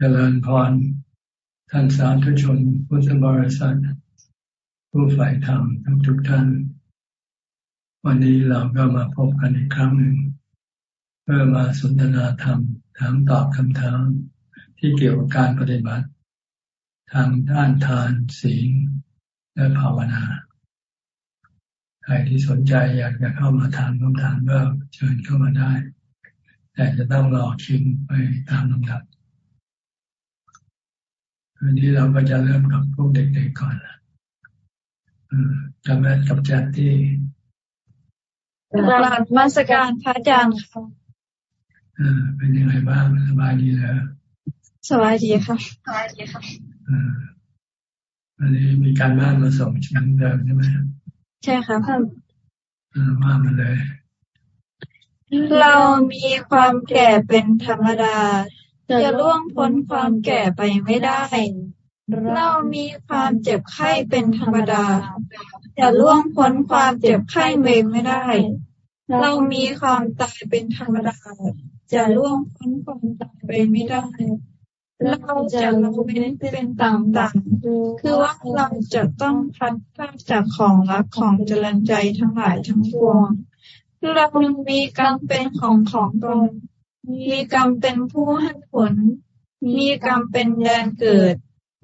เจริญพร ท่านสาธุชนพุทธบริษัท ผู้ฝ่ายธรรมทุกทุกท่าน วันนี้เราก็มาพบกันอีกครั้งหนึ่ง เพื่อมาสนทนาธรรม ถามตอบคำถามที่เกี่ยวกับการปฏิบัติ ทางด้านทานศีลและภาวนา ใครที่สนใจอยากจะเข้ามาถามคำถามก็เชิญเข้ามาได้ แต่จะต้องรอคิวไปตามลำดับ วันนี้เราก็จะเริ่มกับพวกเด็กๆก่อนจำแม่กับแจ๊ที่กราบมาสการพระอาจารย์ค่ะเป็นยังไงบ้างสบายดีแล้วสบายดีค่ะสบายดีค่ะอันนี้มีการบ้านมาส่งชั้นเดิมใช่ไหมใช่ค่ะว่ามาเลย เรามีความแก่เป็นธรรมดา จะล่วงพ้นความแก่ไปไม่ได้ เรามีความเจ็บไข้เป็นธรรมดา จะล่วงพ้นความเจ็บไข้เมไม่ได้ เรามีความตายเป็นธรรมดา จะล่วงพ้นความตายไปไม่ได้ เราจะเราเป็นเป็นต่างๆ คือว่าเราจะต้องพัดพาจากของรักของเจริญใจทั้งหลายทั้งปวง เรามีกรรมเป็นของของตน มีกรรมเป็นผู้ให้ผล มีกรรมเป็นแดนเกิด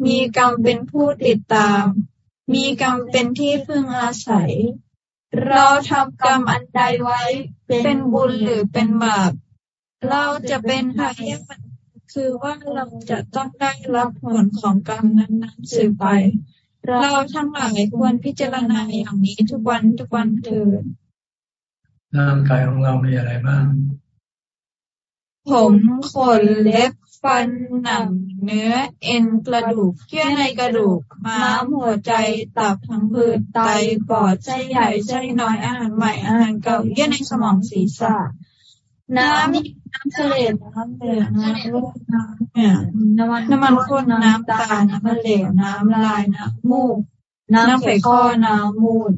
มีกรรมเป็นผู้ติดตาม มีกรรมเป็นที่พึ่งอาศัย เราทำกรรมอันใดไว้เป็นบุญหรือเป็นบาป เราจะเป็นใครคือว่าเราจะต้องได้รับผลของกรรมนั้นๆสืบไป เราทั้งหลายควรพิจารณาอย่างนี้ทุกวันทุกวันเถิดร่างกายของเรามีอะไรบ้าง ผมขนเล็บฟันหนังเนื้อเอ็นกระดูก เยื่อในกระดูก ม้ามหัวใจตับทั้งผืดไตปอดไส้ใหญ่ไส้น้อยอาหารใหม่อาหารเก่าเยื่อในสมองศีรษะ น้ำน้ำทะเลน้ำเหลืองน้ำลูกน้ำเนี่ยน้ำมันน้ำมันข้นน้ำตาลน้ำเหลวน้ำลายน้ำมูก น้ำไขข้อน้ำมูด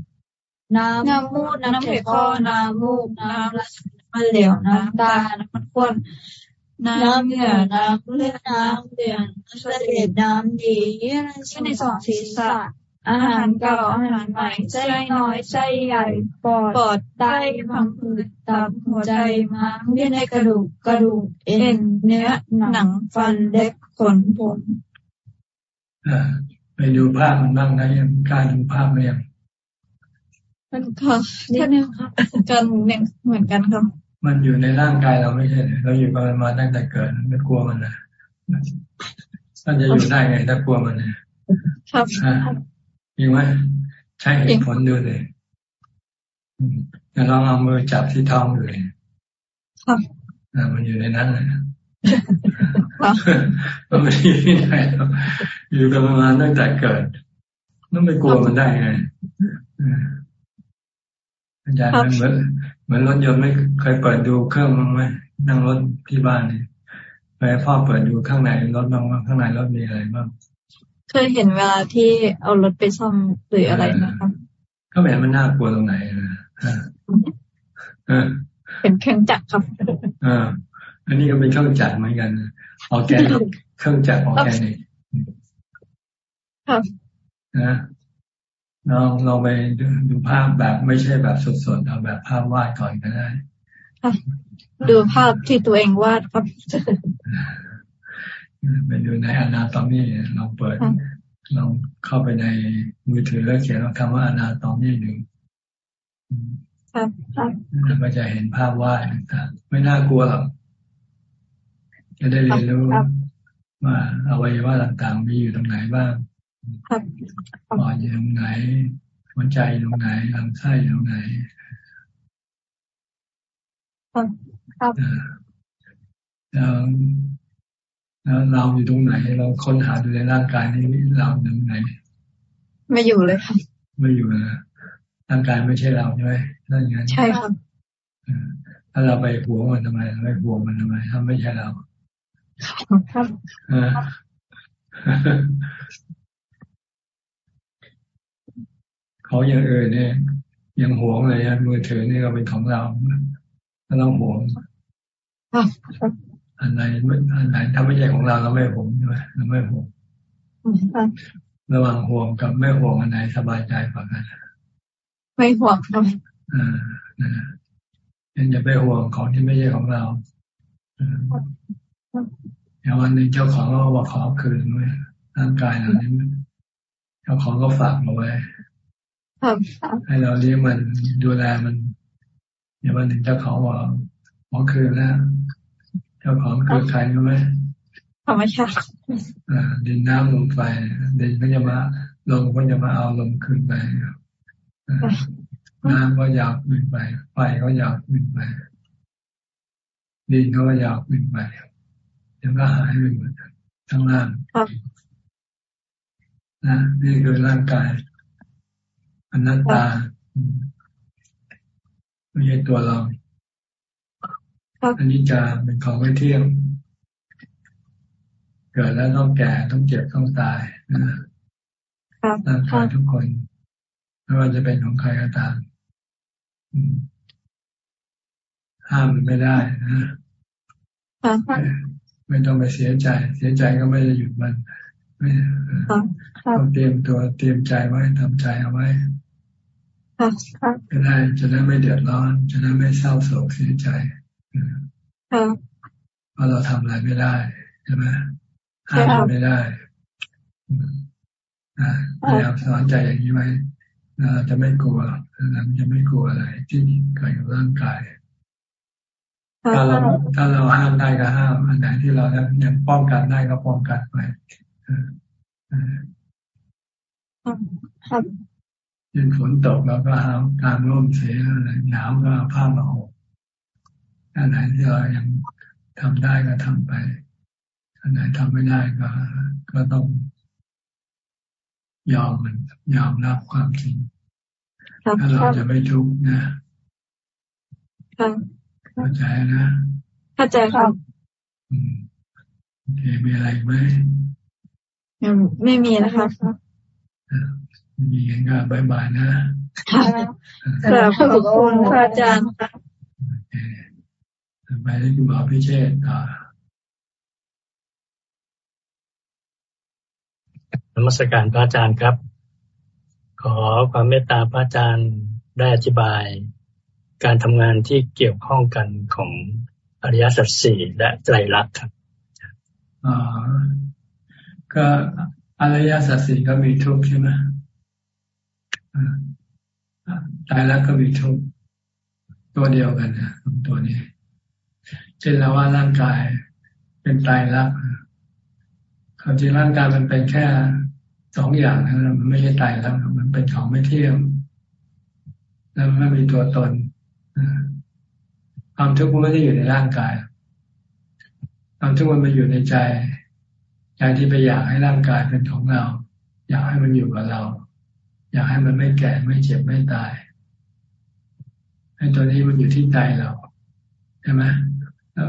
น้ำน้ำมูดน้ำไขข้อน้ำมูกน้ำลาย มันเหลวน้ำตา น้ำมันข้นน้ำเหงื่อน้ำเลือดน้ำเดือดเสด็จน้ำดีเช่นในสองศีรษะอาหารเก่าอาหารใหม่ไส้น้อยไส้ใหญ่ปอดปอดไตพังผืดตับหัวใจม้ามเยื่อในกระดูกกระดูกเอ็นเนื้อหนังฟันเล็บขนผมไปดูภาพมันบ้างนะยังการดูภาพไหมยังมันค่ะนิดนึงครับกันเหมือนกันครับ มันอยู่ในร่างกายเราไม่ใช่เราอยู่กับมันมาตั้งแต่เกิดไม่กลัวมันนะมันจะอยู่ได้ไงถ้ากลัวมันเนี่ยครับมีไหมใช้เหตุผลดูเลยอย่าลองเอามือจับที่ท้องเลยครับมันอยู่ในนั้นเลยมันไม่ได้ที่ไหนอยู่กับมันมาตั้งแต่เกิดต้องไม่กลัวมันได้ไงอาจารย์เหมือน เหมือนรถยนต์ไม่เคยเปิดดูเครื่องมั้งไหมนั่งรถที่บ้านเนี่ยไปพ่อเปิดดูข้างในรถบ้างว่าข้างในรถมีอะไรบ้างเคยเห็นเวลาที่เอารถไปซ่อมหรืออะไรนะครับก็แบบมันน่ากลัวตรงไหนนะเป็นเครื่องจักรครับอ่าอันนี้ก็เป็นเครื่องจักรเหมือนกันออแกนเครื่องจักรออแกนิกครับนะ ลองลองไปดูภาพแบบไม่ใช่แบบสดๆเอาแบบภาพวาดก่อนก็ได้ดูภาพที่ตัวเองวาดครับไปดูในอนาตอมี่ลองเปิดลองเข้าไปในมือถือแล้วเขียนคำว่าอนาตอมี่หนึ่งครับครับก็จะเห็นภาพวาดต่างๆไม่น่ากลัวหรอกจะได้เรียนรู้ว่าอวัยวะต่างๆมีอยู่ตรงไหนบ้าง ปอดอยู่ตรงไหน หัวใจตรงไหนลำไส้ตรงไหนครับแล้วแล้วเราอยู่ตรงไหน เราค้นหาดูในร่างกายนี้เราตรงไหน ไม่อยู่เลยค่ะไม่อยู่นะร่างกายไม่ใช่เราใช่ไหมนั่นไงใช่ครับถ้าเราไปหัวมันทำไมไปหัวมันทำไมถ้าไม่ใช่เราครับ เขาอย่างอื่นเนี่ย ยังหวงเลยมือถือนี่ก็เป็นของเราถ้าเราหวงอันไหนอันไหนถ้าไม่ใช่ของเราเราไม่ห่วงใช่ไหมเราไม่ห่วงระหว่างห่วงกับไม่ห่วงอันไหนสบายใจกว่ากันไม่ห่วงครับอ่านะยังอย่าไปห่วงของที่ไม่ใช่ของเราอย่างวันหนึ่งเจ้าของก็บอกขอคืนไว้ร่างกายเรานี้เจ้าของก็ฝากเอาไว้ ให้เราเลี้ยงมันดูแลมันอย่างวันหนึ่งเจ้าของบอกขอคืนแล้วเจ้าของคือใครรู้ไหมธรรมชาติดินน้ำลมไฟดินก็จะมาลมก็จะมาเอาลมคืนไปน้ำก็ยาวขึ้นไป ไฟก็ยาวขึ้นไปดินก็ยาวขึ้นไปเดี๋ยวก็หายไปหมดทั้งล่างนะนี่คือร่างกาย อนัตตาไม่ใช่ตัวเราอันนี้จะเป็นของไม่เที่ยงเกิดแล้วต้องแก่ต้องเจ็บต้องตายนะร่างกายทุกคน ไม่ว่าจะเป็นของใครก็ตามห้ามมันไม่ได้นะไม่ต้องไปเสียใจ เสียใจก็ไม่ได้หยุดมันไม่ต้องเตรียมตัวเตรียมใจไว้ทำใจเอาไว้ จะได้จะได้ไม่เดือดร้อน จะได้ไม่เศร้าโศกเสียใจเพราะเราทำอะไรไม่ได้ใช่ไหมห้ามไม่ได้พยายามสอนใจอย่างนี้ไว้เราจะไม่กลัวเราจะไม่กลัวอะไร ที่เกิดกับร่างกาย ถ้าเราถ้าเราห้ามได้ก็ห้าม อันไหนที่เรายังป้องกันได้ก็ป้องกันไปครับ เย็นฝนตกเราก็หาการร่มเสียอะไรหนาวก็ผ้ามาห่มอันไหนที่เรายังทำได้ก็ทำไปอันไหนทำไม่ได้ก็ ก็ต้องยอมมันยอมรับความจริงถ้าเราจะไม่ทุกข์นะเข้าใจนะเข้าใจครับโอเคมีอะไรไหมไม่มีนะคะ มีงั้นก็บายบายนะค่ะขอบคุณพระอาจารย์ค่ะไปที่คุณหมอพิเชษต่อนมัสการพระอาจารย์ครับ ขอความเมตตาพระอาจารย์ได้อธิบาย การทำงานที่เกี่ยวข้องกันของอริยสัจสี่และไตรลักษณ์ครับอ๋อก็อริยสัจสี่ก็มีทุกข์ใช่ไหม ตายแล้วก็มีทุกข์ตัวเดียวกันนะตัวนี้ เช่นเราว่าร่างกายเป็นตายรักความจริงร่างกายมันเป็นแค่สองอย่างนะมันไม่ใช่ตายแล้วมันเป็นของไม่เที่ยงแล้วมันไม่มีตัวตนความทุกข์มันไม่ได้อยู่ในร่างกายความทุกข์มันมาอยู่ในใจใจที่ไปอยากให้ร่างกายเป็นของเรา อยากให้มันอยู่กับเรา อยากให้มันไม่แก่ไม่เจ็บไม่ตายไอ้ตัวนี้มันอยู่ที่ใจเราใช่ไหม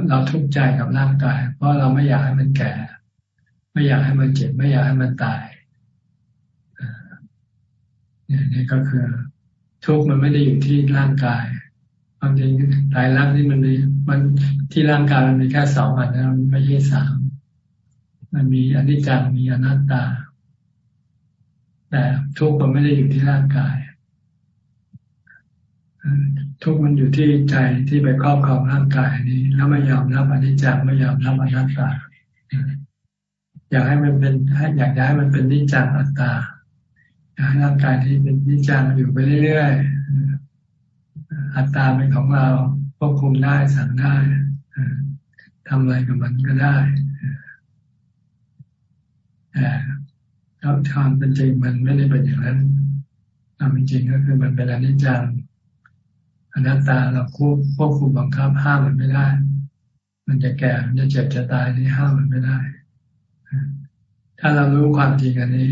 เราทุกข์ใจกับร่างกาย เพราะเราไม่อยากให้มันแก่ ไม่อยากให้มันเจ็บ ไม่อยากให้มันตายนี่ก็คือ ทุกข์มันไม่ได้อยู่ที่ร่างกายความจริงตายรักนี่มันมีมันที่ร่างกายมันมีแค่สองอันนะมันไม่ใช่สามมันมีอนิจจังมีอนัตตา แต่ทุกข์มันไม่ได้อยู่ที่ร่างกาย ทุกข์มันอยู่ที่ใจที่ไปครอบครองร่างกายนี้ แล้วไม่ยอมรับอนิจจังไม่ยอมรับอนัตตาอยากให้มันเป็นอยากให้มันเป็นนิจจังอัตตาอยากให้ร่างกายที่เป็นนิจจังอยู่ไปเรื่อยๆอัตตาเป็นของเราควบคุมได้สั่งได้ทำอะไรกับมันก็ได้ แต่ถ้าความเป็นจริงมันไม่ได้เป็นอย่างนั้นตามจริงก็คือมันเป็นอนิจจังอนัตตาเราควบควบคุมบังคับห้ามมันไม่ได้ มันจะแก่มันจะเจ็บจะตายนี่ห้ามมันไม่ได้ ถ้าเรารู้ความจริงอันนี้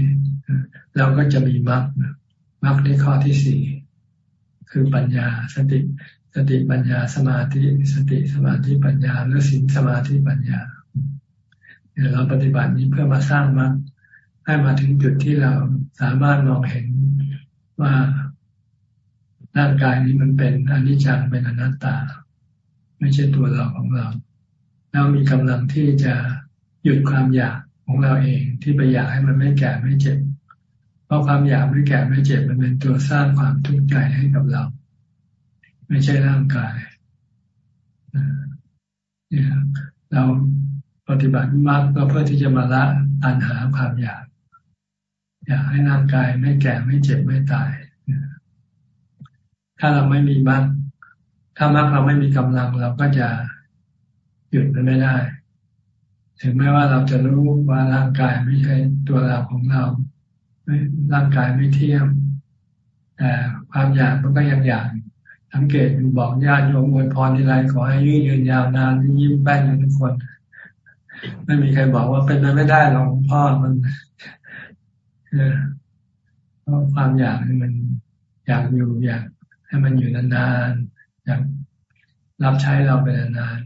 เราก็จะมีมรรคมรรคในข้อที่สี่คือปัญญาสติสติปัญญาสมาธิ สติสมาธิปัญญาหรือสินสมาธิปัญญาเดี๋ยเราปฏิบัตินี้เพื่อมาสร้างมรรค ให้มาถึงจุดที่เราสามารถมองเห็นว่าร่างกายนี้มันเป็นอนิจจังเป็นอนัตตา ไม่ใช่ตัวเราของเราแล้วมีกำลังที่จะหยุดความอยากของเราเองที่ไปอยากให้มันไม่แก่ไม่เจ็บ เพราะความอยากไม่แก่ไม่เจ็บมันเป็นตัวสร้างความทุกข์ใจให้กับเรา ไม่ใช่ร่างกายเนี่ยเราปฏิบัติมากก็เพื่อที่จะมาละตัณหาความอยาก อยากให้ร่างกายไม่แก่ไม่เจ็บไม่ตาย ถ้าเราไม่มีมรรคถ้ามรรคเราไม่มีกำลังเราก็จะหยุดมันไม่ได้ ถึงแม้ว่าเราจะรู้ว่าร่างกายไม่ใช่ตัวเราของเราร่างกายไม่เที่ยมแต่ความอยากมันก็ยังอยากสังเกตดูบอกญาติโยมอวยพรที่ไรขอให้ยืดยืนยาวนานยิ้มแป้นทุกคน ไม่มีใครบอกว่าเป็นไปไม่ได้หรอกพ่อมัน เพราะความอยากมันอยากอยู่อยากให้มันอยู่นานๆอยากรับใช้เราเป็นนาน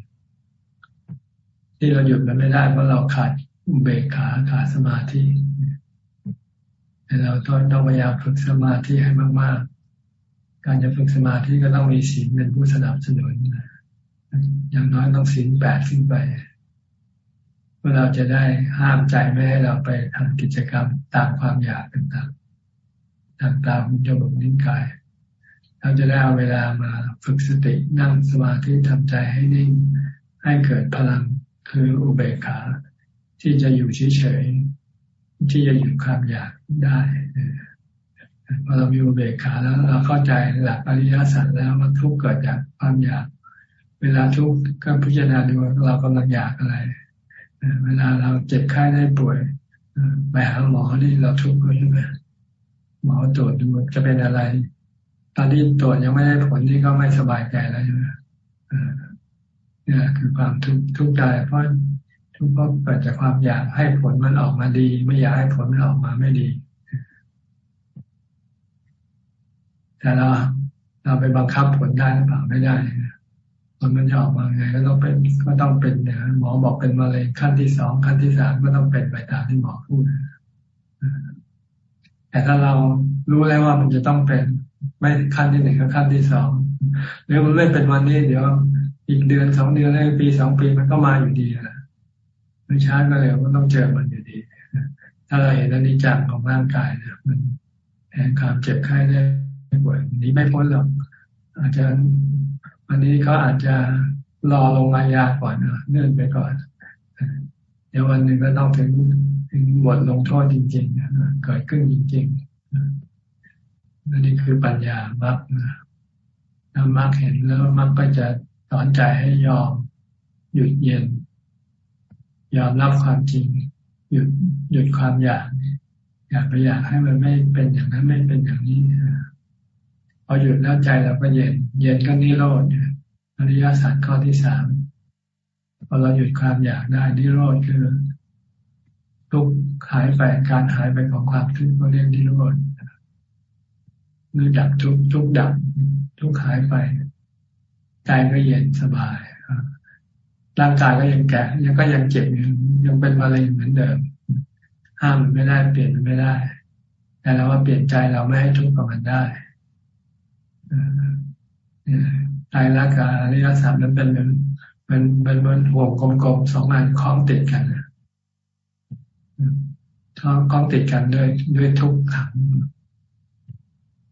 ๆที่เราหยุดมันไม่ได้เพราะเราขาดอุเบกขาขาดสมาธิเราต้องต้องพยายามฝึกสมาธิให้มาก ๆ การจะฝึกสมาธิก็ต้องมีศีลเป็นผู้สนับสนุนอย่างน้อยต้องศีลแปดขึ้นไป เพื่อเราจะได้ห้ามใจไม่ให้เราไปทำกิจกรรมตามความอยากต่างๆตางๆจะบกนิ้กาย เราจะได้เอาเวลามาฝึกสตินั่งสมาธิทำใจให้นิ่งให้เกิดพลังคืออุเบกขา ที่จะอยู่เฉยๆที่จะหยุดความอยากได้พอเรามีอุเบกขาแล้ว เราเข้าใจหลักอริยสัจแล้วว่าทุกเกิดจากความอยาก เวลาทุกข์ก็พิจารณาดูว่าเรากำลังอยากอะไร เวลาเราเจ็บไข้ได้ป่วยไปหาหมอนี่เราทุกข์ใช่ไหมหมอตรวจดูจะเป็นอะไร ตอนที่ตรวจยังไม่ได้ผลนี่ก็ไม่สบายใจแล้วใช่ไหมนี่คือความทุกข์ทุกข์ใจเพราะทุกข์เพราะเกิดจากความอยากให้ผลมันออกมาดี ไม่อยากให้ผลมันออกมาไม่ดีแต่เราเราไปบังคับผลได้หรือเปล่าไม่ได้ มันมันจะออกมาไงก็ต้องเป็นก็ต้องเป็นเนี่ยหมอบอกเป็นมะเร็งขั้นที่สองขั้นที่สามก็ต้องเป็นไปตามที่หมอพูดแต่ถ้าเรารู้แล้วว่ามันจะต้องเป็นไม่ขั้นที่หนึ่งก็ขั้นที่สองหรือมันไม่เป็นวันนี้เดี๋ยวอีกเดือนสองเดือนแล้วปีสองปีมันก็มาอยู่ดีนะไม่ช้าก็เร็วก็ต้องเจอมันอยู่ดีถ้าเราเห็นอนิจจังของร่างกายเนี่ยมันแห่งความเจ็บไข้ได้ป่วยนี้ไม่พ้นหรอกอาจจะ วันนี้เขาอาจจะรอลงอาญาก่อนนะเนื่อนไปก่อนเดี๋ยววันหนึ่งก็ต้องถึงถึงบทลงโทษจริงๆเกิดขึ้นจริงๆอันนี้คือปัญญามรรคนะถ้ามรรคเห็นแล้วมรรคก็จะสอนใจให้ยอม หยุดเย็น ยอมรับความจริง หยุดหยุดความอยากอยากไปอยากให้มันไม่เป็นอย่างนั้นไม่เป็นอย่างนี้ พอหยุดแล้วใจเราก็เย็น เย็นก็นิโรธอริยสัจข้อที่สามพอเราหยุดความอยากได้นิโรธคือทุกหายไปการหายไปของความทุกข์ก็เรียกนิโรธรือดับทุกทุกดับทุกหายไปใจก็เย็นสบายร่างกายก็ยังแก่ยังก็ยังเจ็บอยู่ยังเป็นมะเร็งเหมือนเดิม ห้ามมันไม่ได้เปลี่ยนมันไม่ได้ แต่เราว่าเปลี่ยนใจเราไม่ให้ทุกข์กับมันได้ ตายรักกับอริยสัจนั้นเป็นเหมือนเป็นเป็นเหมือนห่วงกลมๆสองอันคล้องติดกันคล้องติดกันด้วยด้วยทุกขัง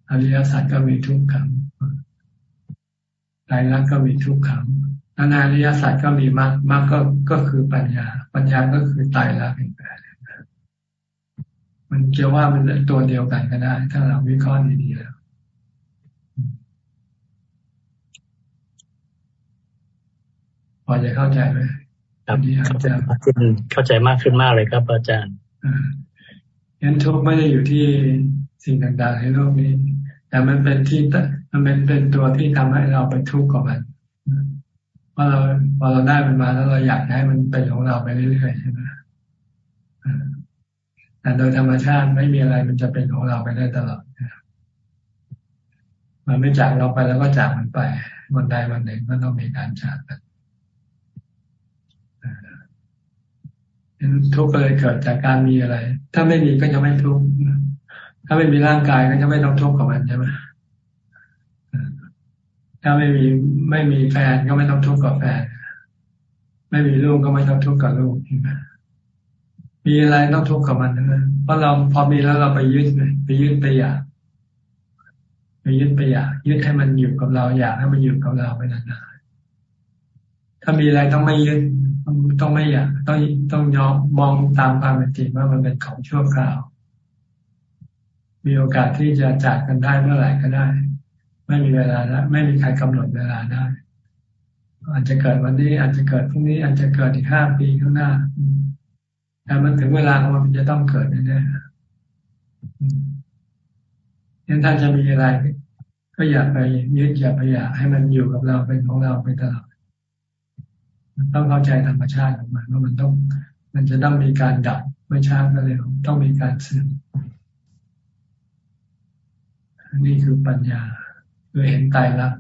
อริยสัจก็มีทุกขังไตรลักก็มีทุกขังนานาอริยสัจก็มีมรรคมรรคก็ก็คือปัญญา ปัญญาก็คือไตรลักษณ์อีกแบบมันเกี่ยวว่ามันตัวเดียวกันก็ได้ ถ้าเราวิเคราะห์ดีๆแล้ว พอจะเข้าใจไหมครับเข้าใจมากขึ้นเข้าใจมากขึ้นมากเลยครับ อาจารย์งั้นทุกไม่ได้อยู่ที่สิ่งต่างๆในโลกนี้ แต่มันเป็นที่มันเป็นเป็นตัวที่ทำให้เราไปทุกข์กับมันพอเราพอเราได้มันมาแล้วเราอยากให้มันเป็นของเราไปเรื่อยๆใช่ไหมแต่โดยธรรมชาติไม่มีอะไรมันจะเป็นของเราไปได้ตลอดมันไม่จากเราไปแล้วก็จากมันไปวันใดวันหนึ่งก็ต้องมีการจากกัน ทุกข์ก็เลยเกิดจากการมีอะไร ถ้าไม่มีก็จะไม่ทุกข์ถ้าไม่มีร่างกายก็จะไม่ต้องทุกข์กับมันใช่ไหมถ้าไม่มีไม่มีแฟนก็ไม่ต้องทุกข์กับแฟน ไม่มีลูกก็ไม่ต้องทุกข์กับลูกใช่ไหมมีอะไรต้องทุกข์กับมันนะเพราะเราพอมีแล้วเราไปยึดไปยึดไปอยากไปยึดไปอยากยึดให้มันอยู่กับเราอยากให้มันอยู่กับเราไปนานๆถ้ามีอะไรต้องไม่ยึด ต้องไม่อยากต้องต้องยอมมองตามความเป็นจริงว่ามันเป็นของชั่วคราว มีโอกาสที่จะจากกันได้เมื่อไหร่ก็ได้ ไม่มีเวลาแล้วไม่มีใครกำหนดเวลาได้ อาจจะเกิดวันนี้ อาจจะเกิดพรุ่งนี้ อาจจะเกิดอีกห้าปีข้างหน้าแต่มันถึงเวลาของมันจะต้องเกิดแน่ๆงั้นถ้าจะมีอะไร ก็อย่าไปยึดอย่าไปอยากให้มันอยู่กับเราเป็นของเราไปตลอด มันต้องเข้าใจธรรมชาติของมันว่ามันต้อง มันจะต้องมีการดับไม่ช้าก็เร็วต้องมีการเสื่อมนนี้คือปัญญาคือเห็นตายรัก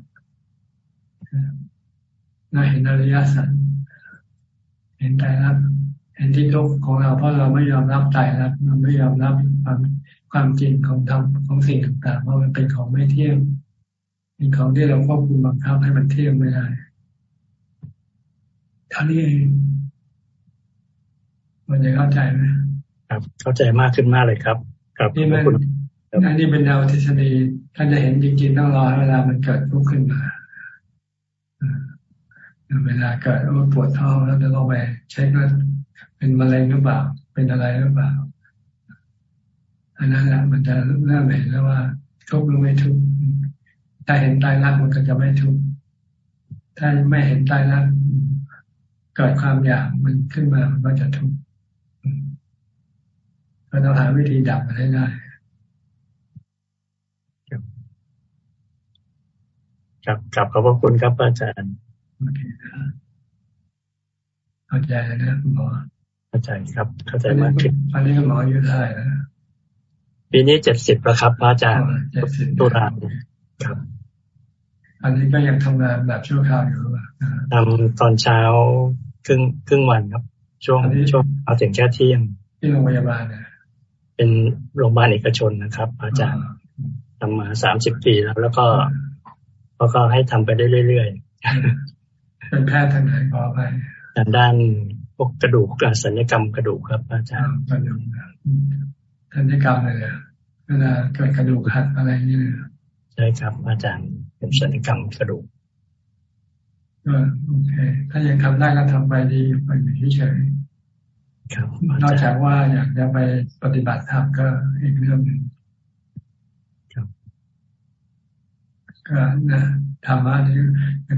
น่าเห็นอริยสัจเห็นตายรักเห็นที่ทุกข์ของเราเพราะเราไม่ยอมรับตายรักเราไม่ยอมรับความความจริงของธรรมของสิ่งต่างๆว่ามันเป็นของไม่เที่ยงเป็นของที่เราควบคุมบังคับให้มันเที่ยงไม่ได้ ท่านี้เองมันจะเข้าใจไหมครับ เข้าใจมากขึ้นมากเลยครับกับนี่มันอันนี้เป็นแนวทฤษฎีท่านจะเห็นจริงๆต้องรอเวลามันเกิดทุกข์ขึ้นมาเวลาเกิดปวดท้องแล้วจะต้องไปเช็คว่าเป็นมะเร็งหรือเปล่า เป็นอะไรหรือเปล่าอันนั้นแหละมันจะเริ่มเห็นแล้วว่าทุกข์หรือไม่ทุกข์ถ้าเห็นตายรักมันก็จะไม่ทุกข์ถ้าไม่เห็นตายรัก เกิดความอยากมันขึ้นมามันก็จะทุกข์เราต้องหาวิธีดับมันให้ได้ครับกลับขอบพระคุณครับอาจารย์โอเคเข้าใจนะคุณหมอเข้าใจครับ เข้าใจมากขึ้นอันนี้คุณหมออายุเท่าไหร่แล้วปีนี้เจ็ดสิบแล้วครับอาจารย์ตุลาครับ อันนี้ก็ยังทำงานแบบชั่วคราวอยู่หรือเปล่าทำตอนเช้า ครึ่งครึ่งวันครับ ช่วงช่วงเอาถึงแค่เที่ยงที่โรงพยาบาลนะเป็นโรงพยาบาลเอกชนนะครับ อาจารย์ทำมาสามสิบปีแล้ว แล้วก็แล้วก็ให้ทำไปได้เรื่อยๆเป็นแพทย์ทางไหนขอไปทางด้านพวกกระดูกการสัญญกรรมกระดูกครับ อาจารย์กระดูกสัญญกรรมเลยเวลาเกิดกระดูกหักอะไรนี่ใช่ครับ อาจารย์เป็นสัญญกรรมกระดูกก็ โอเค ถ้ายังทำได้ก็ทำไปดีไปอยู่เฉยครับนอกจากว่าอยากจะไปปฏิบัติธรรมก็อีกเรื่องหนึ่งครับก็นะธรรมะนี่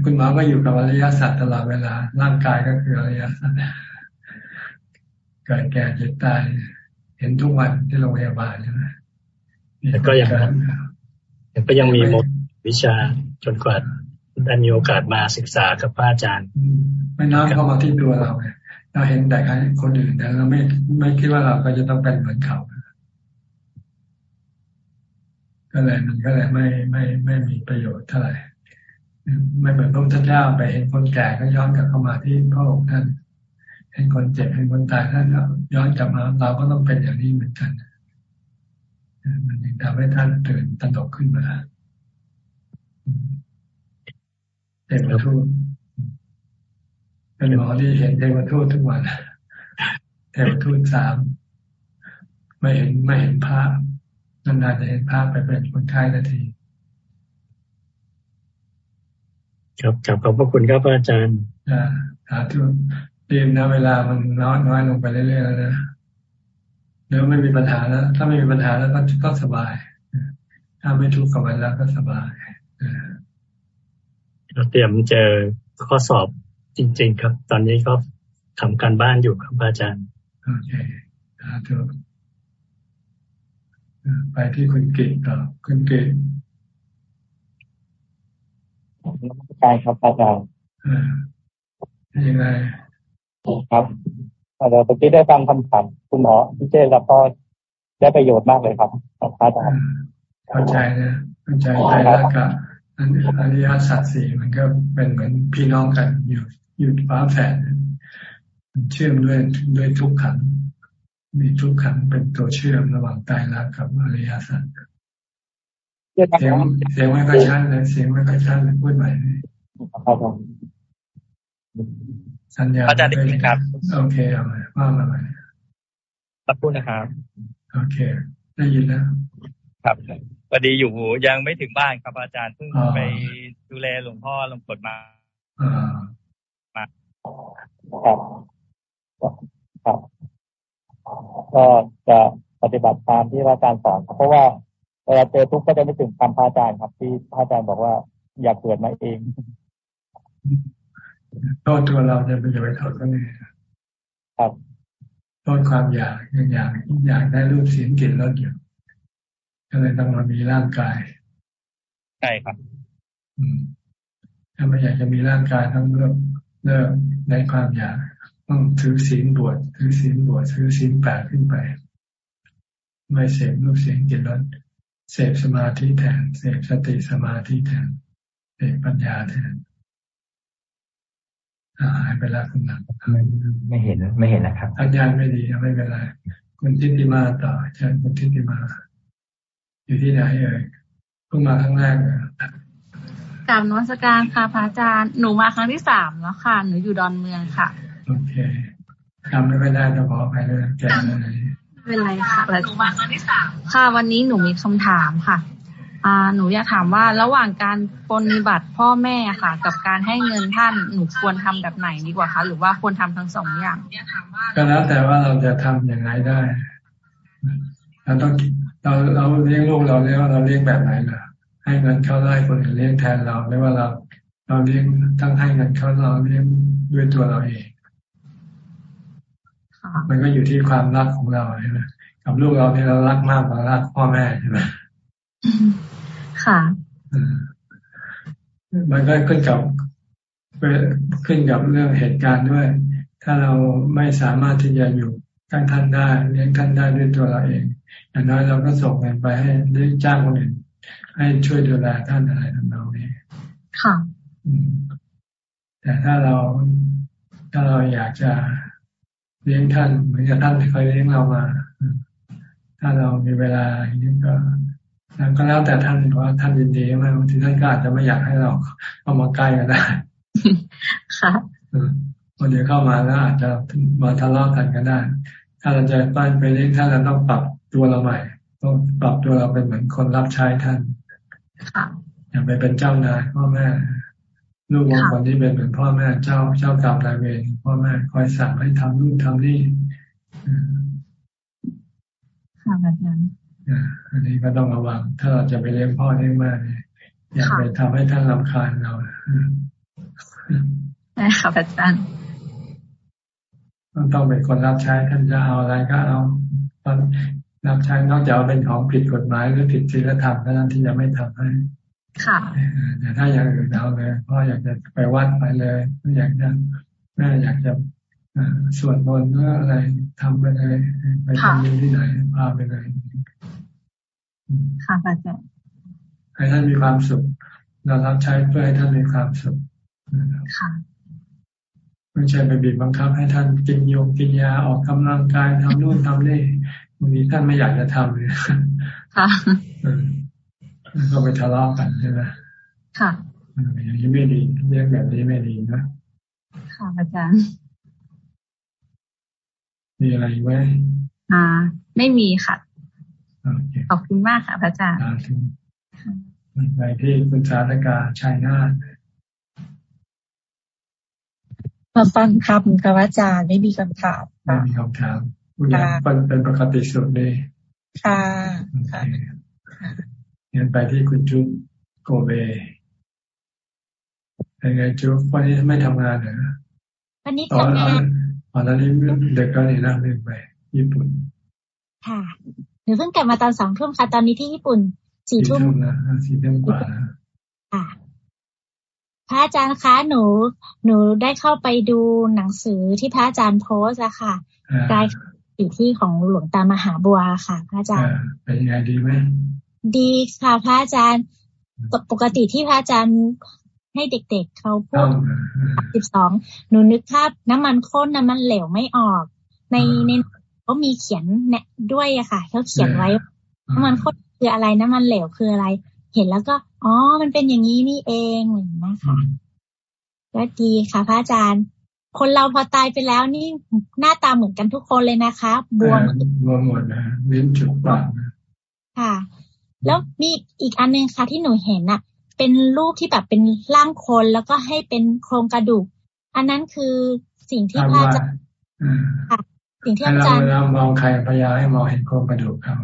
คุณหมอก็อยู่กับอริยสัจตลอดเวลา ร่างกายก็คืออริยสัจเกิดแก่เจ็บตายเห็นทุกวันที่โรงพยาบาลใช่ไหมแต่ก็ยังก็ยังมีหมดวิชาจนกว่า ได้มีโอกาสมาศึกษากับพระอาจารย์ไม่น้อมเข้ามาที่ตัวเราเราเห็นแต่คนอื่นแต่เราไม่ไม่คิดว่าเราก็จะต้องเป็นเหมือนเขาก็เลยมันก็เลยไม่ไม่ไม่มีประโยชน์เท่าไหร่ไม่เหมือนพระพุทธเจ้าไปเห็นคนแก่ก็ย้อนกลับเข้ามาที่พระองค์ท่านเห็นคนเจ็บเห็นคนตายท่านย้อนกลับมาเราก็ต้องเป็นอย่างนี้เหมือนกันมันยังทำให้ท่านตื่นตระหนกขึ้นมา เทวทูตเป็นหมอที่เห็นเทวทูตทุกวันเทวทูตสามไม่เห็นไม่เห็นภาพนานๆจะเห็นภาพไปเป็นคนไข้นาทีครับครับขอบพระคุณครับอาจารย์อ่าสาธุดีนะเวลามันน้อยน้อยลงไปเรื่อยๆแล้วนะเดี๋ยวไม่มีปัญหาแล้ว ถ้าไม่มีปัญหาแล้วก็ก็สบาย ถ้าไม่ทุกข์กับมันแล้วก็สบาย เราเตรียมเจอข้อสอบจริง ๆ ครับ ตอนนี้ก็ทำการบ้านอยู่ครับอาจารย์ โอเคสาธุไปที่คุณเก่งต่อคุณเก่งนักการครับอาจารย์ยังไงครับเดี๋ยวเมื่อกี้ได้ฟังคำถามคุณหมอพี่เจแล้วก็ได้ประโยชน์มากเลยครับอาจารย์เข้าใจนะเข้าใจใจแล้วก็ อันอริยสัจสี่มันก็เป็นเหมือนพี่น้องกันอยู่อยู่ฟ้าแฝดมันเชื่อมด้วยด้วยทุกขัง มีทุกขังเป็นตัวเชื่อมระหว่างตายรักกับอริยสัจเสียงเสียงไม่ค่อยชัดเลยเสียงไม่ค่อยชัดเลยพูดใหม่เลยสัญญาอาจารย์ได้ยินครับ โอเคเอามาว่ามาใหม่สักพูดนะครับ โอเค ได้ยินแล้วครับ พอดีอยู่ยังไม่ถึงบ้านครับอาจารย์เพิ่งไปดูแลหลวงพ่อหลวงกดมาอ่ามาครับครับก็จะปฏิบัติตามที่พระอาจารย์สอนเพราะว่าเวลาเจอทุกข์ก็จะไม่ถึงคำพระอาจารย์ครับ ที่พระอาจารย์บอกว่าอยากเกิดมาเองโทษตัวเราจะเป็นจะไปโทษคนอื่นครับโทษความอยากยังอยากอยากได้รูปเสียงกลิ่นรสอยู่ ก็เลยต้องมามีร่างกาย ใช่ครับ อืมถ้าไม่อยากจะมีร่างกายต้องเลิกเลิกในความอยากต้องถือศีลบวชถือศีลบวชถือศีลแปดขึ้นไป ไม่เสพรูปเสียงกลิ่นรสเสพสมาธิแทนเสพสติสมาธิแทนเสพปัญญาแทนหายไปแล้วคุณหนักไม่ไม่เห็นไม่เห็นนะครับอาจารย์ไม่ดีไม่เป็นไรคุณทิติมาต่ออาจารย์คุณทิติมา อยู่ที่ไหนเอ่ยเพิ่งมาครั้งแรกเหรกราบนวัตการค่ะพระอาจารย์หนูมาครั้งที่สามแล้วค่ะ หนูอยู่ดอนเมืองค่ะ โอเคจำไม่ได้ต้องขอไปเลยแกเลยไม่เป็นไรค่ะหนูมาครั้งที่สามค่ะ วันนี้หนูมีคำถามค่ะอ่าหนูอยากถามว่าระหว่างการปฏิบัติพ่อแม่ค่ะ กับการให้เงินท่านหนูควรทำแบบไหนดีกว่าคะหรือว่าควรทำทั้งสองอย่างก็แล้วแต่ว่าเราจะทํำยังไงได้เราต้อง เราเราเลี้ยงลูกเราเลี้ยงเราเลี้ยงแบบไหนล่ะ ให้เงินเขาได้คนอื่นเลี้ยงแทนเราไม่ว่าเรา เราเลี้ยงทั้งให้เงินเขาเราเลี้ยงด้วยตัวเราเองมันก็อยู่ที่ความรักของเราใช่ไหมกับลูกเราที่เรารักมากกว่ารักพ่อแม่ใช่ไหมค่ะมันก็ขึ้นกับขึ้นกับเรื่องเหตุการณ์ด้วย ถ้าเราไม่สามารถที่จะอยู่กันท่านได้เลี้ยงท่านได้ด้วยตัวเราเอง อย่างน้อยเราก็ส่งเงินไปให้เลี้ยงจ้างคนอื่นให้ช่วยดูแลท่านอะไรทำนองนี้ค่ะแต่ถ้าเราถ้าเราอยากจะเลี้ยงท่านเหมือนกับท่านที่เคยเลี้ยงเรามา ถ้าเรามีเวลาอย่างนี้ก็ก็แล้วแต่ท่านว่าท่านยินดีไหมบางทีท่านก็อาจจะไม่อยากให้เราเข้ามาใกล้ก็ได้ค่ะวันเดียวเข้ามาแล้วอาจจะมาทะเลาะกันก็ได้ ถ้าเราจะปั้นไปเลี้ยงท่านเราต้องปรับ ตัวเราใหม่ ต้องปรับตัวเราเป็นเหมือนคนรับใช้ท่านอย่าไปเป็นเจ้านายพ่อแม่ลูกบางคนที่เป็นเหมือนพ่อแม่เจ้าเจ้ากรรมนายเวรพ่อแม่คอยสั่งให้ทำนู่นทำนี่ค่ะอาจารย์อันนี้ก็ต้องระวัง ถ้าเราจะไปเลี้ยงพ่อเลี้ยงแม่เนี่ยอย่าไปทำให้ท่านลำคาญเราใช่ค่ะอาจารย์ต้องเป็นคนรับใช้ท่านจะเอาอะไรก็เอาตอน รับใช้นอกจากเป็นของผิดกฎหมายหรือผิดศีลธรรมเท่านั้นที่จะไม่ทำให้ ค่ะแต่ถ้าอย่างอื่นเอาเลยพ่ออยากจะไปวัดไปเลยอยากจะแม่อยากจะสวดมนต์หรืออะไรทำไปเลยไปทำที่ไหนพาไปเลยค่ะอาจารย์ให้ท่านมีความสุข เรารับใช้เพื่อให้ท่านมีความสุขค่ะไม่ใช่ไปบีบบังคับให้ท่านกินโยมกินยาออกกำลังกายทำนู่นทำนี่ บางทีท่านไม่อยากจะทำเลยค่ะก็ไปทะเลาะกันใช่ไหมค่ะอย่างนี้ไม่ดีเรื่องแบบนี้ไม่ดีนะค่ะอาจารย์มีอะไรไหมอ่า ไม่มีค่ะขอบคุณมากค่ะพระอาจารย์ไปที่คุณสาธกาชัยนาทมาฟังคำค่ะอาจารย์ไม่มีคำถามไม่มีคำถาม ผู้ใหญ่เป็นเป็นปกติสุดเลยค่ะค่ะเงินไปที่คุณจุ๊บโกเบเป็นไงจุ๊บวันนี้ไม่ทำงานเหรอวันนี้ทำงานตอนนี้เด็กก็นี่นั่งเล่นไป ญี่ปุ่น ค่ะนูเพิ่งกลับมาตอนสองทุ่มค่ะ ตอนนี้ที่ญี่ปุ่นสี่ทุ่มนะสี่ทุ่มกว่าค่ะพระอาจารย์คะหนู หนูได้เข้าไปดูหนังสือที่พระอาจารย์โพสอะค่ะกาย อยู่ที่ของหลวงตามหาบัวค่ะ พระอาจารย์เป็นยังไงดีไหมดีค่ะพระอาจารย์ปกติที่พระอาจารย์ให้เด็กๆเเขาพูดสิบสองหนูนึกภาพน้ำมันข้นน้ำมันเหลวไม่ออก ในในเขามีเขียนเนี่ยด้วยอะค่ะเขาเขียนไว้น้ำมันข้นคืออะไรน้ำมันเหลวคืออะไร เห็นแล้วก็ อ๋อ มันเป็นอย่างนี้นี่เองอย่างนี้ค่ะก็ก็ดีค่ะพระอาจารย์ คนเราพอตายไปแล้วนี่หน้าตาเหมือนกันทุกคนเลยนะคะบวมบวมหมดนะลิ้นจุกปากค่ะ แล้วมีอีกอันนึงค่ะที่หนูเห็นอะเป็นรูปที่แบบเป็นร่างคนแล้วก็ให้เป็นโครงกระดูก อันนั้นคือสิ่งที่พระอาจารย์สิ่งที่อาจารย์เรามองใครพยายามให้มองเห็นโครงกระดูกเขา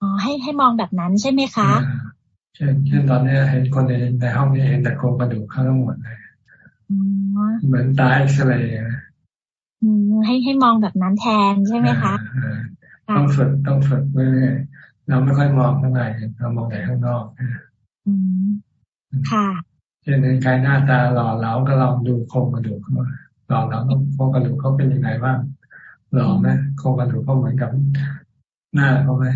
อ๋อให้ให้มองแบบนั้นใช่ไหมคะเช่นเช่นตอนนี้เห็นคนในในห้องนี้เห็นแต่โครงกระดูกเขาทั้งหมดเลย เหมือนตาเอ็กซเรย์ให้ให้มองแบบนั้นแทนใช่ไหมคะต้องฝึกต้องฝึกเรื่อยเราไม่ค่อยมองข้างในเรามองแต่ข้างนอกค่ะเช่นในใครหน้าตาหล่อเหลาก็ลองดูโครงกระดูกเขาหล่อเหลาต้องโครงกระดูกเขาเป็นยังไงบ้างหล่อไหมโครงกระดูกเขาเหมือนกับหน้าเขาไหม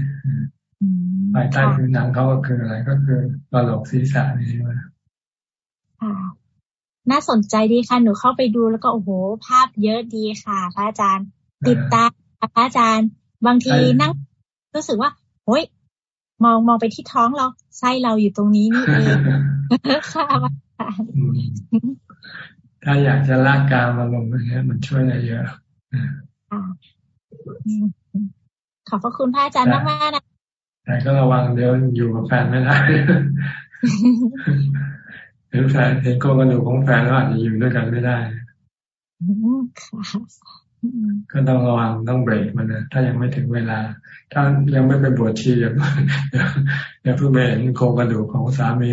ภายใต้ผิวหนังเขาก็คืออะไรก็คือกระโหลกศีรษะนี่ใช่ไหม น่าสนใจดีค่ะ หนูเข้าไปดูแล้วก็โอ้โห ภาพเยอะดีค่ะพระอาจารย์ ติดตามพระอาจารย์ บางทีนั่งรู้สึกว่าโอ้ยมองมองไปที่ท้องเราไส้เราอยู่ตรงนี้นี่เองค่ะถ้าอยากจะลากกามาลงอย่างเงี้ยมันช่วยได้เยอะขอบพระคุณพระอาจารย์มากๆนะแต่ก็ระวังเดี๋ยวอยู่กับแฟนไม่ได้ เห็นแฟนเห็นโครงกระดูกของแฟนแล้วอาจจะอยู่ด้วยกันไม่ได้ก็ต้องระวังต้องเบรกมันนะถ้ายังไม่ถึงเวลา ถ้ายังไม่ไปบวชชีอย่าอย่าเพิ่งไปเห็นโครงกระดูกของสามี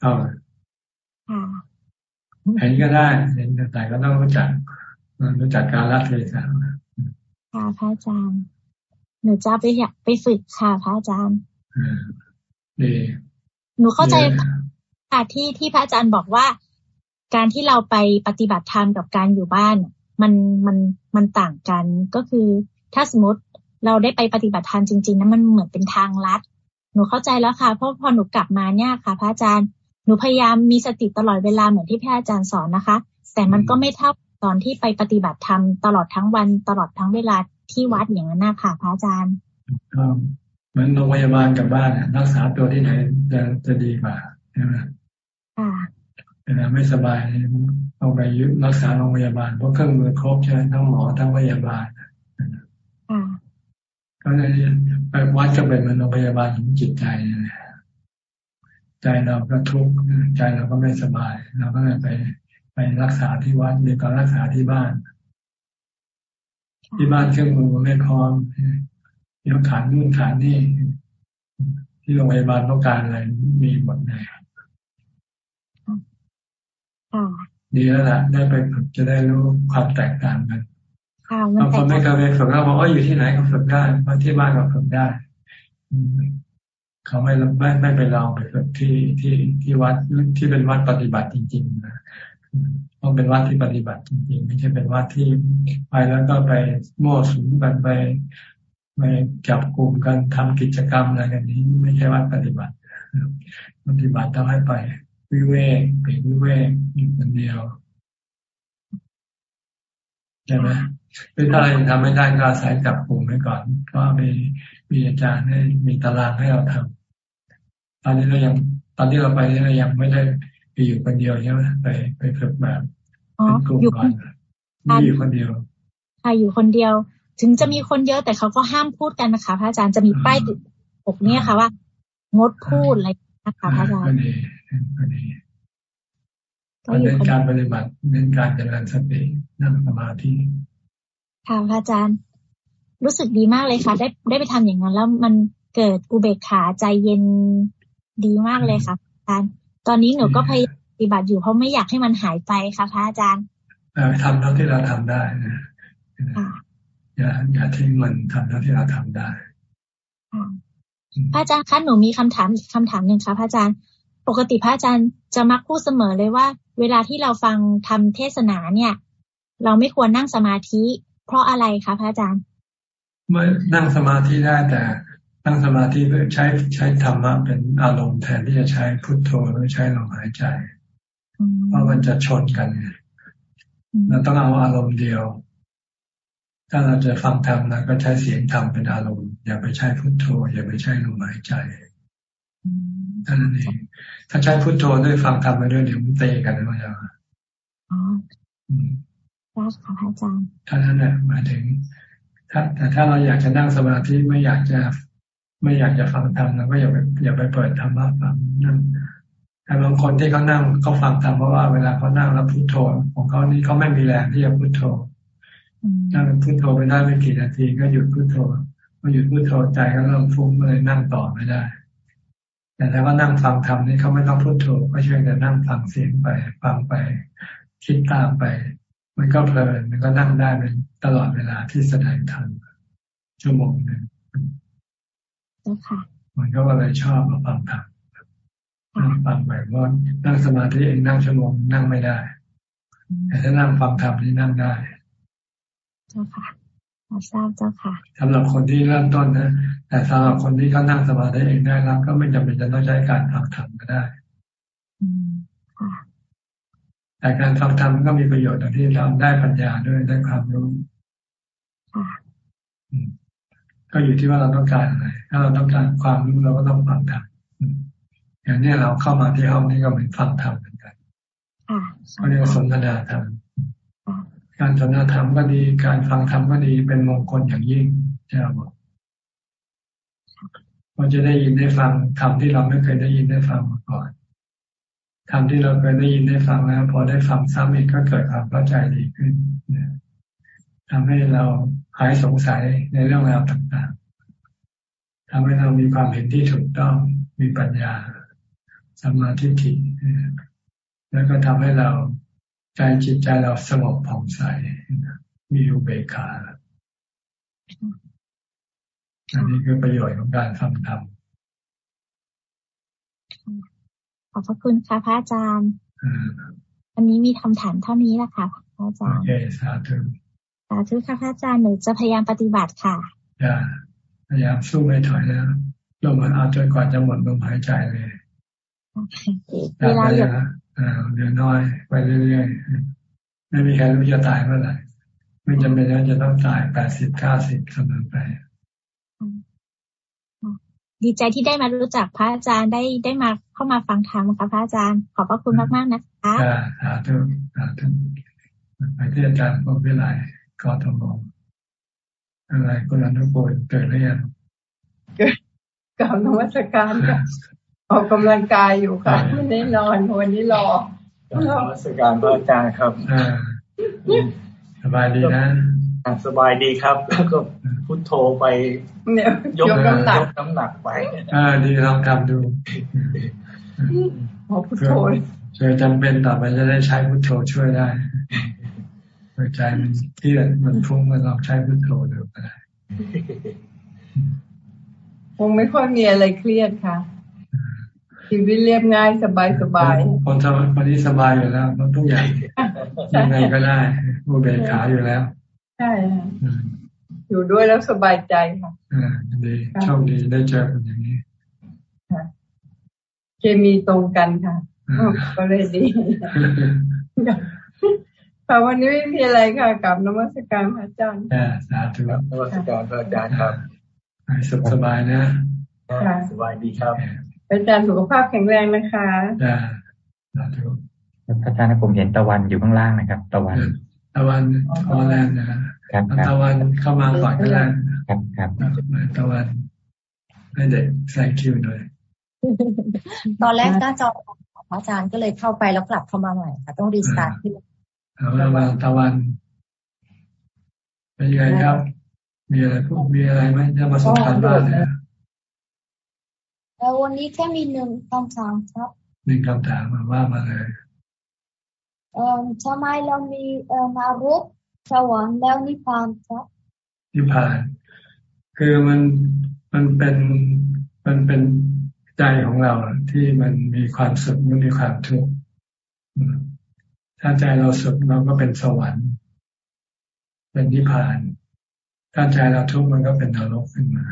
เอาเห็นก็ได้เห็นแต่ก็ต้องรู้จักรู้จักการรัดเลยค่ะค่ะพระอาจารย์หนูจะไปอยากไปฝึกค่ะพระอาจารย์ดีหนูเข้าใจค่ะ ที่ที่พระอาจารย์บอกว่า การที่เราไปปฏิบัติธรรมกับการอยู่บ้าน มันมันมันต่างกัน ก็คือถ้าสมมติเราได้ไปปฏิบัติธรรมจริงๆนะมันเหมือนเป็นทางลัด หนูเข้าใจแล้วค่ะเพราะพอหนูกลับมาเนี่ยค่ะ พระอาจารย์หนูพยายามมีสติตลอดเวลาเหมือนที่พระอาจารย์สอนนะคะ แต่มันก็ไม่เท่าตอนที่ไปปฏิบัติธรรมตลอดทั้งวันตลอดทั้งเวลาที่วัดอย่างนั้นนะคะพระอาจารย์เหมือนโรงพยาบาลกับบ้านรักษาตัวที่ไหนจะจะดีกว่าใช่ไหม เวลาไม่สบายเอาไปยึดรักษาโรงพยาบาลเพราะเครื่องมือครบใช่ไหมทั้งหมอทั้งพยาบาลก็เลยไปวัดก็เป็นโรงพยาบาลของจิตใจใจเราก็ทุกข์ใจเราก็ไม่สบาย เราก็เลยไปไปรักษาที่วัดหรือก็รักษาที่บ้าน ที่บ้านเครื่องมือไม่พร้อมเดี๋ยวขาดนู่นขาดนี่ ที่โรงพยาบาลต้องการอะไรมีหมดเลย ดีแล้วล่ะได้ไปฝึกจะได้รู้ความแตกต่างกันบางคนไม่เคยไปฝึกเราบอกว่าอยู่ที่ไหนก็ฝึกได้มาที่บ้านก็ฝึกได้ เขาไม่ไม่ไม่ไปลองไปฝึกที่ที่ที่วัดที่เป็นวัดปฏิบัติจริง ๆ นะต้องเป็นวัดที่ปฏิบัติจริงๆไม่ใช่เป็นวัดที่ไปแล้วก็ไปมั่วสุมกันไปไปจับกลุ่มกันทำกิจกรรมอะไรกันนี้ ไม่ใช่วัดปฏิบัติปฏิบัติต้องให้ไป วิเวกเป็นวิเวกอยู่คนเดียวใช่ไหมคือถ้าเราทำไม่ได้ก็อาศัยจับกลุ่มไว้ก่อน ก็มีมีอาจารย์ให้มีตารางให้เราทำตอนนี้เรายังตอนที่เราไปนี่เรายังไม่ได้ไปอยู่คนเดียวใช่ไหมไปไปฝึกแบบเป็นกลุ่มก่อนมีอยู่คนเดียวใช่อยู่คนเดียว ถึงจะมีคนเยอะแต่เขาก็ห้ามพูดกันนะคะพระอาจารย์จะมีป้ายติดปกเนี่ยค่ะว่า งดพูดอะไรนะคะพระอาจารย์ ก็ดีเน้นการปฏิบัติเน้นการเจริญสตินั่งสมาธิค่ะพระอาจารย์ รู้สึกดีมากเลยค่ะ ได้ได้ไปทำอย่างนั้น แล้วมันเกิดอุเบกขาใจเย็นดีมากเลยค่ะอาจารย์ตอนนี้หนูก็พยายามปฏิบัติอยู่เพราะไม่อยากให้มันหายไปค่ะพระอาจารย์ทำเท่าที่เราทำได้นะอย่าอย่าทิ้งมันทำเท่าที่เราทำได้พระอาจารย์คะหนูมีคำถามคำถามหนึ่งค่ะพระอาจารย์ ปกติพระอาจารย์จะมักพูดเสมอเลยว่า เวลาที่เราฟังทำเทศนาเนี่ย เราไม่ควรนั่งสมาธิ เพราะอะไรคะพระอาจารย์ไม่นั่งสมาธิได้แต่นั่งสมาธิเพื่อใช้ใช้ธรรมะเป็นอารมณ์แทนที่จะใช้พุทโธหรือใช้ลมหายใจเพราะมันจะชนกันเราต้องเอาอารมณ์เดียว ถ้าเราจะฟังธรรมนะก็ใช้เสียงธรรมเป็นอารมณ์ อย่าไปใช้พุทโธอย่าไปใช้ลมหายใจท่า นั้นเอง ถ้าใช้พุทโธด้วยฟังธรรมไปด้วยเดี๋ยวมันเตะกันนะมันจะอ๋อรับค่ะอาจารย์ท่านั้นแหละมาถึง ถ้าแต่ถ้าเราอยากจะนั่งสมาธิไม่อยากจะ ไม่อยากจะฟังธรรมเราก็อย่าไปอย่าไปเปิดธรรมะฟังนั่งแต่บางคนที่เขานั่งเขาฟังธรรมเพราะว่าเวลาเขานั่งแล้วพุโทโธของเขานี่เขาไม่มีแรงที่จะพุโทโธนั่งพุโทโธไปได้ไม่กี่นาทีก็หยุดพุโทโธพอหยุดพุโทโธใจก็เริ่มฟุ้งเลยนั่งต่อไม่ได้ แต่ถ้าว่านั่งฟังธรรมนี่เขาไม่ต้องพุโทโธก็เช่แต่นั่งฟังเสียงไป ฟังไป คิดตามไป มันก็เพลินมันก็นั่งได้เป็นตลอดเวลาที่แสดงธรรมชั่วโมงหนึ่งมันก็เลยชอบมาฟังธรรมนั่งฟังไปเพราะนั่งสมาธิเองนั่งชั่วโมงนั่งไม่ได้ แต่ถ้านั่งฟังธรรมนี่นั่งได้เจ้าค่ะ ทราบเจ้าค่ะสำหรับคนที่เริ่มต้นนะ แต่สำหรับคนที่เขานั่งสมาธิเองได้แล้วก็ไม่จำเป็นจะต้องใช้การฟังธรรมก็ได้แต่การฟังธรรมก็มีประโยชน์ที่เราได้ปัญญาด้วยได้ความรู้ก็อยู่ที่ว่าเราต้องการอะไร ถ้าเราต้องการความรู้เราก็ต้องฟังธรรมอย่างนี้เราเข้ามาที่ห้องนี้ก็เหมือนฟังธรรมเหมือนกันเขาเรียกว่าสนทนาธรรม การสนทนาธรรมก็ดี การฟังธรรมก็ดีเป็นมงคลอย่างยิ่งจะบอกเราจะได้ยินได้ฟังธรรมที่เราไม่เคยได้ยินได้ฟังมาก่อนธรรมที่เราเคยได้ยินได้ฟังแล้วพอได้ฟังซ้ำอีกก็เกิดความเข้าใจดีขึ้นทำให้เราหายสงสัยในเรื่องราวต่างๆทำให้เรามีความเห็นที่ถูกต้องมีปัญญาสมาธิิแล้วก็ทำให้เรา ใจจิตใจเราสงบผ่องใสมีอุเบกขาอันนี้คือประโยชน์ของการฟังธรรมขอบพระคุณค่ะพระอาจารย์อันนี้มีคำถามเท่านี้แหละค่ะพระอาจารย์โอเคสาธุสาธุค่ะพระอาจารย์หนูจะพยายามปฏิบัติค่ะจะพยายามสู้ไม่ถอยนะลมมันเอาจนกว่าจะหมดลมหายใจเลยเวลาเหลือ เหลือน้อยไปเรื่อยๆ ไม่มีใครรู้จะตายเมื่อไหร่ ไม่จำเป็นว่าจะต้องตายแปดสิบเก้าสิบเสมอไป ดีใจที่ได้มารู้จักพระอาจารย์ได้ได้มาเข้ามาฟังธรรมค่ะพระอาจารย์ ขอบพระคุณมากมากนะคะสาธุสาธุไปที่อาจารย์พบวิไลกอทมอะไรคุณอนุโกนเกิดหรือยังเกิดกับนวัตการค่ะ ออกกำลังกายอยู่ค่ะไม่ได้นอนวันนี้รอนวัตการพระอาจารย์ครับสบายดีนะสบายดีครับ แล้วก็พุทโธไปยกน้ำหนักยกน้ำหนักไปอ่าดีลองทำดูพอพุทโธช่วยจำเป็นต่อไปจะได้ใช้พุทโธช่วยได้ใจมันเครียดมันฟุ้งมันลองใช้พุทโธดูก็ได้คงไม่ค่อยมีอะไรเครียดค่ะ ชีวิตเรียบง่ายสบายสบายคนทำวันนี้สบายอยู่แล้วทุกอย่างยังไงก็ไดู้เบกขาอยู่แล้วใช่อยู่ด้วยแล้วสบายใจค่ะอ่าดีโชคดีได้เจอคนอย่างนี้เคมีตรงกันค่ะก็เลยดีค่ะวันนี้ไม่มีอะไรค่ะกับนมัสการพระอาจารย์สาธุนมัสการพระอาจารย์ครับสุขสบายนะสบายดีครับ อาจารย์สุขภาพแข็งแรงนะคะจ้าสาธุอาจารย์ผมเห็นตะวันอยู่ข้างล่างนะครับ ตะวัน ตะวันฮอลแลนด์นะครับตะวันเข้ามาก่อนก็ได้ครับครับตะวันให้เด็กใส่คิวหน่อยตอนแรกหน้าจออาจารย์ก็เลยเข้าไปแล้วกลับเข้ามาใหม่ค่ะต้องรีสตาร์ทที่ตะวันตะวันเป็นยังไงครับ มีอะไรพวกมีอะไรไหมจะมาส่งการบ้านเนี่ย วันนี้แค่มีหนึ่งคำถามครับหนึ่งคำถามมาว่ามาเลยเอ่อทำไมเรามีเอ่อนรกสวรรค์แล้วนิพพานครับนิพพาน คือมันมันเป็นมันเป็นใจของเราที่มันมีความสุขมันมีความทุกข์ถ้าใจเราสุขเราก็เป็นสวรรค์ เป็นนิพพาน ถ้าใจเราทุกข์มันก็เป็นนรกขึ้นมา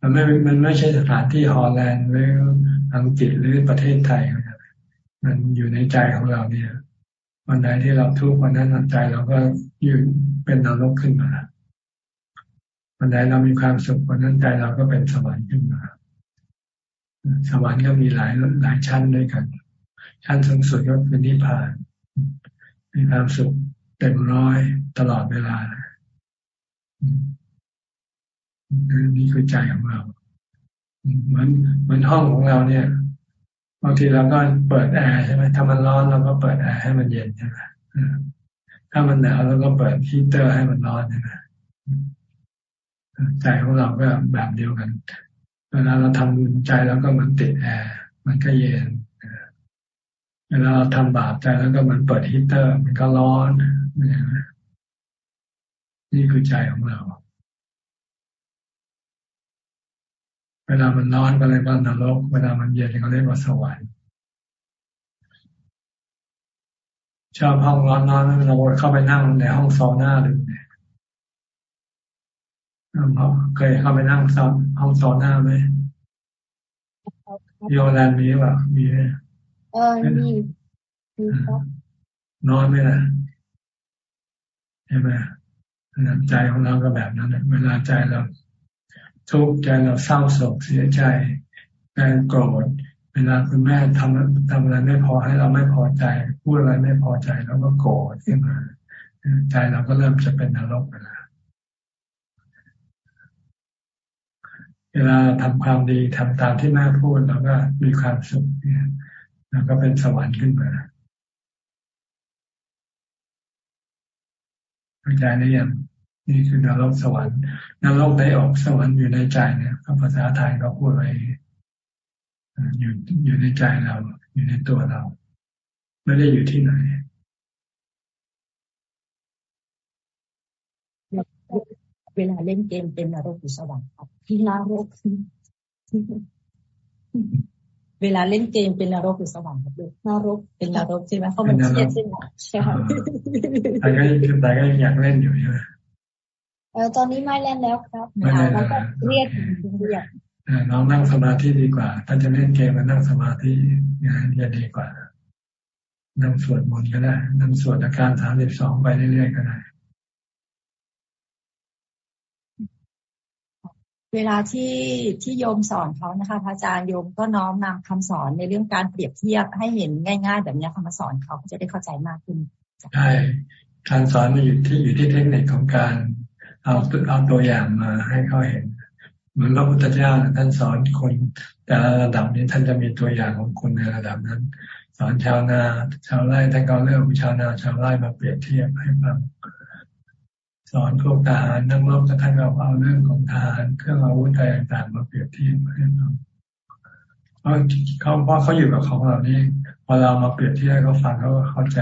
มันไม่มันไม่ใช่สถานที่ฮอลแลนด์หรืออังกฤษหรือประเทศไทยมันอยู่ในใจของเราเนี่ย วันไหนที่เราทุกข์วันนั้นใจเราก็ยืนเป็นนรกขึ้นมาวันไหนเรามีความสุขวันนั้นใจเราก็เป็นสวรรค์ขึ้นมา สวรรค์ก็มีหลายหลายชั้นด้วยกัน ชั้นสูงสุดก็คือนิพพาน มีความสุขเต็มร้อยตลอดเวลา นี่คือใจของเราเหมือนเหมือนห้องของเราเนี่ยบางทีเราก็เปิดแอร์ใช่ไหมถ้ามันร้อนเราก็เปิดแอร์ให้มันเย็นใช่ไหมถ้ามันหนาวเราก็เปิดฮีเตอร์ให้มันร้อนใช่ไหมใจของเราก็แบบเดียวกันเวลาเราทำบุญใจแล้วก็มันติดแอร์มันก็เย็นเวลาเราทำบาปใจแล้วก็มันเปิดฮีเตอร์ มันก็ร้อนนี่คือใจของเรา เวลามันร้อนก็เรียกว่านรก เวลามันเย็นก็เรียกว่าสวรรค์ชอบห้องร้อนนอนเราเข้าไปนั่งในห้องซาวน่าหรือเคยเข้าไปนั่งซ้อห้องซาวน่าไหมโยแลนมีป่ะมีไหมเออมีมีครับนอนไหมล่ะใช่ไหมใจของเราก็แบบนั้นเวลาใจเรา ทุกข์ใจเราเศร้าโศกเสียใจแรโกรธเวลาคุณแม่ทำทำอะไรไม่พอให้เราไม่พอใจพูดอะไรไม่พอใจเราก็โกรธขึ้นมาใจเราก็เริ่มจะเป็นนรกไปแล้วเวลาทำความดีทำตามที่แม่พูดเราก็มีความสุขเนี่ยเราก็เป็นสวรรค์ขึ้นมาเข้าใจได้ยัง นี่คือนรกสวรรค์นรกได้ออกสวรรค์อยู่ในใจเนี่ยภาษาไทยก็พูดไว้อยู่อยู่ในใจเรา อยู่ในตัวเรา ไม่ได้อยู่ที่ไหนเวลาเล่นเกมเป็นนรกหรือสวรรค์ครับที่นรกเวลาเล่นเกมเป็นนรกหรือสวรรค์ครับลูกนรกเป็นนรกใช่ไหมเขามันเครียดใช่ไหมใช่ค่ะแต่ก็ยังแต่ก็ยังอยากเล่นอยู่ใช่ไหม เออตอนนี้ไม่เล่นแล้วครับไม่เล่นแล้วเครียดเครียดน้องนั่งสมาธิดีกว่า ถ้าจะเล่นเกมมานั่งสมาธิงานจะดีกว่า นั่งสวดมนต์ก็ได้ นั่งสวดอาการสามสิบสองไปเรื่อยๆก็ได้ เวลาที่ที่โยมสอนเขานะคะพระอาจารย์โยมก็น้อมนำคำสอนในเรื่องการเปรียบเทียบให้เห็นง่าย ๆ แบบนี้คำสอนเขาจะได้เข้าใจมากขึ้น ใช่ การสอนมันอยู่ที่อยู่ที่เทคนิคของการ เอาเอาตัวอย่างมาให้เขาเห็น เหมือนพระพุทธเจ้าท่านสอนคน แต่ละระดับนี้ท่านจะมีตัวอย่างของคนในระดับนั้น สอนชาวนา ชาวไร่ท่านก็เลือกชาวนาชาวไร่มาเปรียบเทียบให้ฟังสอนพวกทหารนักรบท่านก็เอาเรื่องของทหารเครื่องอาวุธอะไรต่างๆมาเปรียบเทียบให้ฟังเขาเพราะเขาอยู่กับของเรานี่พอเรามาเปรียบเทียบเขาฟังเขาก็เข้าใจ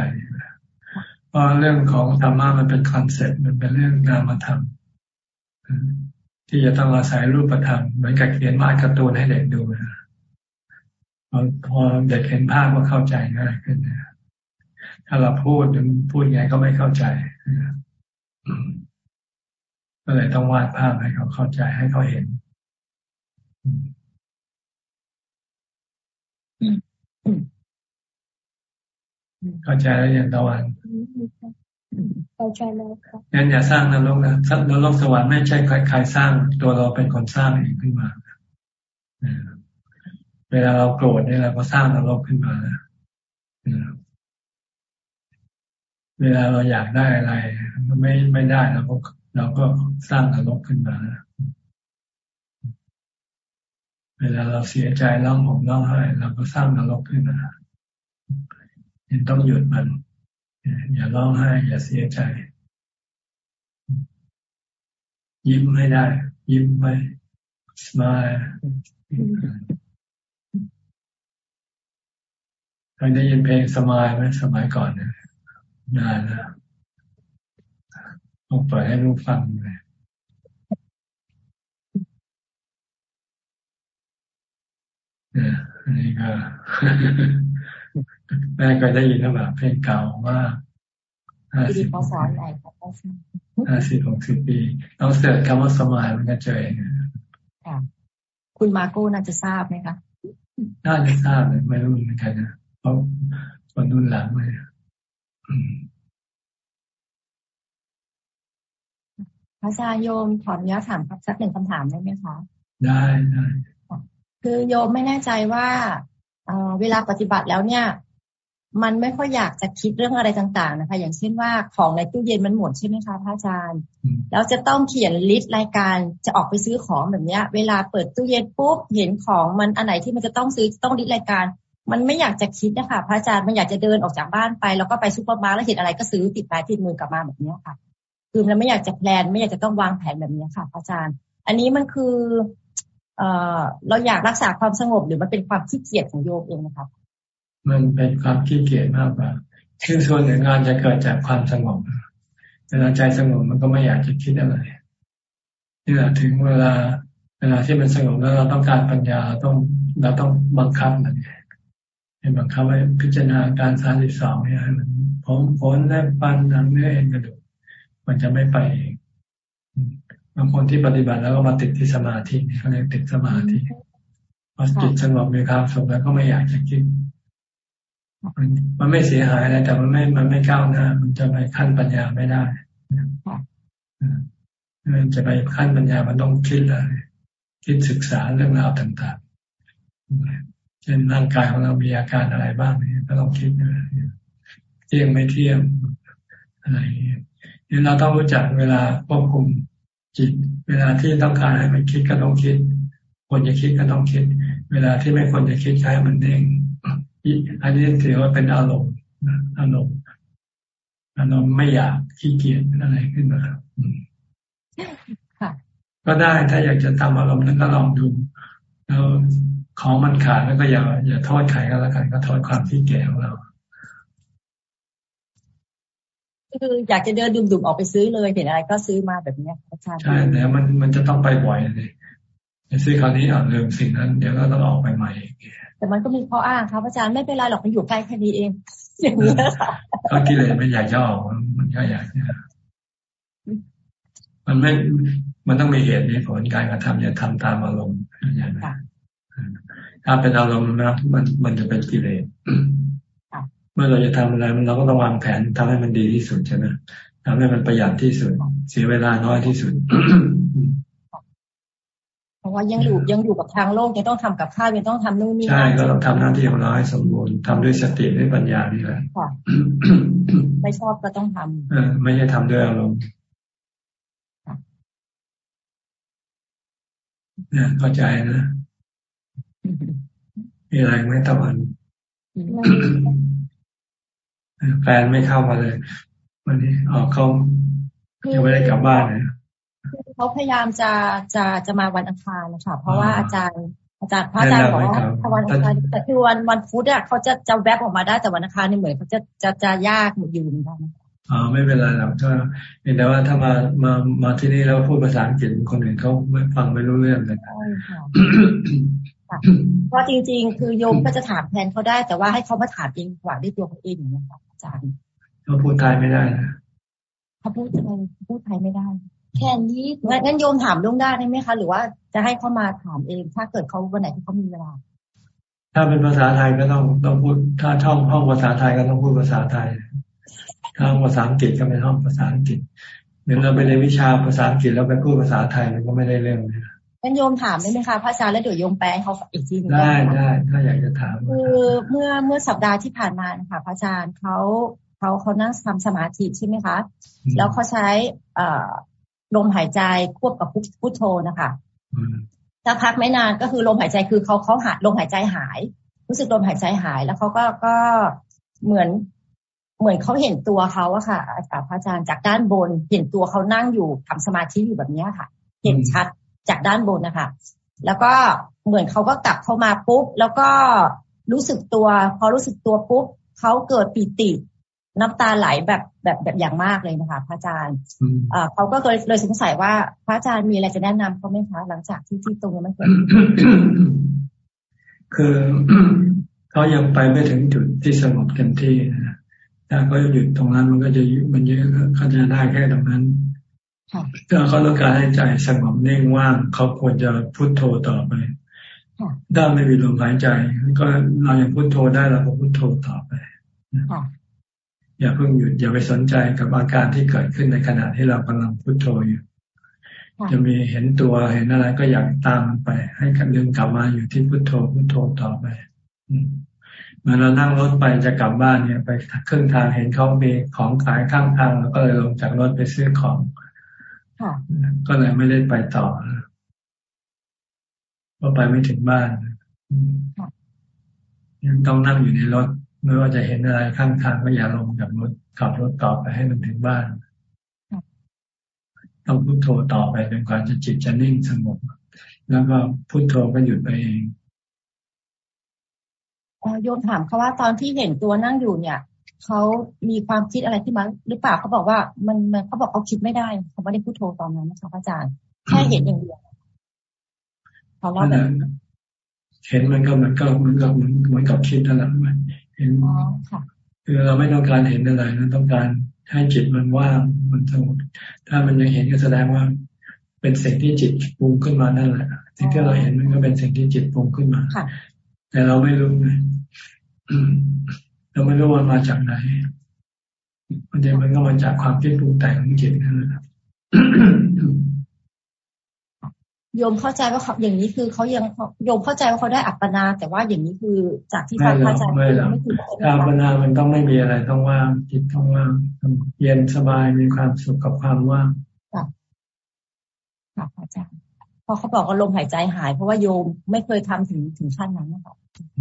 เพราะเรื่องของธรรมะมันเป็น concept มันเป็นเรื่องนามธรรม ที่จะต้องอาศัยรูปธรรมเหมือนกับเขียนวาดการ์ตูนให้เด็กดูนะพอเด็กเห็นภาพก็เข้าใจง่ายขึ้นนะถ้าเราพูดพูดไงก็ไม่เข้าใจก็เลยต้องวาดภาพให้เขาเข้าใจให้เขาเห็นเข้าใจแล้วอย่างตะวัน เข้าใจแล้วครับงั้นอย่าสร้างนรกนะนรกสวรรค์ไม่ใช่ใครสร้าง ตัวเราเป็นคนสร้างเองขึ้นมาเวลาเราโกรธเนี่ยเราก็สร้างนรกขึ้นมานะเวลาเราอยากได้อะไรไม่ไม่ได้เราก็เราก็สร้างนรกขึ้นมาเวลาเราเสียใจร้องห่มร้องไห้เราก็สร้างนรกขึ้นมาเห็นต้องหยุดมัน อย่าร้องไห้อย่าเสียใจ ยิ้มให้ได้ ยิ้มไปสมายเคยได้ยินเพลงสมายไหมสมัยก่อนเนี่ยนานแล้วต้องเปิดให้ลูกฟังเลยอันนี้ก็ แม่ก็ได้ยินแล้วแบบเพลงเก่ามากห้าสิบห้าสิบหกสิบปีต้องเสิร์ชคำว่าสมัยมันก็เจอเองคุณมาโก้น่าจะทราบไหมคะน่าจะทราบเลยไม่รู้เหมือนกันนะเพราะคนรุ่นหลังเลยพระอาจารย์โยมขออนุญาตถามสักหนึ่งคำถามได้ไหมคะได้ได้คือโยมไม่แน่ใจว่าเวลาปฏิบัติแล้วเนี่ย มันไม่ค่อยอยากจะคิดเรื่องอะไรต่างๆนะคะ อย่างเช่นว่าของในตู้เย็นมันหมดใช่ไหมคะพระอาจารย์ แล้วจะต้องเขียน list รายการจะออกไปซื้อของแบบเนี้ย เวลาเปิดตู้เย็นปุ๊บเห็นของมันอันไหนที่มันจะต้องซื้อต้อง list รายการ มันไม่อยากจะคิดนะคะพระอาจารย์มันอยากจะเดินออกจากบ้านไปแล้วก็ไปซูเปอร์มาร์เก็ตแล้วเห็นอะไรก็ซื้อติดปลายติดมือกลับมาแบบนี้ค่ะ คือมันไม่อยากจะ plan ไม่อยากจะต้องวางแผนแบบนี้ค่ะพระอาจารย์ อันนี้มันคือ เอ่อเราอยากรักษาความสงบหรือมันเป็นความขี้เกียจของโยมเองนะคะ มันเป็นความขี้เกียจมากกว่าซึ่งส่วนหนึ่งงานจะเกิดจากความสงบเวลาใจสงบมันก็ไม่อยากจะคิดอะไรนี่แหละถึงเวลา เวลาที่มันสงบแล้วเราต้องการปัญญาต้องเราต้องบังคับมันให้บังคับให้พิจารณาการสามสิบสองเนี่ยให้มันผมผลแลกปันทางเนื้อเอ็นกระดูกมันจะไม่ไปเองบางคนที่ปฏิบัติแล้วก็มาติดที่สมาธิเขาเรียกติดสมาธิพอจิตสงบมีความสุขแล้วก็ไม่อยากจะคิด มันมันไม่เสียหายอะไรแต่มันไม่มันไม่ก้าวหน้า มันจะไปขั้นปัญญาไม่ได้มันจะไปขั้นปัญญามันต้องคิดเลยคิดศึกษาเรื่องราวต่างๆเช่นร่างกายของเรามีอาการอะไรบ้างนี่ก็ต้องคิดนะเที่ยงไม่เที่ยงอะไรนี่เราต้องรู้จักเวลาควบคุมจิต เวลาที่ต้องการให้มันคิดก็ต้องคิดควรจะคิดก็ต้องคิด เวลาที่ไม่ควรจะคิดใช้มันเด้ง อันนี้ถือว่าเป็นอารมณ์อารมณ์อารมณ์ไม่อยากขี้เกียจอะไรขึ้นมาก็ได้ถ้าอยากจะทำอารมณ์นั้นก็ลองดูแล้วของมันขาดแล้วก็อย่าอย่าโทษใครก็แล้วกันก็โทษความขี้เกียจของเราคืออยากจะเดินดุ่มๆออกไปซื้อเลยเห็นอะไรก็ซื้อมาแบบนี้อาจารย์ใช่แล้วมันมันจะต้องไปบ่อยเลยซื้อคราวนี้อ่าลืมสิ่งนั้น เดี๋ยวก็ต้องออกไปใหม่ แต่มันก็มีข้ออ้างครับอาจารย์ไม่เป็นไรหรอกมันอยู่ใกล้แค่นี้เอง อย่างนี้ค่ะก็กิเลสไม่อยากจะออกมันก็อยากเนี่ยมันไม่ มันต้องมีเหตุมีผลการกระทำอย่าทำตามอารมณ์อย่างนั้นถ้าเป็นอารมณ์นะมันมันจะเป็นกิเลสเมื่อเราจะทำอะไรมันเราก็ต้องวางแผนทำให้มันดีที่สุดใช่ไหมทำให้มันประหยัดที่สุด เสียเวลาน้อยที่สุดราะ ว่ายังอยู่ยังอยู่กับทางโลกยังต้องทำกับข้าวยังต้องทำนู่นนี่ใช่ก็ต้องทำหน้าที่ของเราให้สมบูรณ์ทำด้วยสติด้วยปัญญานี่แหละไม่ชอบก็ต้องทำเออไม่ใช่ทำด้วยอารมณ์เนี่ยเข้าใจนะมีอะไรไหมตะวันแฟนไม่เข้ามาเลย วันนี้ออกเขายังไม่ได้กลับบ้านเลย เขาพยายามจะจะจะมาวันอังคารนะคะเพราะว่าอาจารย์อาจารย์พระอาจารย์บอกว่าวันอังคารแต่คือวันวันพุธอะเขาจะจะแวบออกมาได้แต่วันอังคารนี่เหมือนเขาจะจะจะยากหมดอยู่เหมือนกันอ๋อไม่เป็นไรหรอกถ้าแต่ว่าถ้ามามามาที่นี่แล้วพูดภาษาอังกฤษคนอื่นเขาไม่ฟังไม่รู้เรื่องเลยใช่ค่ะเพราะจริง ๆ คือโยมก็จะถามแทนเขาได้ แต่ว่าให้เขามาถามเองกว่าด้วยตัวเขาเองนะคะอาจารย์เขาพูดไทยไม่ได้นะเขาพูดไทยพูดไทยไม่ได้ แค่นี้งั้นโยมถามลุงได้ไหมคะ หรือว่าจะให้เขามาถามเอง ถ้าเกิดเขาวันไหนที่เขามีเวลา ถ้าเป็นภาษาไทยก็ต้องต้องพูด ถ้าช่องห้องภาษาไทยก็ต้องพูดภาษาไทยถ้าภาษาอังกฤษก็เป็นห้องภาษาอังกฤษหรือเราไปเรียนวิชาภาษาอังกฤษแล้วไปพูดภาษาไทยมันก็ไม่ได้เรื่องเลยงั้นโยมถามได้ไหมคะพระอาจารย์แล้วเดี๋ยวโยมแปลเขาอีกทีนึงได้ได้ถ้าอยากจะถามคือเมื่อเมื่อสัปดาห์ที่ผ่านมานะคะพระอาจารย์เขาเขาเขานั่งทำสมาธิใช่ไหมคะ แล้วเขาใช้อ่า ลมหายใจควบกับพุทโธนะคะถ้าพักไม่นานก็คือลมหายใจคือเขาเขาหายลมหายใจหาย รู้สึกลมหายใจหาย แล้วเขาก็ก็เหมือนเหมือนเขาเห็นตัวเขาอะค่ะอาจารย์พระอาจารย์จากด้านบน เห็นตัวเขานั่งอยู่ทำสมาธิอยู่แบบนี้ค่ะ เห็นชัดจากด้านบนนะคะแล้วก็เหมือนเขาก็กลับเข้ามาปุ๊บแล้วก็รู้สึกตัว พอรู้สึกตัวปุ๊บเขาเกิดปีติ น้ำตาไหลแบบแบบแบบอย่างมากเลยนะคะพระอาจารย์เขาก็เลยเลยสงสัยว่าพระอาจารย์มีอะไรจะแนะนำเขาไหมคะหลังจากที่ที่ตรงนี้มันเกิดคือเขายังไปไม่ถึงจุดที่สงบเต็มที่นะถ้าเขาหยุดตรงนั้นมันก็จะมันเยอะเขาจะได้แค่ตรงนั้นถ้าเขาต้องการให้ใจสงบนิ่งว่างเขาควรจะพุโทโธต่อไปถ้าไม่มีลมหายใจ ก็เรายังพุโทโธได้เราก็พุโทโธต่อไป อย่าเพิ่งหยุดอย่าไปสนใจกับอาการที่เกิดขึ้นในขณะที่เรากำลังพุโทโธอยู่จะมีเห็นตัวเห็นอะไรก็อยากตามมันไป ให้กันดึงกลับมาอยู่ที่พุโทโธพุโทโธต่อไปเมื่อเรานั่งรถไปจะกลับบ้านเนี่ย ไปครึ่งทางเห็นเขามีของขายข้างทางเราก็เลยลงจากรถไปซื้อของก็เลยไม่ได้ไปต่อก็ไปไม่ถึงบ้านยังต้องนั่งอยู่ในรถ ไม่ว่าจะเห็นอะไรข้างทางก็อย่าลงจากรถขับรถต่อไปให้มันถึงบ้าน ต้องพุโทโธต่อไปจนกว่าจะจิตจะนิ่งสงบแล้วก็พุโทโธก็หยุดไปเองโยมถามเขาว่าตอนที่เห็นตัวนั่งอยู่เนี่ยเขามีความคิดอะไรที่มันหรือเปล่าเขาบอกว่ามันมันเขาบอกเขาคิดไม่ได้เขาไม่ได้พุโทโธตอนนั้นนะคะอาจารย์แค่เห็นอย่างเดียวเขาเล่าแบบเห็นมันก็มันก็มันก็เหมือนกับคิดนั่นแหละ เห็นคือเราไม่ต้องการเห็นอะไรเราต้องการให้จิตมันว่างมันสงบถ้ามันยังเห็นก็แสดงว่า เป็นสิ่งที่จิตปรุงขึ้นมานั่นแหละสิ่งที่เราเห็นมันก็เป็นสิ่งที่จิตปรุงขึ้นมาแต่เราไม่รู้ไงเราไม่รู้ว่ามาจากไหนมันจะมันก็มาจากความคิดปรุงแต่งของจิตนั่นแหละ โยมเข้าใจว่าเขาอย่างนี้คือเขายังโยมเข้าใจว่าเขาได้อัปปนา แต่ว่าอย่างนี้คือจากที่ฟังพระอาจารย์ไม่หรอกอัปปนามันต้องไม่มีอะไรต้องว่างจิตต้องว่างเย็นสบายมีความสุขกับความว่างค่ะค่ะอาจารย์พอเขาบอกว่าลมหายใจหาย เพราะว่าโยมไม่เคยทำถึงถึงขั้นนั้นนะคะ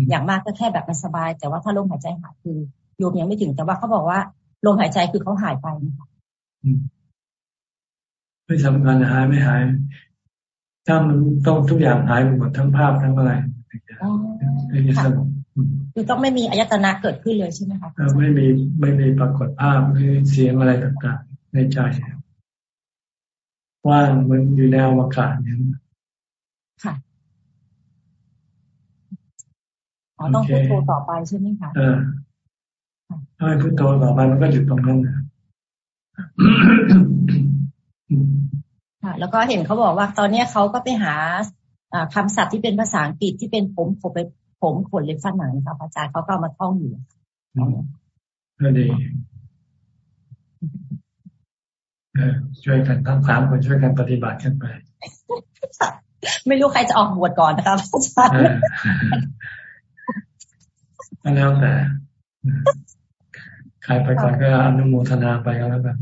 อย่างมากก็แค่แบบมันสบาย แต่ว่าถ้าลมหายใจหายคือโยมยังไม่ถึงแต่ว่าเขาบอกว่าลมหายใจคือเขาหายไปนะคะไม่สำคัญหายไม่หาย ถ้ามันต้องทุกอย่างหายหมดทั้งภาพทั้งอะไรถึงจะสงบคือต้องไม่มีอายตนะเกิดขึ้นเลยใช่ไหมคะไม่มีไม่มีปรากฏภาพหรือเสียงอะไรต่างๆ ในใจว่างมันอยู่ในอวกาศอย่างนี้ค่ะอ๋อต้องพุทโธต่อไปใช่ไหมคะเออถ้าไม่พุทโธต่อไปมันก็หยุดตรงนั้นนะ ค่ะแล้วก็เห็นเขาบอกว่า ตอนเนี้ยเขาก็ไปหาคำศัพท์ที่เป็นภาษาอังกฤษที่เป็นผมขบไปผมขนเล็บฟันหนังครับอาจารย์เขาก็มาท่องอยู่ก็ดีช่วยกันทั้งสามคนช่วยกันปฏิบัติกันไปไม่รู้ใครจะออกบวชก่อนนะครับอาจารย์แล้วแต่ใครไปก่อนก็อนุโมทนาไปก็แล้วกัน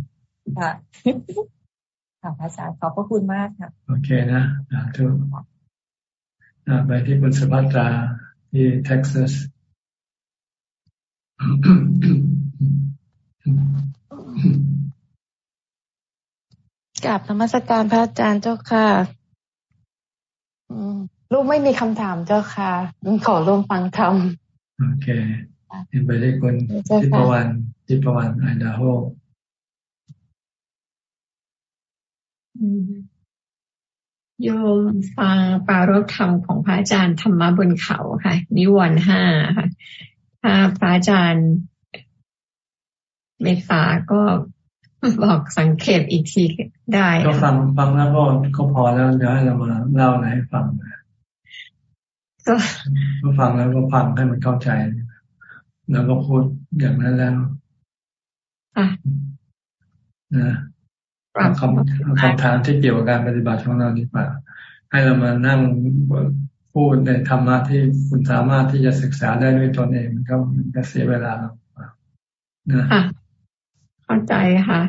ค่ะ ค่ะพระอาจารย์ขอบพระคุณมากค่ะ โอเคนะทุกไปที่บุญสภัตราที่เท็กซัสกราบธรรมสการพระอาจารย์เจ้าค่ะลูกไม่มีคำถามเจ้าค่ะ ขอร่วมฟังธรรม โอเคเห็นไปได้คนทิพวันทิพวันไอดาโฮ โยมฟังปารบธรรมของพระอาจารย์ธรรมะบนเขาค่ะ นิวรณ์ห้าค่ะ ถ้าพระอาจารย์เมตตาก็บอกสังเกตอีกทีได้ก็ฟังฟังแล้วก็ก็พอแล้วเดี๋ยวให้เรามาเล่าอะไรให้ฟังก็ฟังแล้วก็ฟังให้มันเข้าใจ แล้วก็พูดอย่างนั้นแล้วนะ คำคำถามที่เกี่ยวกับการปฏิบัติของเราดีกว่า ให้เรามานั่งพูดในธรรมะที่คุณสามารถที่จะศึกษาได้ด้วยตนเองมันก็มันก็เสียเวลานะเข้าใจค่ะ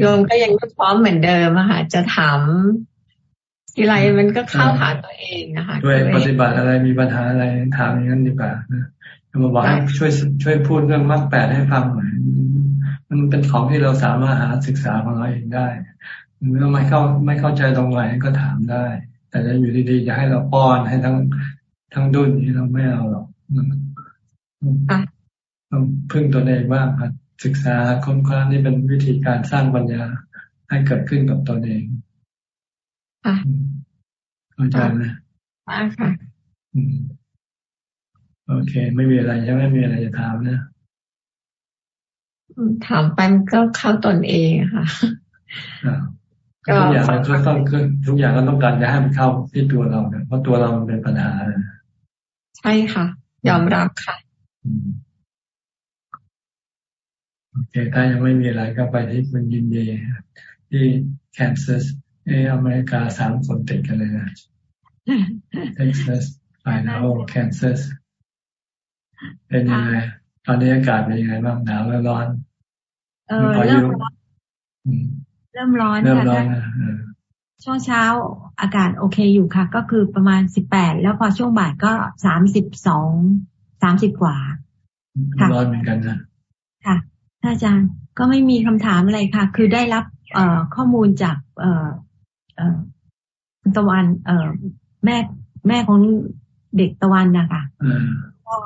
โยมก็ยังพร้อมเหมือนเดิมอะค่ะ จะถามทีไรมันก็เข้าหาตัวเองนะคะด้วยปฏิบัติอะไรมีปัญหาอะไรถามอย่างนั้นดีกว่านะมาบอกให้ช่วยช่วยพูดเรื่องมรรคแปดให้ฟังหน่อย มันเป็นของที่เราสามารถหาศึกษาของเราเองได้เมื่อไม่เข้าไม่เข้าใจตรงไหนก็ถามได้ แต่จะอยู่ดีๆจะให้เราป้อนให้ทั้งทั้งดุนนี้เราไม่เอาหรอกต้องพึ่งตัวเองบ้างครับศึกษาค้นคว้านี่เป็นวิธีการสร้างปัญญาให้เกิดขึ้นกับตัวเองเข้าใจไหมค่ะโอเค ไม่มีอะไรยังไม่มีอะไรจะถามนะ ถามไปก็เข้าตนเองค่ะทุกอย่างก็ต้องทุกอย่างก็ต้องการจะให้มันเข้าที่ตัวเราเนี่ยเพราะตัวเราเป็นปัญหา ใช่ค่ะ ยอมรับค่ะโอเค ถ้ายังไม่มีอะไรก็ไปที่คุณยินดีที่แคนซัสในอเมริกาสามคนติดกันเลยนะเท็กซัสไอดาโอแคนซัสเป็นยังไงตอนนี้อากาศเป็นยังไงบ้างหนาวร้อน เออเริ่มร้อนเริ่มร้อนค่ะช่วงเช้าอากาศโอเคอยู่ค่ะ ก็คือประมาณสิบแปดแล้วพอช่วงบ่ายก็สามสิบสองสามสิบกว่าร้อนเหมือนกันนะค่ะท่านอาจารย์ก็ไม่มีคำถามอะไรค่ะ คือได้รับเอ่อข้อมูลจากเอ่อเอ่อตะวันเอ่อแม่แม่ของเด็กตะวันนะคะก็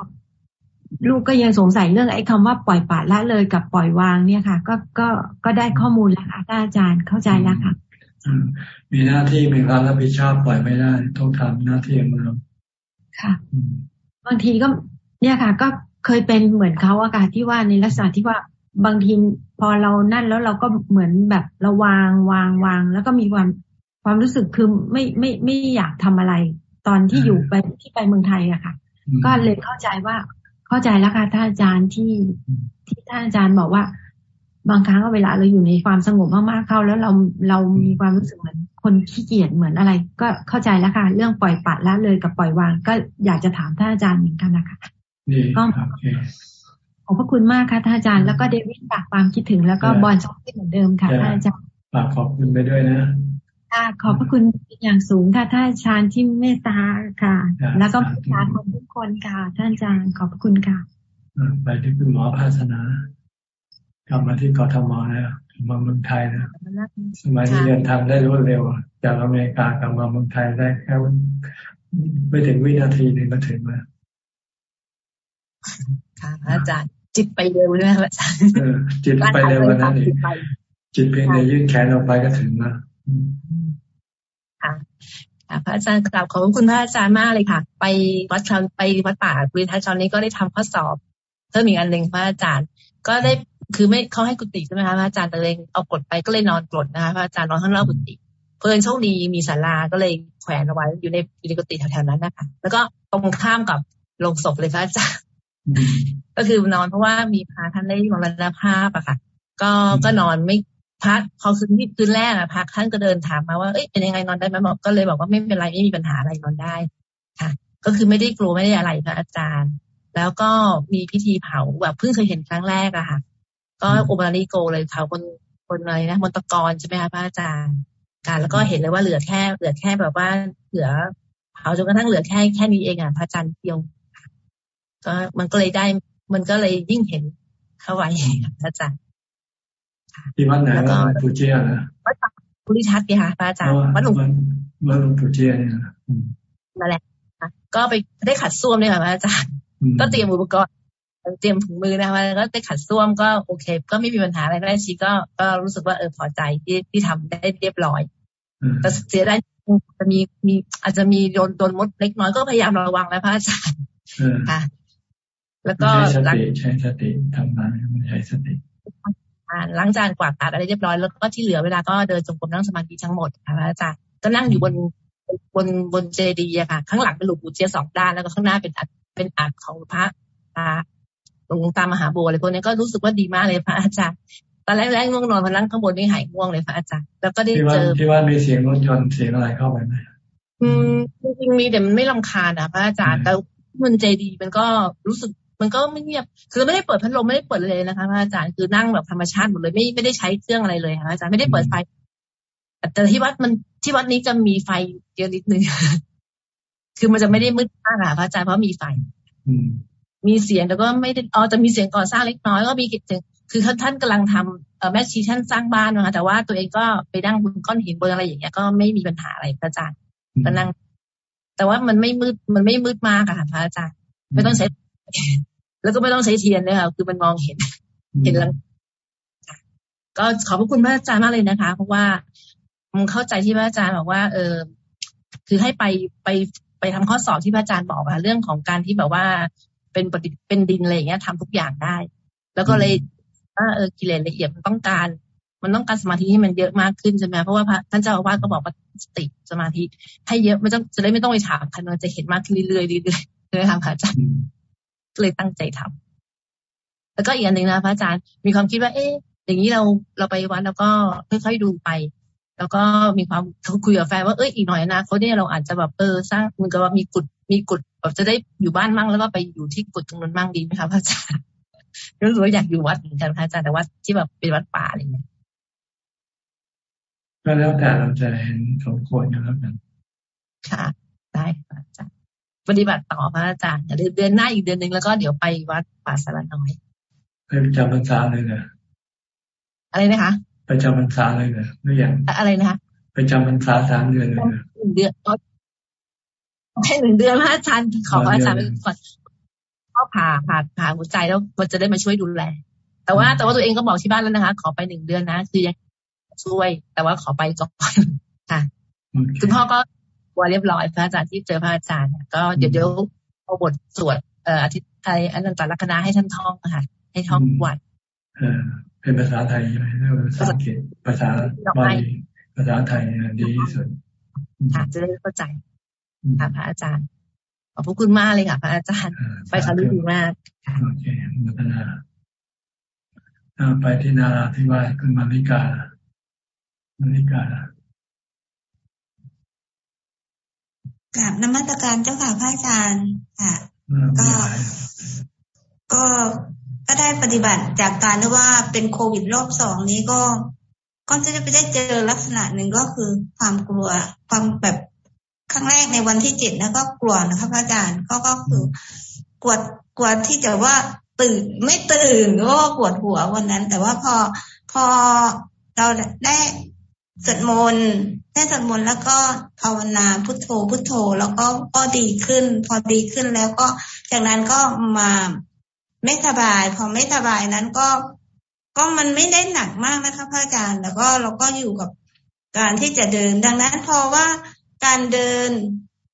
ลูกก็ยังสงสัยเรื่องไอ้คำว่าปล่อยปละละเลยกับปล่อยวางเนี่ยค่ะ ก็ก็ก็ได้ข้อมูลแล้วค่ะท่านอาจารย์เข้าใจแล้วค่ะมีหน้าที่มีความรับผิดชอบปล่อยไม่ได้ต้องทำหน้าที่ของเราค่ะบางทีก็เนี่ยค่ะ ก็เคยเป็นเหมือนเขาอะค่ะที่ว่าในลักษณะที่ว่าบางทีพอเรานั่นแล้วเราก็เหมือนแบบเราวางวางวางแล้วก็มีความความรู้สึกคือไม่ไม่ไม่อยากทำอะไร ตอนที่อยู่ไปที่ไปเมืองไทยอะค่ะ ก็เลยเข้าใจว่า เข้าใจแล้วค่ะท่านอาจารย์ที่ที่ท่านอาจารย์บอกว่า บางครั้งเวลาเราอยู่ในความสงบมากๆเข้า แล้วเราเรามีความรู้สึกเหมือนคนขี้เกียจเหมือนอะไร ก็เข้าใจแล้วค่ะ เรื่องปล่อยปัดละเลยกับปล่อยวาง ก็อยากจะถามท่านอาจารย์เหมือนกันนะคะก็ขอบพระคุณมากค่ะท่านอาจารย์แล้วก็เดวิดฝากความคิดถึงแล้วก็บอลชอบที่เหมือนเดิมค่ะท่านอาจารย์ฝากขอบคุณไปด้วยนะ ค่ะขอบพระคุณอย่างสูงค่ะท่านอาจารย์ที่เมตตาค่ะ แล้วก็ประชาชนทุกคนค่ะ ท่านอาจารย์ขอบพระคุณค่ะไปที่คุณหมอภาสนากลับมาที่กทมแล้วมาเมืองไทยนะสมัยนี้เดินทางได้รวดเร็วจากอเมริกากลับมาเมืองไทยได้แค่ไม่ถึงวินาทีหนึ่งก็ถึงแล้วค่ะอาจารย์จิตไปเร็วเลยนะอาจารย์จิตไปเร็วกันนั่นเองจิตเพียงแต่ยื่นแขนออกไปก็ถึงแล้ว ค่ะพระอาจารย์กราบขอบคุณพระอาจารย์มากเลยค่ะ ไปวัดชอนไปวัดป่าบริทัชอนนี้ก็ได้ทำข้อสอบ เพิ่มอีกอันหนึ่งพระอาจารย์ ก็ได้คือไม่เขาให้กุฏิใช่ไหมคะพระอาจารย์แต่เลยเอากดไปก็เลยนอนกดนะคะพระอาจารย์นอนข้างนอกกุฏิเพื่อนโชคดีมีศาลาก็เลยแขวนเอาไว้อยู่ในอยู่ในกุฏิแถวๆนั้นนะคะแล้วก็ตรงข้ามกับโรงศพเลยพระอาจารย์ก็คือนอนเพราะว่ามีพระท่านได้มรณภาพอะค่ะ ก็ก็นอนไม่ พักพอคืนที่คืนแรกอะพักท่านก็เดินถามมาว่าเอ้ยเป็นยังไงนอนได้ไหมบอกก็เลยบอกว่าไม่เป็นไรไม่มีปัญหาอะไรนอนได้ค่ะ ก็คือไม่ได้กลัวไม่ได้อะไรพระอาจารย์ แล้วก็มีพิธีเผาแบบเพิ่งเคยเห็นครั้งแรกอะค่ะ ก็โอมาริโกเลยเผาบนบนอะไรนะบนตะกอนใช่ไหมคะพระอาจารย์การแล้วก็เห็นเลยว่าเหลือแค่เหลือแค่แบบว่าเหลือเผาจนกระทั่งเหลือแค่แค่นี้เองอะพระอาจารย์เดียวก็มันก็เลยได้มันก็เลยยิ่งเห็นเข้าไว้อาจารย์ ที่วัดไหนวัดปูเจียนะวัดภูริทัศน์ค่ะพระอาจารย์วัดหลวงวัดหลวงปู่เจียเนี่ยนั่นแหละก็ไปได้ขัดส้วมเลยค่ะพระอาจารย์ก็เตรียมอุปกรณ์เตรียมถุงมือนะคะก็ได้ขัดส้วมก็โอเค ก็ไม่มีปัญหาอะไรได้ชีก็ก็รู้สึกว่าเออพอใจที่ที่ทำได้เรียบร้อยแต่เสียดายจะมีมีอาจจะมีโดนโดนมดเล็กน้อยก็พยายามระวังแล้วพระอาจารย์ค่ะ แล้วก็ใช้สติใช้สติทำงานใช้สติ ล้างจานกวาดตาอะไรเรียบร้อย แล้วก็ที่เหลือเวลาก็เดินจงกรมนั่งสมาธิทั้งหมดค่ะอาจารย์ก็นั่งอยู่บนบนบนเจดีย์ค่ะ ข้างหลังเป็นหลวงปู่เจียสองด้านแล้วก็ข้างหน้าเป็นอัดเป็นอัดของพระตาหลวงตามหาบัวอะไรพวกนี้ก็รู้สึกว่าดีมากเลยพระอาจารย์ตอนแรกๆง่วงนอนพอนั่งข้างบนนี่หายง่วงเลยพระอาจารย์แล้วก็ได้เจอที่ว่ามีเสียงรถยนต์เสียงอะไรเข้าไปไหมอืมจริงๆมีแต่มันไม่ลำคาญอะพระอาจารย์แต่มันเจดีมันก็รู้สึก มันก็ไม่เงียบ คือไม่ได้เปิดพัดลมไม่ได้เปิดเลยนะคะพระอาจารย์ คือนั่งแบบธรรมชาติหมดเลยไม่ไม่ได้ใช้เครื่องอะไรเลยค่ะอาจารย์ไม่ได้เปิดไฟ แต่ที่วัดมันที่วัดนี้จะมีไฟเยอะนิดนึง คือมันจะไม่ได้มืดมากค่ะพระอาจารย์เพราะมีไฟมีเสียงแต่ก็ไม่ได้อ๋อจะมีเสียงก่อสร้างเล็กน้อยก็มีกิจคือท่านท่านกำลังทำแม่ชีท่านสร้างบ้านนะคะแต่ว่าตัวเองก็ไปนั่งบนก้อนหินบนอะไรอย่างเงี้ยก็ไม่มีปัญหาอะไรพระอาจารย์ก็นั่ง แต่ว่ามันไม่มืดมันไม่มืดมากค่ะพระอาจารย์ไม่ต้องใช้ แล้วก็ไม่ต้องใช้เทียนเลยค่ะคือมันมองเห็น เห็นแล้วก็ขอบพระคุณพระอาจารย์มากเลยนะคะ เพราะว่ามันเข้าใจที่พระอาจารย์บอกว่า เออคือให้ไปไปไปทำข้อสอบที่พระอาจารย์บอกอะเรื่องของการที่แบบว่าเป็นปฏิเป็นดินอะไรอย่างเงี้ยทำทุกอย่างได้ แล้วก็เลยว่าเออกิเลสละเอียดมันต้องการ มันต้องการสมาธิที่มันเยอะมากขึ้นใช่ไหมเพราะว่าพระท่านเจ้าอาวาสก็บอกว่าสติสมาธิให้เยอะไม่ต้องจะได้ไม่ต้องไปถามใครมันจะเห็นมากขึ้นเรื่อยๆเรื่อยๆเลยค่ะพระอาจารย์ ก็เลยตั้งใจทำแล้วก็อีกอันหนึ่งนะพระอาจารย์มีความคิดว่า เอ๊ะอย่างนี้เราเราไปวัดแล้วก็ค่อยๆดูไป แล้วก็มีความเขาคุยกับแฟนว่าเอ้ยอีกหน่อยนะเขาเนี่ยเราอาจจะแบบเออสร้างมันก็ว่ามีกุดมีกุดแบบจะได้อยู่บ้านมั่งแล้วก็ไปอยู่ที่กุดตรงนั้นมั่งดีไหมคะพระอาจารย์รู้สึกว่าอยากอยู่วัดเหมือนกันพระอาจารย์แต่ว่าที่แบบเป็นวัดป่าอะไรเงี้ยก็แล้วแต่เราจะเห็นสมควรกันแล้วกันค่ะ ได้พระอาจารย์ป ฏิบัติต่อพระอาจารย์เดี๋ยวเดือนหน้าอีกเดือนหนึ่งแล้วก็เดี๋ยวไปวัดป่าสารน้อยไปจำพรรษาเลยเนยอะไรนะคะ ไปจำพรรษาเลยเนยหรือยังอะไรนะคะไปจำพรรษาสามเดือนเลยหนึ่งเดือนแค่หนึ่งเดือนพระอาจารย์ขอพระอาจารย์ไปก่อนก็ผ่าผ่าผ่าหัวใจแล้วมันจะได้มาช่วยดูแล แต่ว่าแต่ว่าตัวเองก็บอกที่บ้านแล้วนะคะ ขอไปหนึ่งเดือนนะ คือยังช่วย แต่ว่าขอไปก่อนค่ะ คุณพ่อก็ ว่าเรียบร้อยพระอาจารย์ที่เจอพระอาจารย์ก็เดี๋ยวเดี๋ยวเอาบทสวดเอ่ออาทิตย์ไทยอันนั้นตลักษณะให้ท่านท่องค่ะ ให้ท่องวัดเออเป็นภาษาไทยไหมภาษาอังกฤษภาษาบาลีภาษาไทยดีที่สุดค่ะจะได้เข้าใจค่ะพระอาจารย์ขอบพระคุณมากเลยค่ะ พระอาจารย์ ไปสารุดีมากโอเคมัฒนาไปที่นาราที่ว่าคุณมาริกามาริกา กราบนมัสการเจ้าค่ะพระอาจารย์ค่ะ ก็ก็ก็ได้ปฏิบัติจากการที่ว่าเป็นโควิดรอบสองนี้ก็ ก็จะไปได้เจอลักษณะหนึ่งก็คือความกลัวความแบบครั้งแรกในวันที่เจ็ดนะก็กลัวนะคะพระอาจารย์ก็ก็คือกลัวกลัวที่จะว่าตื่นไม่ตื่นก็ปวดหัววันนั้น แต่ว่าพอพอเราได้ สวดมนต์ได้สวดมนต์แล้วก็ภาวนาพุทโธพุทโธ แล้วก็ก็ดีขึ้น พอดีขึ้นแล้วก็จากนั้นก็มาไม่สบาย พอไม่สบายนั้นก็ก็มันไม่ได้หนักมากนะคะพระอาจารย์แล้วก็เราก็อยู่กับการที่จะเดิน ดังนั้นพอว่าการเดิน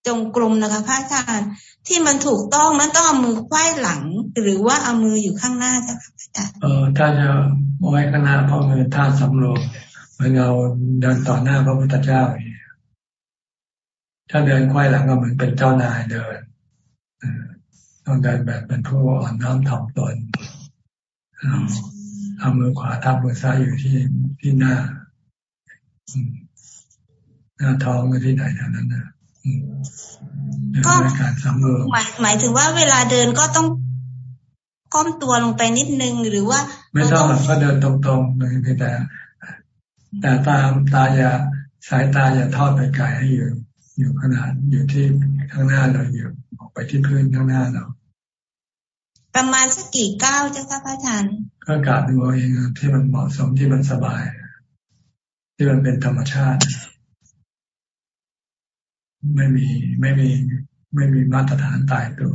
จงกรมนะคะพระอาจารย์ที่มันถูกต้องมันต้องเอามือคว้หลัง หรือว่าเอามืออยู่ข้างหน้าจ้ะค่ะอาจารย์เออถ้าจะไว้ข้างหน้าเพราะมันท่าสำรวม มือนเราเดินต่อหน้าพระพุทธเจ้าถ้าเดินคว้หลังก็เหมือนเป็นเจ้านายเดินต้องเดินแบบเป็นผู้อ่อนน้อมถ่อมตนเอามือขวาทับมือซ้ายอยู่ที่ที่หน้าหน้าท้องหรือที่ไหนเท่านั้นนะก็การสำรวมหมายหมายถึงว่าเวลาเดินก็ต้องก้มตัวลงไปนิดนึงหรือว่า ไม่ต้องหรอกก็เดินตรงๆเลยแต่ แต่ตามตาอย่าสายตาอย่าทอดไปไกลให้อยู่ อยู่ขนาดอยู่ที่ข้างหน้าเราอยู่ออกไปที่พื้นข้างหน้าเรา ประมาณสักกี่ก้าวเจ้าค่ะพระอาจารย์ก็กาดดูเองที่มันเหมาะสมที่มันสบาย ที่มันเป็นธรรมชาติ ไม่มีไม่มีไม่มีมาตรฐานตายตัว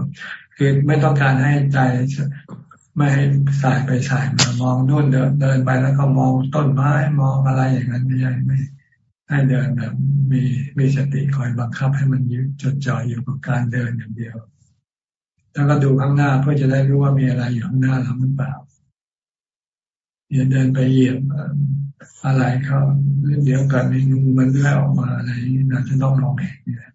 คือไม่ต้องการให้ใจ ไม่ให้สายไปสายมามองนู่นเดินเดินไปแล้วก็มองต้นไม้มองอะไรอย่างนั้นไม่ใช่ไม่ให้เดินแบบมีมีสติคอยบังคับให้มันยึดจดจ่ออยู่กับการเดินอย่างเดียว แล้วก็ดูข้างหน้าเพื่อจะได้รู้ว่ามีอะไรอยู่ข้างหน้าเราหรือเปล่าอย่าเดินไปเหยียบอะไรเขาเดี๋ยวกิดมีงูมันเลื้อยออกมาอะไรเราจะต้องลองเห็นเนี่ย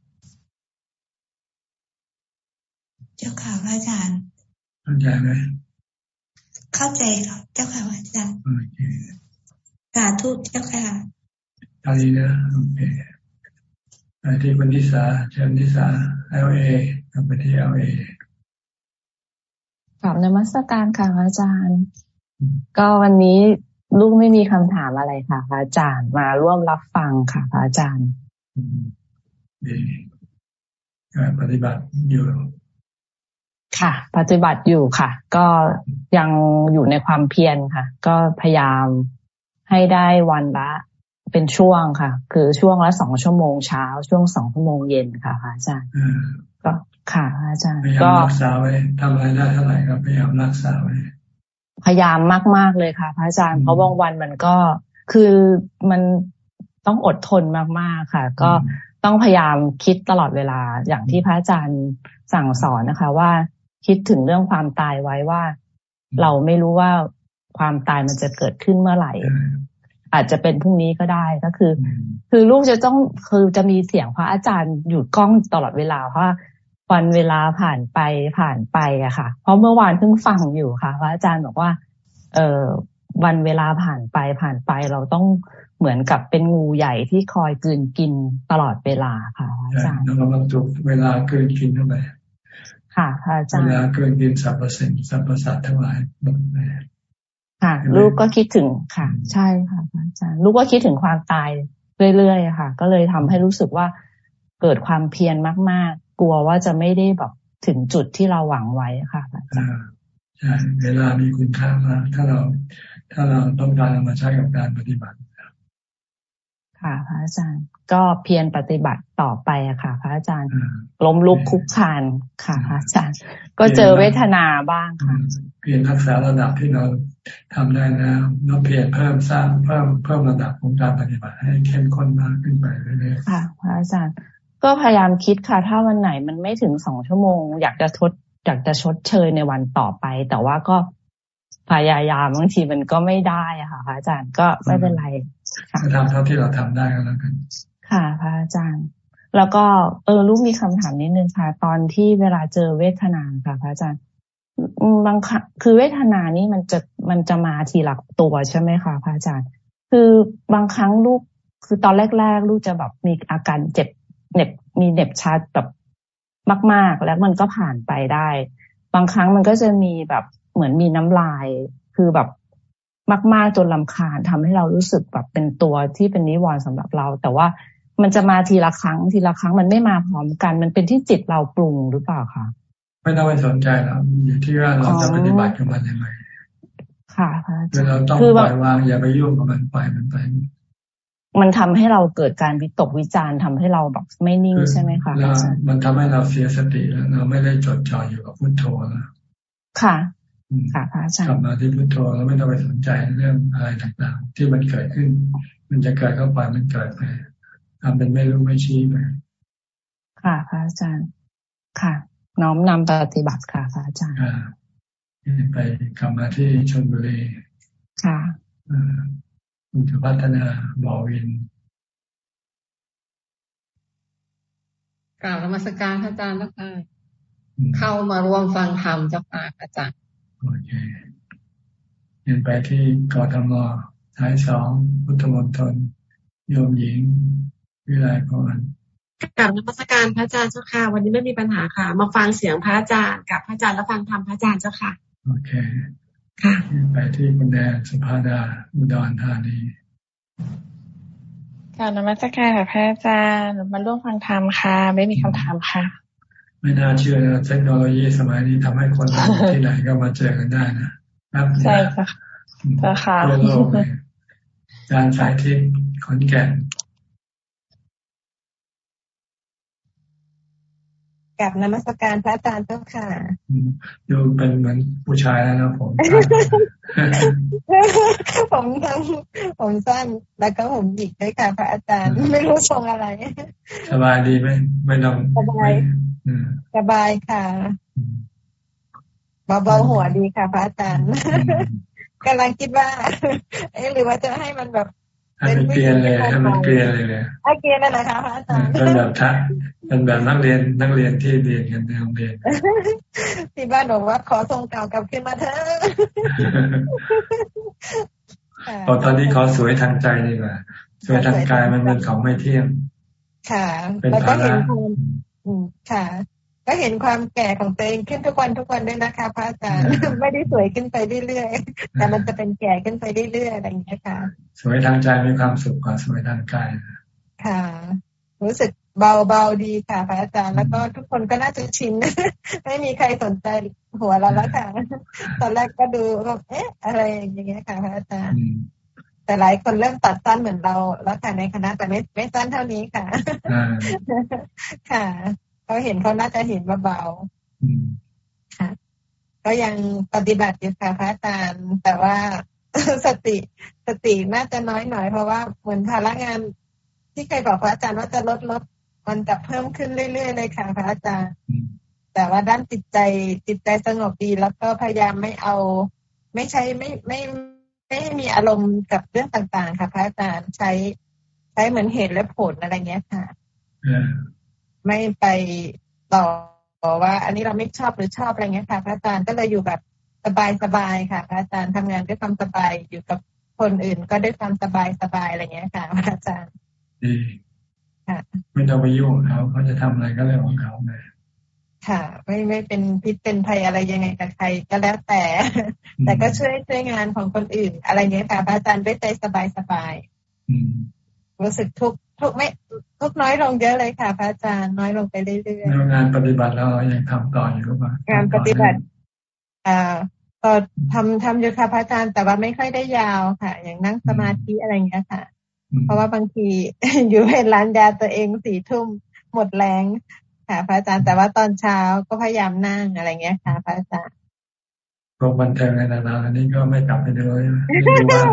เจ้าค่ะพระอาจารย์เข้าใจไหม เข้าใจครับเจ้าค่ะพระอาจารย์โอเคสาธุเจ้าค่ะตอนนี้นะโอเคไปที่คนที่สาเชิญที่สาเอลเอไปที่เอลเอกลับในมัสการค่ะอาจารย์ ก็วันนี้ลูกไม่มีคำถามอะไรค่ะพระอาจารย์มาร่วมรับฟังค่ะพระอาจารย์ดีการปฏิบัติอยู่ ค่ะ ปฏิบัติอยู่ค่ะ ก็ยังอยู่ในความเพียรค่ะ ก็พยายามให้ได้วันละเป็นช่วงค่ะ คือช่วงละสองชั่วโมงเช้า ช่วงสองชั่วโมงเย็นค่ะพระอาจารย์ก็ค่ะพระอาจารย์ก็รักษาไว้ทำอะไรได้เท่าไหร่ก็พยายามรักษาไว้พยายามมากๆเลยค่ะพระอาจารย์เพราะบางวันมันก็คือมันต้องอดทนมากๆค่ะ ก็ต้องพยายามคิดตลอดเวลาอย่างที่พระอาจารย์สั่งสอนนะคะ ว่า คิดถึงเรื่องความตายไว้ว่า เราไม่รู้ว่าความตายมันจะเกิดขึ้นเมื่อไหร่ อาจจะเป็นพรุ่งนี้ก็ได้ก็คือ คือลูกจะต้องคือจะมีเสียงพระอาจารย์อยู่กล้องตลอดเวลาเพราะวันเวลาผ่านไปผ่านไปอะค่ะ เพราะเมื่อวานเพิ่งฟังอยู่ค่ะ พระอาจารย์บอกว่า เออวันเวลาผ่านไปผ่านไปเราต้องเหมือนกับเป็นงูใหญ่ที่คอยกืนกินตลอดเวลาค่ะอาจารย์เราต้องถูกเวลาเกินกินเข้าไป ค่ะอาจารย์เวลาเกินกินสรรพสิ่งสรรพสัตว์ทั้งหลายหมดเลยค่ะ ลูกก็คิดถึงค่ะ ใช่ค่ะอาจารย์ลูกก็คิดถึงความตายเรื่อยๆค่ะ ก็เลยทำให้รู้สึกว่าเกิดความเพียรมาก ๆ กลัวว่าจะไม่ได้แบบถึงจุดที่เราหวังไว้ค่ะอาจารย์ใช่เวลามีคุณค่ามากถ้าเรา ถ้าเราต้องการเอามาใช้กับการปฏิบัติค่ะพระอาจารย์ ก็เพียรปฏิบัติต่อไปอะค่ะ พระอาจารย์ล้มลุกคุกคานค่ะ พระอาจารย์ ก็เจอเวทนาบ้างค่ะ เพียรรักษาระดับที่เราทำได้แล้วแล้วเพียรเพิ่มสร้างเพิ่มเพิ่มระดับของการปฏิบัติให้เข้มข้นมากขึ้นไปเรื่อยๆค่ะ พระอาจารย์ ก็พยายามคิดค่ะ ถ้าวันไหนมันไม่ถึงสองชั่วโมง อยากจะทดอยากจะชดเชยในวันต่อไป แต่ว่าก็พยายามบางทีมันก็ไม่ได้อะค่ะพระอาจารย์ก็ไม่เป็นไรค่ะทำเท่าที่เราทำได้ก็แล้วกัน ค่ะพระอาจารย์ แล้วก็เออลูกมีคำถามนิดนึงค่ะ ตอนที่เวลาเจอเวทนาค่ะ พระอาจารย์บางครั้งคือเวทนานี้มันจะมันจะมาทีหลักตัวใช่ไหมคะพระอาจารย์ คือบางครั้งลูกคือตอนแรก ๆ ลูกจะแบบมีอาการเจ็บเน็บมีเน็บชาแบบมาก ๆ แล้วมันก็ผ่านไปได้ บางครั้งมันก็จะมีแบบเหมือนมีน้ำลาย คือแบบมาก ๆ จนลำคาญทำให้เรารู้สึกแบบเป็นตัวที่เป็นนิวรณ์สำหรับเรา แต่ว่า มันจะมาทีละครั้งทีละครั้งมันไม่มาพร้อมกัน มันเป็นที่จิตเราปรุงหรือเปล่าคะไม่ต้องไปสนใจแล้วอยู่ที่ว่าเราจะปฏิบัติกับมันยังไงค่ะเราต้องปล่อยวางอย่าไปยุ่งกับมันไปมันไปมันทำให้เราเกิดการวิตกวิจารณ์ทำให้เราแบบไม่นิ่งใช่ไหมคะมันทำให้เราเสียสติแล้ว เราไม่ได้จดจ่ออยู่กับพุทโธแล้วค่ะ ค่ะพระอาจารย์กลับมาที่พุทโธแล้วไม่ต้องไปสนใจเรื่องอะไรต่างๆ ที่มันเกิดขึ้น มันจะเกิดเข้าไปมันเกิดไป ทำเป็นไม่รู้ไม่ชี้ไปค่ะพระอาจารย์ ค่ะ น้อมนำปฏิบัติค่ะพระอาจารย์ไปกลับมาที่ชนบุรีค่ะคุณจะพัฒนาบอวินกล่าวนมัสการอาจารย์แล้วค่ะเข้ามาร่วมฟังธรรมเจ้าค่ะอาจารย์โอเคเดินไปที่กทมสายสองพุทธมณฑลโยมหญิง วิไลพรกลับนมัสการพระอาจารย์เจ้าค่ะ วันนี้ไม่มีปัญหาค่ะ มาฟังเสียงพระอาจารย์กับพระอาจารย์แล้วฟังธรรมพระอาจารย์เจ้าค่ะ โอเค ค่ะ ไปที่คุณแดนสุภาดาอุดรธานีกลับนมัสการค่ะพระอาจารย์มาร่วมฟังธรรมค่ะ ไม่มีคำถามค่ะ ไม่น่าเชื่อนะเทคโนโลยีสมัยนี้ทำให้คนที่ไหนก็มาเจอกันได้นะใช่ค่ะค่ะทั่วโลกเลยการสายที่ขอนแก่น กับนมัสการพระอาจารย์เจ้าค่ะดูเป็นเหมือนผู้ชายแล้วนะผมผมทั้งผมสั้นแล้วก็ผมหยิกด้วยค่ะพระอาจารย์ ไม่รู้ทรงอะไร สบายดีไหมไม่ต้องสบายสบายค่ะเบาๆหัวดีค่ะพระอาจารย์กำลังคิดว่า เอ๊ะหรือว่าจะให้มันแบบ ให้มันเกลียนเลยให้มันเกลียนเลยเลยให้เกลียนนั่นแหละค่ะพระอาจารย์เป็นแบบท่าเป็นแบบนักเรียนนักเรียนที่เรียนกันในโรงเรียนที่บ้านบอกว่าขอส่งเก่ากลับขึ้นมาเถอะพอตอนนี้ขอสวยทางใจดีกว่าสวยทางกายมันเป็นของไม่เที่ยงค่ะ แล้วก็เห็นความค่ะ ก็เห็นความแก่ของตัวเองขึ้นทุกวันทุกวันด้วยนะคะพระอาจารย์ไม่ได้สวยขึ้นไปเรื่อยๆแต่มันจะเป็นแก่ขึ้นไปเรื่อยๆอะไรอย่างเงี้ยค่ะ สวยทางใจมีความสุขกว่าสวยทางกายค่ะ รู้สึกเบาๆดีค่ะพระอาจารย์แล้วก็ทุกคนก็น่าจะชินไม่มีใครสนใจหัวเราแล้วค่ะ ตอนแรกก็ดูเอ๊ะ อะไรอย่างเงี้ยค่ะพระอาจารย์แต่หลายคนเริ่มตัดสั้นเหมือนเรา แล้วค่ะในคณะแต่ไม่ไม่สั้นเท่านี้ค่ะค่ะ เขาเห็นเขาน่าจะเห็นเบาๆค่ะก็ยังปฏิบัติอยู่ค่ะพระอาจารย์แต่ว่าสติสติน่าจะน้อยหน่อยเพราะว่าเหมือนภาระงานที่เคยบอกพระอาจารย์ว่าจะลดลดมันจะเพิ่มขึ้นเรื่อยๆเลยค่ะพระอาจารย์แต่ว่าด้านจิตใจจิตใจสงบดี แล้วก็พยายามไม่เอา ไม่ใช้ไม่ไม่ไม่มีอารมณ์กับเรื่องต่างๆ ค่ะ พระอาจารย์ใช้ใช้เหมือนเหตุและผลอะไรเงี้ยค่ะ ไม่ไปต่อว่า อันนี้เราไม่ชอบหรือชอบอะไรเงี้ยค่ะพระอาจารย์ก็เลยอยู่แบบสบายสบายค่ะพระอาจารย์ทำงานด้วยความสบายอยู่กับคนอื่นก็ด้วยความสบายสบายอะไรเงี้ยค่ะอาจารย์ดีค่ะไม่ต้องไปยุ่งเขาเขาจะทำอะไรก็เรื่องของเขาเลยค่ะ ไม่ไม่เป็นพิษเป็นภัยอะไรยังไงกับใครก็แล้วแต่ แต่ก็ช่วยช่วยงานของคนอื่น อะไรเงี้ยค่ะพระอาจารย์ด้วยใจสบายสบายรู้สึกทุก ทุกไม่ทุกน้อยลงเยอะเลยค่ะพระอาจารย์น้อยลงไปเรื่อยๆงานปฏิบัติเรายังทำต่ออยู่หรือเปล่างานปฏิบัติอ่าก็ทำทำอยู่ค่ะพระอาจารย์แต่ว่าไม่ค่อยได้ยาวค่ะ อย่างนั่งสมาธิอะไรเงี้ยค่ะ เพราะว่าบางทีอยู่เป็นร้านยาตัวเองสี่ทุ่มหมดแรงค่ะพระอาจารย์แต่ว่าตอนเช้าก็พยายามนั่งอะไรเงี้ยค่ะพระอาจารย์พวกบันเทิงในนานาอันนี้ก็ไม่กลับไปเลย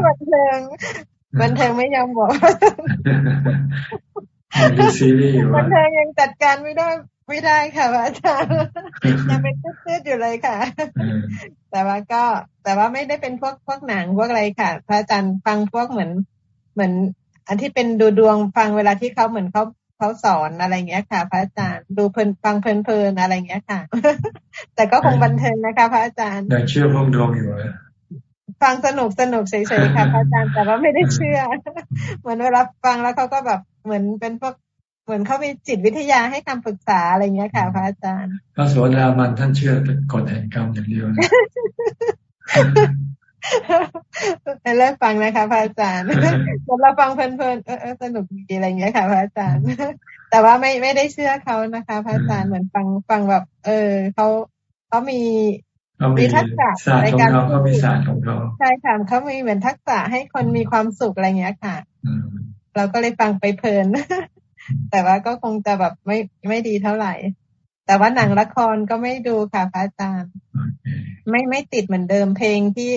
บันเทิง บันเทิงไม่ยอมบอกมีซีรีส์อยู่บันเทิงยังจัดการไม่ได้ไม่ได้ค่ะพระอาจารย์ยังเป็นตื้อๆอยู่เลยค่ะ แต่ว่าก็ แต่ว่าไม่ได้เป็นพวกพวกหนังพวกอะไรค่ะ พระอาจารย์ฟังพวกเหมือน เหมือน อันที่เป็นดูดวงฟังเวลาที่เขาเหมือนเขาเขาสอนอะไรเงี้ยค่ะ พระอาจารย์ดูเพลินฟังเพลินๆอะไรเงี้ยค่ะ แต่ก็คงบันเทิงนะคะ พระอาจารย์ยังเชื่อพวกดวงอยู่เลย ฟังสนุกสนุกเฉยๆค่ะพระอาจารย์แต่ว่าไม่ได้เชื่อ เหมือนเวลาฟังแล้วเขาก็แบบเหมือนเป็นพวกเหมือนเขามีจิตวิทยาให้คำปรึกษาอะไรเงี้ยค่ะพระอาจารย์พระโสดามันท่านเชื่อกฎแห่งกรรมอย่างเดียวไปเลิกฟังนะคะพระอาจารย์เราฟังเพลินๆเออสนุกดีอะไรเงี้ยค่ะพระอาจารย์ แต่ว่าไม่ไม่ได้เชื่อเขานะคะพระอาจารย์เหมือนฟังฟังแบบ เออเขาเขามี มีทักษะในการเขามีศาสตร์ของเขาใช่ค่ะเขามีเหมือนทักษะให้คนมีความสุขอะไรเงี้ยค่ะเราก็เลยฟังไปเพลิน แต่ว่าก็คงจะแบบไม่ไม่ดีเท่าไหร่ แต่ว่าหนังละครก็ไม่ดูค่ะพระอาจารย์ไม่ไม่ติดเหมือนเดิมเพลงที่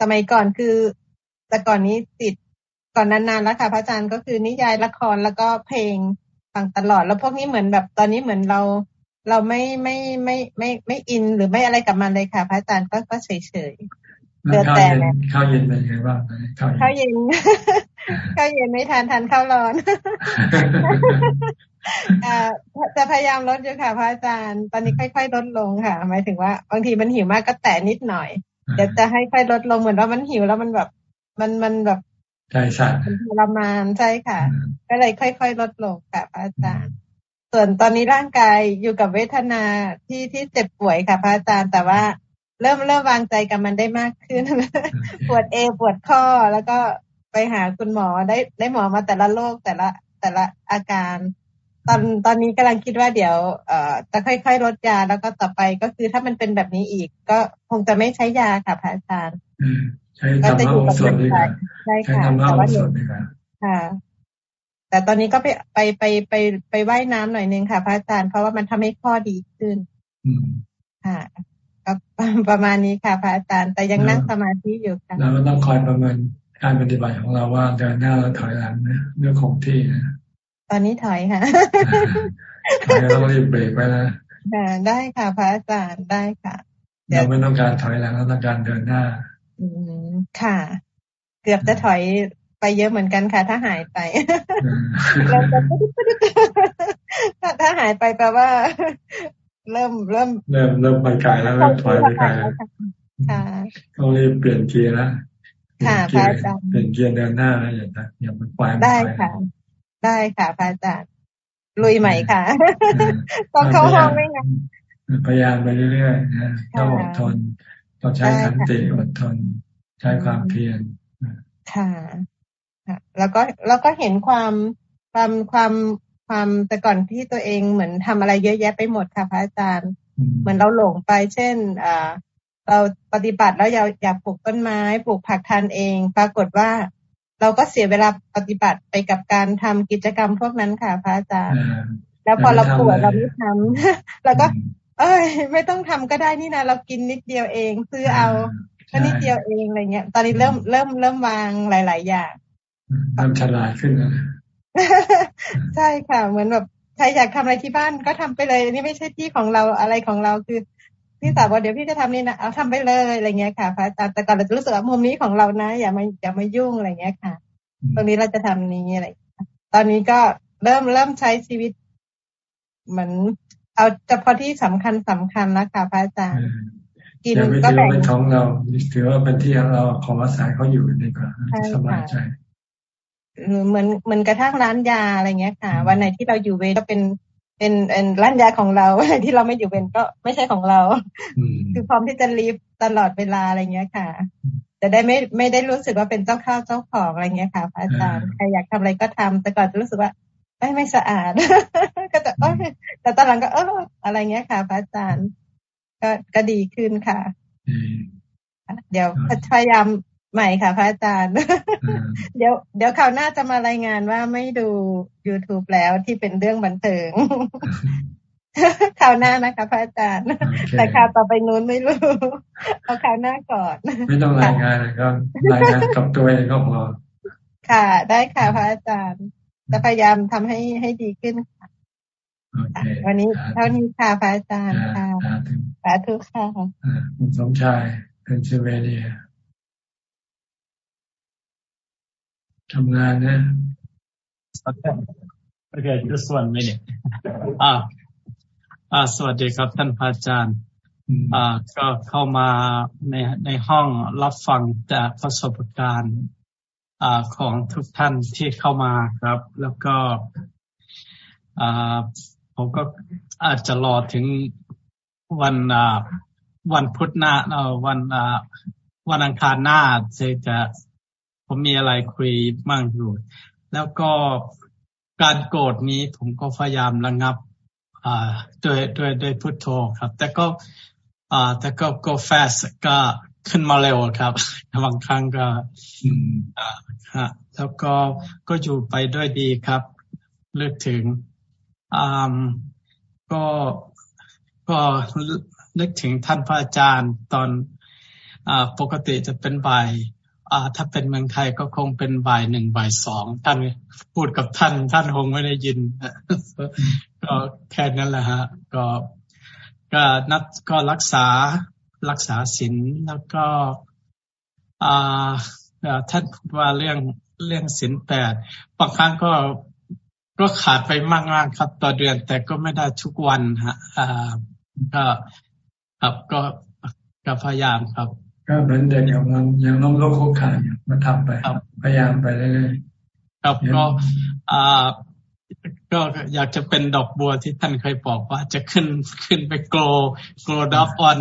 สมัยก่อนคือ แต่ก่อนนี้ติดก่อนนานๆแล้วค่ะพระอาจารย์ก็คือนิยายละครแล้วก็เพลงฟังตลอด แล้วพวกนี้เหมือนแบบตอนนี้เหมือนเรา เราไม่ไม่ไม่ไม่ไม่อินหรือไม่อะไรกับมันเลยค่ะ พระอาจารย์ก็ก็เฉยเฉยเดือแต่ข้าวเย็นเป็นไงบ้างข้าวเย็นข้าวเย็นไม่ทานทานข้าวร้อนจะพยายามลดอยู่ค่ะพระอาจารย์ ตอนนี้ค่อยๆลดลงค่ะ หมายถึงว่าบางทีมันหิวมากก็แตะนิดหน่อยเดี๋ยวจะให้ค่อยลดลงเหมือนว่ามันหิวแล้วมันแบบ มันมันแบบใจสั่นทรมานใช่ค่ะ ก็เลยค่อยๆลดลงค่ะพระอาจารย์ ส่วนตอนนี้ร่างกายอยู่กับเวทนาที่ที่เจ็บป่วยค่ะพระอาจารย์แต่ว่าเริ่มเริ่มวางใจกับมันได้มากขึ้น ปวดเอปวดข้อแล้วก็ไปหาคุณหมอได้ได้หมอมาแต่ละโรคแต่ละแต่ละอาการ ตอนตอนนี้กำลังคิดว่าเดี๋ยวเอ่อจะค่อยๆลดยาแล้วก็ต่อไปก็คือถ้ามันเป็นแบบนี้อีก ก็คงจะไม่ใช้ยาค่ะพระอาจารย์ใช้ธรรมะองสดดีกว่าใช่ค่ะแต่ว่าค่ะ แต่ตอนนี้ก็ไปไปไปไปไปไว่ายน้ำหน่อยนึงค่ะ พระอาจารย์เพราะว่ามันทำให้ข้อดีขึ้นค่ะประมาณนี้ค่ะ พระอาจารย์ แต่ยังนั่งสมาธิอยู่ค่ะเราต้องคอยประเมินการปฏิบัติของเราว่าเดินหน้าแล้วถอยหลังนะเรื่องของที่นะตอนนี้ถอยค่ะถอยแล้วรีบเบรกไปนะได้ค่ะ พระอาจารย์ได้ค่ะเราไม่ต้องการถอยหลังเราต้องการเดินหน้า อืมค่ะ เกือบจะถอย ไปเยอะเหมือนกันค่ะ ถ้าหายไปเราจะถ้าหายไปแปลว่า เริ่มเริ่ม เริ่มเริ่มไปไกลแล้วเริ่มถอยไปไกลแล้วค่ะต้องรีบเปลี่ยนเกียร์แล้วค่ะพระอาจารย์เปลี่ยนเกียร์เดินหน้านะอย่าอย่ามันไปได้ค่ะ ได้ค่ะพระอาจารย์ลุยใหม่ค่ะต้องเข้าห้องไม่งั้นพยายามไปเรื่อยๆนะต้องอดทนต้องใช้ขันติอดทน ใช้ความเพียรค่ะ แล้วก็แล้วก็เห็นความความความความแต่ก่อนที่ตัวเองเหมือนทำอะไรเยอะแยะไปหมดค่ะพระอาจารย์ เหมือนเราหลงไป เช่นอ่าเราปฏิบัติแล้วอยากอยากปลูกต้นไม้ปลูกผักทานเอง ปรากฏว่าเราก็เสียเวลาปฏิบัติไปกับการทำกิจกรรมพวกนั้นค่ะพระอาจารย์ แล้วพอเราปวดเราไม่ทำแล้วก็ เอ้ย ไม่ต้องทำก็ได้นี่นะเรากินนิดเดียวเองซื้อเอาแค่นิดเดียวเองอะไรเงี้ย ตอนนี้เริ่มเริ่มเริ่มวางหลาย ๆ อย่าง เริ่มฉลาดขึ้นนะใช่ค่ะเหมือนแบบใครอยากทำอะไรที่บ้านก็ทำไปเลยนี่ไม่ใช่ที่ของเราอะไรของเราคือพี่สาวบอกเดี๋ยวพี่จะทำนี่นะเอาทำไปเลยอะไรเงี้ยค่ะพระอาจารย์แต่ก่อนเราจะรู้สึกว่ามุมนี้ของเรานะ อย่ามาอย่ามายุ่งอะไรเงี้ยค่ะ ตรงนี้เราจะทำนี้อะไรตอนนี้ก็เริ่มเริ่มใช้ชีวิตเหมือนเอาเฉพาะที่สำคัญสำคัญแล้วค่ะพระอาจารย์กินก็แบ่งเป็นของเราถือว่าเป็นที่เราของอาศัยเขาอยู่ดีกว่าสบายใจ เหมือนเหมือนกระทั่งร้านยาอะไรเงี้ยค่ะ วันไหนที่เราอยู่เวรก็เป็นเป็นเป็นร้านยาของเราวันไหนที่เราไม่อยู่เวรก็ไม่ใช่ของเรา คือพร้อมที่จะรีบตลอดเวลาอะไรเงี้ยค่ะ จะได้ไม่ไม่ได้รู้สึกว่าเป็นเจ้าข้าวเจ้าของอะไรเงี้ยค่ะพระอาจารย์ใครอยากทำอะไรก็ทำแต่ก่อนจะรู้สึกว่าไม่ไม่สะอาด ก็จะเออแต่ตอนหลังก็เอออะไรเงี้ยค่ะพระอาจารย์ ก็ก็ดีขึ้นค่ะ เดี๋ยวพยายาม ใหม่ค่ะ พระอาจารย์ เดี๋ยวเดี๋ยวคราวหน้าจะมารายงานว่าไม่ดู youtube แล้วที่เป็นเรื่องบันเทิงคราวหน้านะคะพระอาจารย์ แต่คราวต่อไปนู้นไม่รู้ เอาคราวหน้าก่อน ไม่ต้องรายงานนะครับรายงานกับตัวเองก็พอค่ะ ได้ค่ะพระอาจารย์ จะพยายามทำให้ให้ดีขึ้นค่ะวันนี้เท่านี้ค่ะพระอาจารย์ค่ะสาธุค่ะคุณสมชายเป็นเชเวเนีย ทำงานนะ Okay, this one minute. อ่าอ่าสวัสดีครับท่านพระอาจารย์ อ่า ก็เข้ามาในในห้องรับฟังจากประสบการณ์อ่าของทุกท่านที่เข้ามาครับ แล้วก็อ่าผมก็อาจจะรอถึงวันอ่าวันพุธหน้าเอ่อวันอ่าวันอังคารหน้าจะจะ ผมมีอะไรคุยมั่งอยู่ แล้วก็การโกรธนี้ผมก็พยายามระงับอ่าด้วยด้วยด้วยพุทโธครับ แต่ก็อ่าแต่ก็ go fast ก็ขึ้นมาเร็วครับบางครั้งก็อ่าฮะแล้วก็ก็อยู่ไปด้วยดีครับเลือกถึงอ่าก็ก็นึกถึงท่านพระอาจารย์ตอนอ่าปกติจะเป็นบ่าย อ่า ถ้าเป็นเมืองไทยก็คงเป็นบ่ายหนึ่งบ่ายสองท่านพูดกับท่าน ท่านคงไม่ได้ยินก็แค่นั้นแหละฮะ ก็ก็นัดก็รักษารักษาศีลแล้วก็อ่าท่านพูดว่าเรื่องเรื่องศีลแปดบางครั้งก็ก็ขาดไปมากๆครับ ต่อเดือนแต่ก็ไม่ได้ทุกวันฮะอ่าก็ครับก็ก็พยายามครับ ก็เหมือนเด็กอย่างมันยังล้มลุกคุกคานอยู่มาทำไปพยายามไปเรื่อยๆครับก็อ่าก็อยากจะเป็นดอกบัวที่ท่านเคยบอกว่าจะขึ้นขึ้นไปโกลโกลดับออน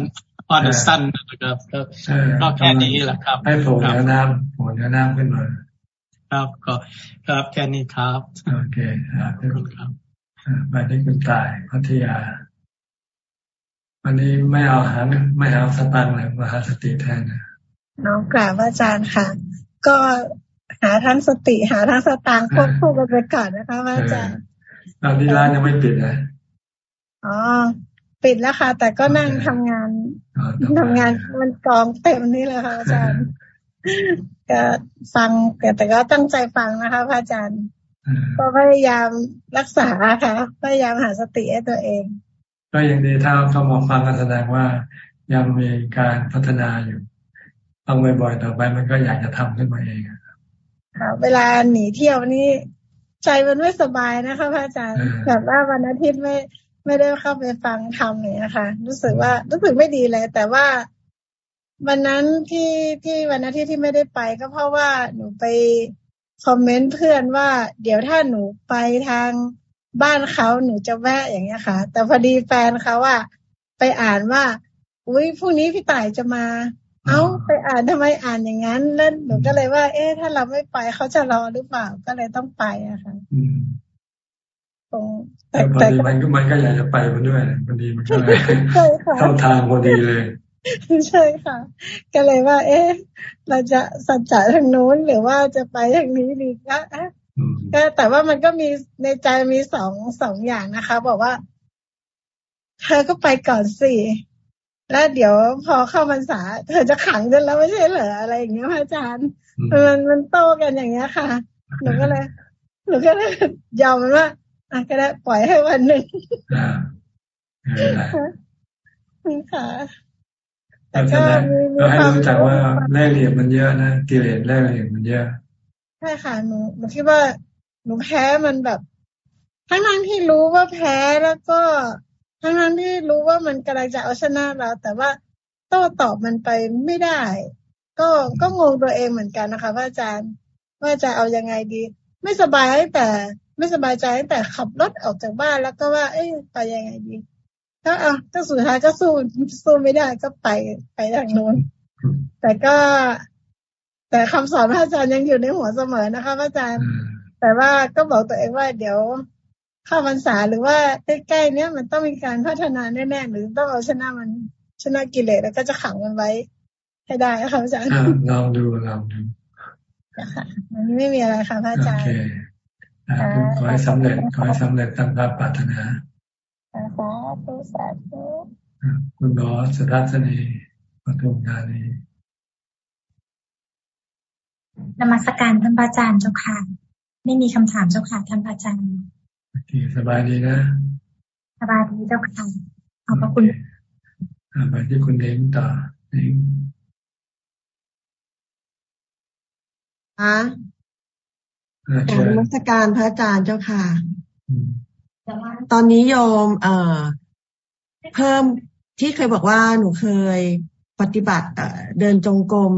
ออนซันนะครับก็แค่นี้แหละครับ ให้โผล่เนื้อน้ำโผล่เนื้อน้ำขึ้นมาครับก็ครับแค่นี้ครับ โอเคครับครับไปที่คุณตายพัทยา วันนี้ไม่เอาหาไม่เอาสตังค์เลยมาหาสติแทนนะน้องกราบอาจารย์ค่ะ ก็หาทั้งสติ หาทั้งสตางค์ควบคู่กันไปก่อนนะคะอาจารย์ตอนนี้ร้านยังไม่ปิดนะอ๋อปิดแล้วค่ะ แต่ก็นั่งทำงานทำงานมันกองเต็มนี่เลยค่ะอาจารย์ก็ฟังแต่ก็ตั้งใจฟังนะคะพระอาจารย์ก็พยายามรักษาค่ะพยายามหาสติให้ตัวเอง ก็ยังดีถ้าเขามาฟังกันแสดงว่ายังมีการพัฒนาอยู่ฟังบ่อยๆต่อไปมันก็อยากจะทำขึ้นมาเองค่ะเวลาหนีเที่ยวนี่ใจมันไม่สบายนะคะพระอาจารย์แบบว่าวันอาทิตย์ไม่ไม่ได้เข้าไปฟังธรรมเนี่ยนะคะรู้สึกว่ารู้สึกไม่ดีเลย แต่ว่าวันนั้นที่ที่วันอาทิตย์ที่ไม่ได้ไป ก็เพราะว่าหนูไปคอมเมนต์เพื่อนว่า เดี๋ยวถ้าหนูไปทาง บ้านเขาหนูจะแวะอย่างเงี้ยค่ะ แต่พอดีแฟนเขาว่าไปอ่านว่า อุ้ยพรุ่งนี้พี่ต่ายจะมา เอ้าไปอ่านทำไมอ่านอย่างนั้นแล้วหนูก็เลยว่า เอ๊ะถ้าเราไม่ไปเขาจะรอหรือเปล่าก็เลยต้องไปอะค่ะตรงแต่พอดีมันก็มันก็อยากจะไปมันด้วยพอดีมันก็เลยเข้าทางพอดีเลยใช่ค่ะ ก็เลยว่า เอ๊ะ เราจะสัจจะทางโน้นหรือว่าจะไปทางนี้ดีก็ ก็แต่ว่ามันก็มีในใจมีสองสองอย่างนะคะ บอกว่า เธอก็ไปก่อนสิแล้วเดี๋ยวพอเข้าพรรษา เธอจะขังจนแล้วไม่ใช่เหรออะไรอย่างเงี้ยพระอาจารย์มันมันโตกันอย่างเงี้ยค่ะหนูก็เลยหนูก็เลยยอมมันว่าอะก็ได้ปล่อยให้วันหนึ่งค่ะแต่ก็มีให้รู้จักว่าแร่เหลี่ยมมันเยอะนะกิเลสแร่เหลี่ยมมันเยอะ ใช่ค่ะหนูหนูคิดว่าหนูแพ้มันแบบทั้งนั้นที่รู้ว่าแพ้แล้วก็ทั้งนั้นที่รู้ว่ามันกำลังจะเอาชนะเรา แต่ว่าโต้ตอบมันไปไม่ได้ ก็ก็งงตัวเองเหมือนกันนะคะพระอาจารย์ว่าจะเอายังไงดี ไม่สบายแต่ไม่สบายใจแต่ขับรถออกจากบ้านแล้วก็ว่า เอ๊ะไปยังไงดีก็อะก็สุดท้ายก็สู้สู้ไม่ได้ก็ไปไปทางโน้นแต่ก็ แต่คำสอนพระอาจารย์ยังอยู่ในหัวเสมอนะคะพระอาจารย์ แต่ว่าก็บอกตัวเองว่าเดี๋ยวเข้าพรรษาหรือว่าใกล้ๆเนี้ยมันต้องมีการพัฒนาแน่ๆหรือต้องเอาชนะมันชนะกิเลสแล้วก็จะขังมันไว้ให้ได้ค่ะอาจารย์ลองดูลองดูค่ะอันนี้ไม่มีอะไรค่ะพระอาจารย์โอเคขอให้สำเร็จขอให้สำเร็จตามการปรารถนาสาธุสาธุคุณบอสสุทัศนีปทุมธานี นมัสการท่านพระอาจารย์เจ้าค่ะ ไม่มีคำถามเจ้าค่ะท่านพระอาจารย์โอเคสบายดีนะ สบายดีเจ้าค่ะขอบพระคุณไปที่คุณเล้งต่อเล้งฮะการนมัสการพระอาจารย์เจ้าค่ะ ตอนนี้โยม เอ่อ เพิ่มที่เคยบอกว่าหนูเคยปฏิบัติเดินจงกรม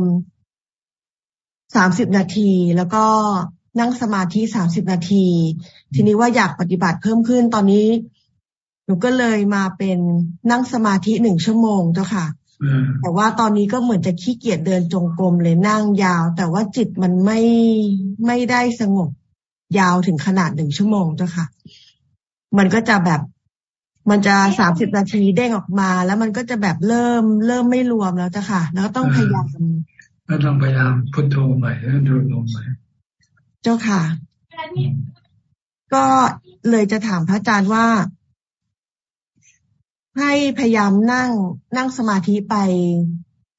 สามสิบนาที แล้วก็นั่งสมาธิสามสิบนาที ทีนี้ว่าอยากปฏิบัติเพิ่มขึ้นตอนนี้ หนูก็เลยมาเป็นนั่งสมาธิหนึ่งชั่วโมงเจ้าค่ะแต่ว่าตอนนี้ก็เหมือนจะขี้เกียจเดินจงกรมเลยนั่งยาว แต่ว่าจิตมันไม่ไม่ได้สงบยาวถึงขนาดหนึ่งชั่วโมงเจ้าค่ะ มันก็จะแบบ มันจะสามสิบนาทีเด้งออกมา แล้วมันก็จะแบบเริ่ม เริ่มไม่รวมแล้วจ้ะค่ะ แล้วก็ต้องพยายาม ก็ต้องพยายามพุทโธใหม่แล้วดูลมใหม่ เจ้าค่ะ ก็เลยจะถามพระอาจารย์ว่า ให้พยายามนั่งนั่งสมาธิไป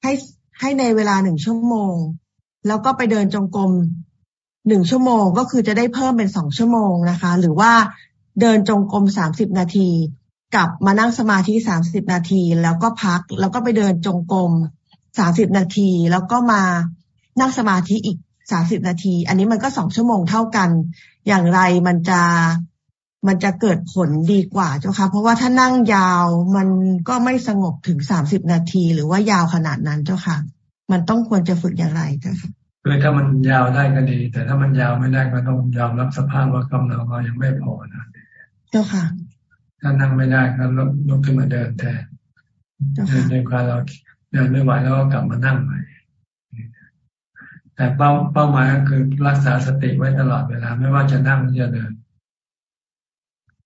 ให้ให้ในเวลาหนึ่งชั่วโมง แล้วก็ไปเดินจงกรมหนึ่งชั่วโมงก็คือจะได้เพิ่มเป็นสองชั่วโมงนะคะ หรือว่าเดินจงกรมสามสิบนาที กลับมานั่งสมาธิสามสิบนาที แล้วก็พัก แล้วก็ไปเดินจงกรม สามสิบนาที แล้วก็มานั่งสมาธิอีกสามสิบนาที อันนี้มันก็สองชั่วโมงเท่ากัน อย่างไรมันจะมันจะเกิดผลดีกว่าเจ้าค่ะเพราะว่าถ้านั่งยาวมันก็ไม่สงบถึงสามสิบนาที หรือว่ายาวขนาดนั้นเจ้าค่ะ มันต้องควรจะฝึกอย่างไรเจ้าค่ะคือถ้ามันยาวได้ก็ดี แต่ถ้ามันยาวไม่ได้ก็ต้องยอมรับสภาพว่ากำลังเรายังไม่พอนะเจ้าค่ะถ้านั่งไม่ได้ก็ลุกขึ้นมาเดินแทนเดินในความเรา เดินไม่ไหวแล้วก็กลับมานั่งใหม่แต่เป้าเป้าหมายก็คือรักษาสติไว้ตลอดเวลา ไม่ว่าจะนั่งหรือจะเดิน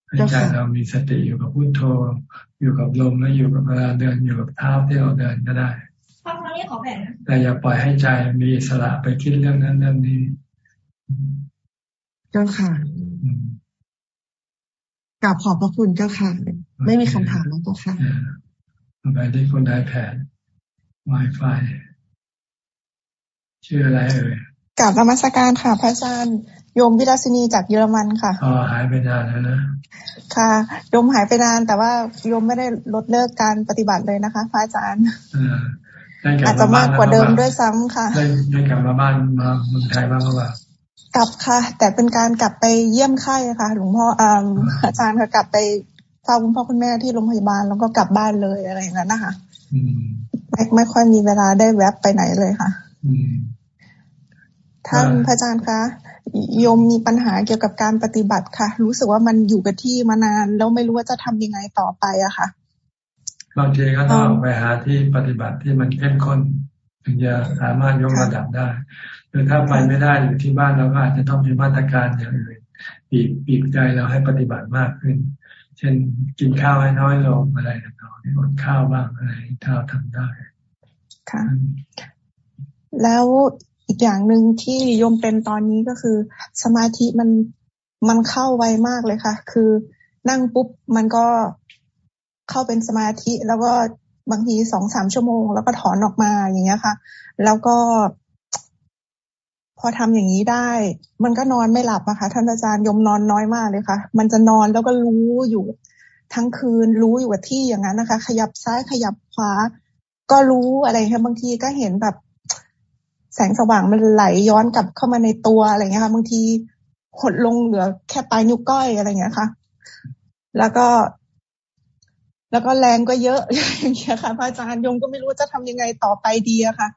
ให้ใจเรามีสติอยู่กับพุโทโธ อยู่กับลมแล้วอยู่กับเวลาเดินอยู่กับเท้าที่เราเดินก็ได้แต่อย่าปล่อยให้ใจมีอิสระไปคิดเรื่องนั้นเรื่องนี้ เจ้าค่ะกราบขอบพระคุณเจ้าค่ะ ไม่มีคำถามแล้วเจ้าค่ะไปที่คนไอแพด Wi-Fi ชื่ออะไรเอ่ยกราบนมัสการค่ะ พระอาจารย์โยมวิรัสินีจากเยอรมันค่ะอ๋อหายไปนานแล้วนะค่ะโยมหายไปนานแต่ว่าโยมไม่ได้ลดเลิกการปฏิบัติเลยนะคะ พระอาจารย์อาจจะมากกว่าเดิมด้วยซ้ำค่ะได้กลับมาบ้านมาเมืองไทยบ้างหรือเปล่ากลับค่ะ แต่เป็นการกลับไปเยี่ยมไข้ค่ะ หลวงพ่ออาจารย์ค่ะกลับไปเฝ้าคุณพ่อคุณแม่ที่โรงพยาบาลแล้วก็กลับบ้านเลยอะไรอย่างนั้นนะคะ ไม่ไม่ค่อยมีเวลาได้แวบไปไหนเลยค่ะท่านพระอาจารย์คะโยมมีปัญหาเกี่ยวกับการปฏิบัติค่ะ รู้สึกว่ามันอยู่กับที่มานานแล้วไม่รู้ว่าจะทำยังไงต่อไปอะค่ะบางทีก็ต้องไปหาที่ปฏิบัติที่มันเข้มข้นถึงจะสามารถยกระดับได้หรือถ้าไปไม่ได้อยู่ที่บ้านเราก็อาจจะต้องมีมาตรการอย่างอื่นปีกปีกใจเราให้ปฏิบัติมากขึ้น เช่นกินข้าวให้น้อยลงอะไรต่างๆอดข้าวบ้างอะไรถ้าทำได้ค่ะ แล้วอีกอย่างหนึ่งที่โยมเป็นตอนนี้ก็คือ สมาธิมันมันเข้าไวมากเลยค่ะ คือนั่งปุ๊บมันก็เข้าเป็นสมาธิ แล้วก็บางทีสองสามชั่วโมง แล้วก็ถอนออกมาอย่างเงี้ยค่ะ แล้วก็ พอทำอย่างนี้ได้ มันก็นอนไม่หลับอะคะท่านอาจารย์ยมนอนน้อยมากเลยค่ะ มันจะนอนแล้วก็รู้อยู่ทั้งคืนรู้อยู่กับที่อย่างนั้นนะคะ ขยับซ้ายขยับขวา ก็รู้อะไรค่ะบางทีก็เห็นแบบ แสงสว่างมันไหลย้อนกลับเข้ามาในตัวอะไรเงี้ยค่ะบางทีหดลงเหลือแค่ปลายนิ้วก้อยอะไรเงี้ยค่ะ แล้วก็ แล้วก็แรงก็เยอะอย่างเงี้ยค่ะพระอาจารย์ยมก็ไม่รู้จะทำยังไงต่อไปดีอะค่ะ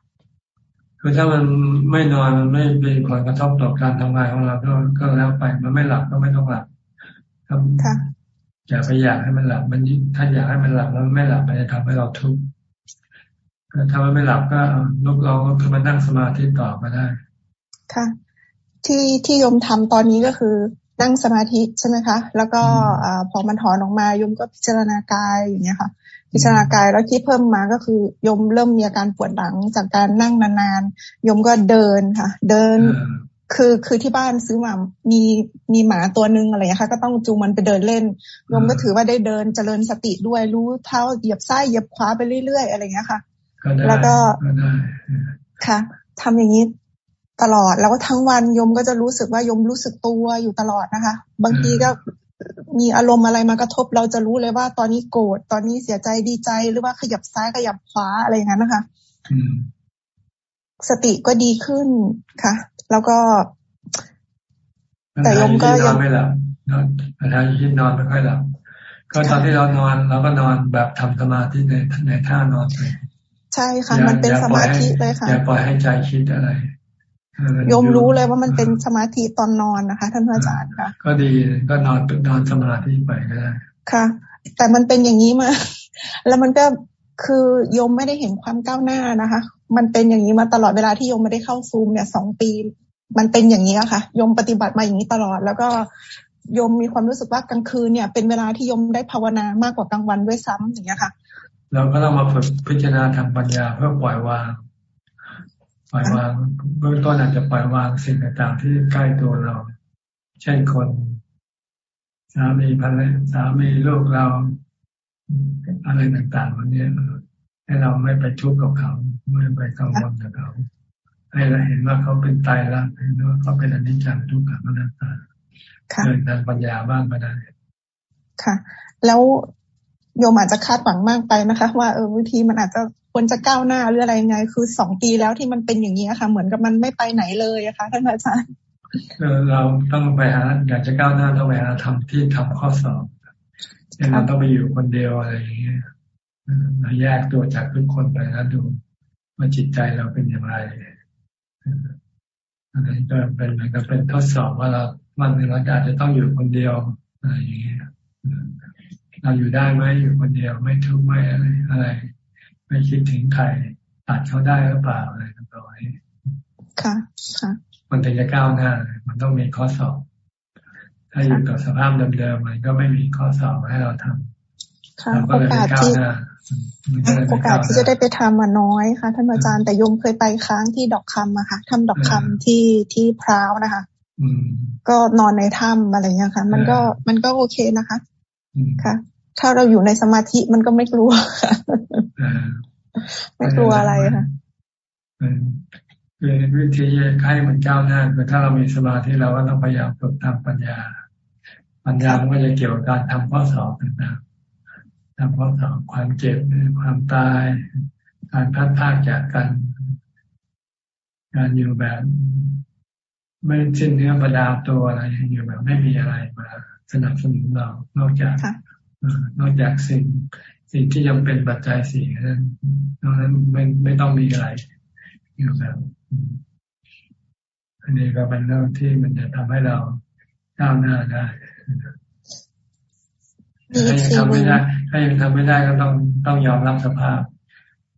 คือถ้ามันไม่นอนมันไม่มีผลกระทบต่อการทำงานของเราก็ก็แล้วไป มันไม่หลับก็ไม่ต้องหลับครับอย่าไปอยากให้มันหลับ มันถ้าอยากให้มันหลับแล้วไม่หลับมันจะทำให้เราทุกข์ถ้ามันไม่หลับก็ลุกเราก็มานั่งสมาธิต่อมาได้ ค่ะ ที่ที่ยมทำตอนนี้ก็คือนั่งสมาธิใช่ไหมคะ แล้วก็อพอมันถอนออกมายมก็พิจารณากายอย่างเงี้ยค่ะ พิจารณากายแล้วที่เพิ่มมาก็คือยมเริ่มมีอาการปวดหลังจากการนั่งนานๆยมก็เดินค่ะ เดินคือคือที่บ้านซื้อมามีมีหมาตัวนึงอะไรอย่างเงี้ยค่ะก็ต้องจูงมันไปเดินเล่นยมก็ถือว่าได้เดินเจริญสติด้วยรู้เท้าเหยียบซ้ายเหยียบขวาไปเรื่อยๆอะไรอย่างเงี้ยค่ะ แล้วก็ค่ะทำอย่างนี้ตลอดแล้วก็ทั้งวันยมก็จะรู้สึกว่ายมรู้สึกตัวอยู่ตลอดนะคะ บางทีก็ มีอารมณ์อะไรมากระทบ เราจะรู้เลยว่าตอนนี้โกรธตอนนี้เสียใจดีใจหรือว่าขยับซ้ายขยับขวาอะไรอย่างนั้นนะคะสติก็ดีขึ้นค่ะ แล้วก็ แต่ยมก็ยังไม่หลับนอนอาจารย์คิดนอนไม่ค่อยหลับก็ตอนที่เรานอนเราก็นอนแบบทำสมาธิในในท่านอนไปใช่ค่ะ มันเป็นสมาธิเลยค่ะอย่าปล่อยให้ใจคิดอะไร ยมรู้เลยว่ามันเป็นสมาธิตอนนอนนะคะ ท่านอาจารย์ค่ะ ก็ดีก็นอนนอนสมาธิไปก็ได้ค่ะ แต่มันเป็นอย่างนี้มา แล้วมันก็คือยมไม่ได้เห็นความก้าวหน้านะคะ มันเป็นอย่างนี้มาตลอดเวลาที่ยมไม่ได้เข้าซูมเนี่ยสองปี มันเป็นอย่างนี้ค่ะยมปฏิบัติมาอย่างนี้ตลอด แล้วก็ยมมีความรู้สึกว่ากลางคืนเนี่ย เป็นเวลาที่ยมได้ภาวนามากกว่ากลางวันด้วยซ้ำอย่างเงี้ยค่ะ เราก็ต้องมาฝึกพิจารณาทางปัญญาเพื่อปล่อยวาง ปล่อยวางเบื้องต้นอาจจะปล่อยวางสิ่งต่างๆ ที่ใกล้ตัวเรา เช่นคน สามีภรรยาสามีลูกเราอะไรต่างๆวันนี้ให้เราไม่ไปทุกข์กับเขา ไม่ไปกังวลกับเขา ให้เราเห็นว่าเขาเป็นตายรักเห็นว่าเขาเป็นอนิจจังทุกขังอนัตตาเกิดทางปัญญาบ้างมาได้ค่ะ แล้วโยมอาจจะคาดหวังมากไปนะคะ ว่าเออวิธีมันอาจจะ ควรจะก้าวหน้าหรืออะไรยังไง คือสองปีแล้วที่มันเป็นอย่างนี้ค่ะ เหมือนกับมันไม่ไปไหนเลยอะคะท่านอาจารย์เราต้องไปหาอยากจะก้าวหน้าต้องไปหาทำที่ทำข้อสอบเราต้องไปอยู่คนเดียวอะไรอย่างเงี้ยเราแยกตัวจากทุกคนไปแล้วดูว่าจิตใจเราเป็นอย่างไรอันนี้ก็เป็นเหมือนกับเป็นทดสอบว่าเราวันหนึ่งเราอาจจะต้องอยู่คนเดียวอะไรอย่างเงี้ยเราอยู่ได้ไหมอยู่คนเดียวไม่ทุกข์ไม่อะไรอะไร ไม่คิดถึงใครตัดเขาได้หรือเปล่าอะไรต่างๆค่ะ ค่ะ มันถึงจะก้าวหน้า มันต้องมีข้อสอบ ถ้าอยู่กับสภาพเดิมๆมันก็ไม่มีข้อสอบให้เราทำค่ะโอกาสที่โอกาสที่จะได้ไปทำมาน้อยค่ะท่านอาจารย์แต่ยมเคยไปค้างที่ดอกคำอะค่ะทำดอกคำที่ที่พร้าวนะคะก็นอนในถ้ำอะไรเงี้ยค่ะ มันก็มันก็โอเคนะคะ ค่ะ ถ้าเราอยู่ในสมาธิมันก็ไม่กลัวค่ะไม่กลัวอะไรค่ะคือวิธีให้มันก้าวหน้าคือถ้าเรามีสมาธิเราก็ต้องพยายามฝึกทางปัญญา ปัญญามันก็จะเกี่ยวกับการทำข้อสอบต่างๆทำข้อสอบความเจ็บความตาย การพัดพากจากกัน การอยู่แบบไม่สิ้นเนื้อประดาตัวอะไรอยู่แบบไม่มีอะไรมาสนับสนุนเรานอกจาก นอกจากสิ่งสิ่งที่ยังเป็นปัจจัยสี่นั้นนอกนั้นไม่ไม่ต้องมีอะไรอยู่แบบอันนี้ก็เป็นเรื่องที่มันจะทำให้เราก้าวหน้าได้ถ้ายังทำไม่ได้ถ้ายังทำไม่ได้ก็ต้องต้องยอมรับสภาพ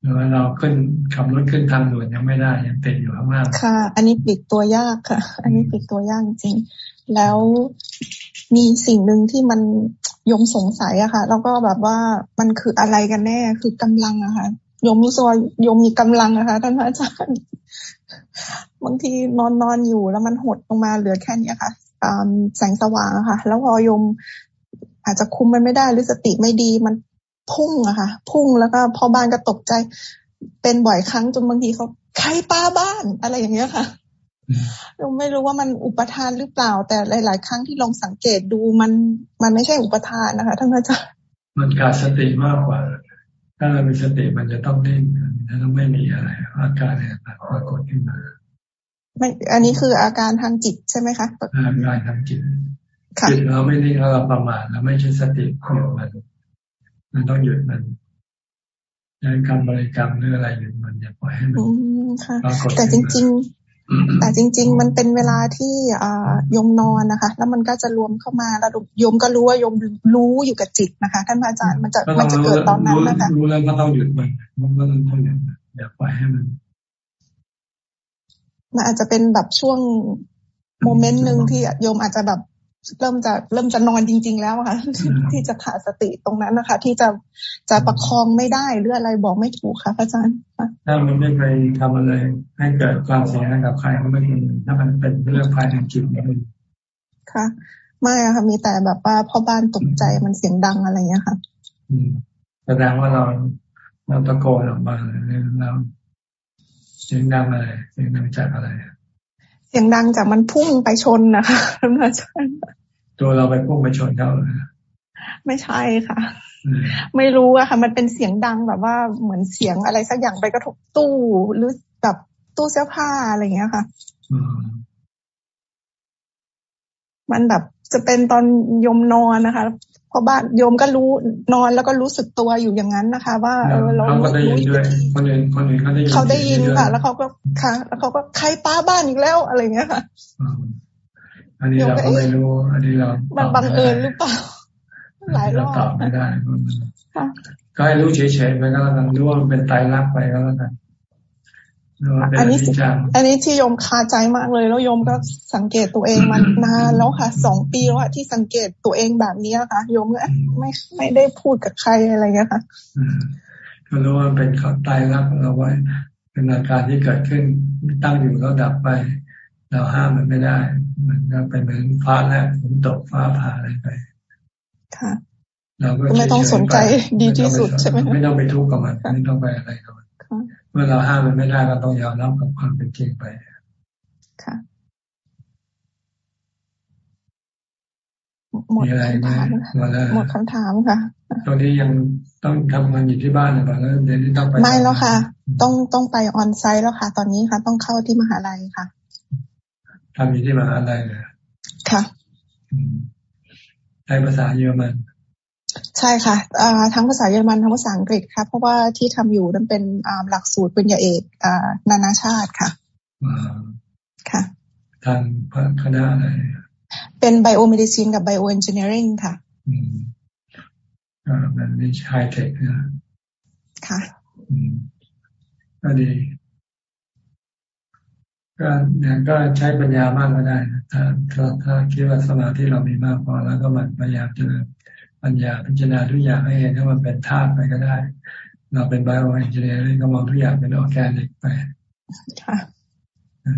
หรือว่าเราขึ้นขับรถขึ้นทางด่วนยังไม่ได้ยังติดอยู่ข้างล่างค่ะ อันนี้ปิดตัวยากค่ะ อันนี้ปิดตัวยากจริง แล้ว มีสิ่งหนึ่งที่มันยมสงสัยอะค่ะ แล้วก็แบบว่ามันคืออะไรกันแน่ คือกำลังอะค่ะยมรู้สึกว่ายมมีกำลังนะคะท่านพระอาจารย์บางทีนอนนอนอยู่แล้วมันหดลงมาเหลือแค่นี้ค่ะตามแสงสว่างค่ะ แล้วพอยมอาจจะคุมมันไม่ได้หรือสติไม่ดีมันพุ่งอะค่ะ พุ่งแล้วก็พอบ้านก็ตกใจ เป็นบ่อยครั้งจนบางทีเขาใครป้าบ้านอะไรอย่างเงี้ยค่ะ เราไม่รู้ว่ามันอุปทานหรือเปล่า แต่หลาย ๆ ครั้งที่ลองสังเกตดูมันมันไม่ใช่อุปทานนะคะท่านอาจารย์มันการสติมากกว่า ถ้าเรามีสติมันจะต้องนิ่งมันต้องไม่มีอะไร อาการอะไรปรากฏขึ้นมาไม่อันนี้คืออาการทางจิตใช่ไหมคะอาการทางจิตจิตเราไม่นิ่งเราประมาทเราไม่ใช่สติคุยมัน มันต้องหยุดมันใช้การบริกรรมหรืออะไรหยุดมันอย่าปล่อยให้มันแต่จริง ๆ แต่จริง ๆ มันเป็นเวลาที่อ่ายมนอนนะคะ แล้วมันก็จะรวมเข้ามาแล้วยมก็รู้ว่ายมรู้อยู่กับจิตนะคะ ท่านอาจารย์มันจะมันจะเกิดตอนนั้นนะคะรู้แล้วก็ต้องหยุดมันมันก็ต้องหยุดอย่าปล่อยให้มันมันอาจจะเป็นแบบช่วงโมเมนต์หนึ่งที่โยมอาจจะแบบ เริ่มจะเริ่มจะนอนจริง ๆ แล้วค่ะ ที่จะขาดสติตรงนั้นนะคะ ที่จะจะประคองไม่ได้หรืออะไรบอกไม่ถูกค่ะอาจารย์ถ้ามันไม่ไปทำอะไรให้เกิดความเสียหายกับใครก็ไม่เป็นถ้ามันเป็นเรื่องภายในจิตนี่ค่ะ ไม่อะค่ะมีแต่แบบว่าพ่อบ้านตกใจมันเสียงดังอะไรเงี้ยค่ะอืมแสดงว่าเราเราตะโกนออกมาเราเสียงดังอะไรเสียงดังจากอะไร เสียงดังจากมันพุ่งไปชนนะคะท่านอาจารย์ตัวเราไปพุ่งไปชนเขาไม่ใช่ค่ะ ไม่รู้อะค่ะ มันเป็นเสียงดังแบบว่าเหมือนเสียงอะไรสักอย่างไปกระทบตู้หรือแบบตู้เสื้อผ้าอะไรอย่างเงี้ยค่ะมันแบบจะเป็นตอนยมนอนนะคะ พราะบ้านโยมก็รู้นอนแล้วก็รู้สึกตัวอยู่อย่างนั้นนะคะ ว่าเออเราเขาได้ยินด้วยคนอื่นคนอื่นเขาได้ยินเขาได้ยินค่ะ แล้วเขาก็ค่ะแล้วเขาก็ใครป้าบ้านอีกแล้วอะไรเงี้ยค่ะอันนี้เราก็ไม่รู้ อันนี้เรา มันบังเอิญหรือเปล่าหลายรอบตอบไม่ได้ก็ให้รู้เฉยๆไปก็แล้วกันรู้ว่ามันเป็นตายรักไปก็แล้วกัน อันนี้อันนี้ที่โยมคาใจมากเลยแล้วโยมก็สังเกตตัวเองมานานแล้วค่ะสองปีแล้วที่สังเกตตัวเองแบบนี้ค่ะโยมก็ไม่ไม่ได้พูดกับใครอะไรเงี้ยค่ะก็รู้ว่าเป็นเขาตายรักเราไว้ เป็นอาการที่เกิดขึ้นตั้งอยู่แล้วดับไป เราห้ามมันไม่ได้ มันก็เป็นเหมือนฟ้าแลบฝนตกฟ้าผ่าอะไรไป ค่ะ เราก็ไม่ต้องสนใจดีที่สุดใช่ไหมไม่ต้องไปทุกข์กับมันไม่ต้องไปอะไรกับมัน เมื่อเราห้ามมันไม่ได้ก็ต้องยอมรับกับความเป็นจริงไปค่ะหมดคำถามหมดคำถามค่ะ ตอนนี้ยังต้องทำงานอยู่ที่บ้านหรือเปล่าแล้วเดี๋ยวนี้ต้องไปไม่แล้วค่ะ ต้องต้องไปออนไซต์แล้วค่ะ ตอนนี้ค่ะ ต้องเข้าที่มหาลัยค่ะทำอยู่ที่มหาลัยเลยค่ะใช้ภาษาเยอรมัน ใช่ค่ะทั้งภาษาเยอรมันทั้งภาษาอังกฤษค่ะเพราะว่าที่ทำอยู่นั้นเป็นหลักสูตรปริญญาเอกนานาชาติค่ะค่ะทางคณะอะไรเป็นไบโอเมดิซินกับไบโอเอนจิเนียริงค่ะอืมอ่ามันไม่ใช่เทคนะค่ะอืมก็ดีก็เนี่ยก็ใช้ปัญญามากก็ได้ถ้าถ้าถ้าคิดว่าสมาธิเรามีมากพอแล้วก็มันพยายามจะ ปัญญาพิจารณาทุกอย่างให้เห็นว่ามันเป็นธาตุไปก็ได้ เราเป็น bioengineer ก็มองทุกอย่างเป็นออร์แกนิกไป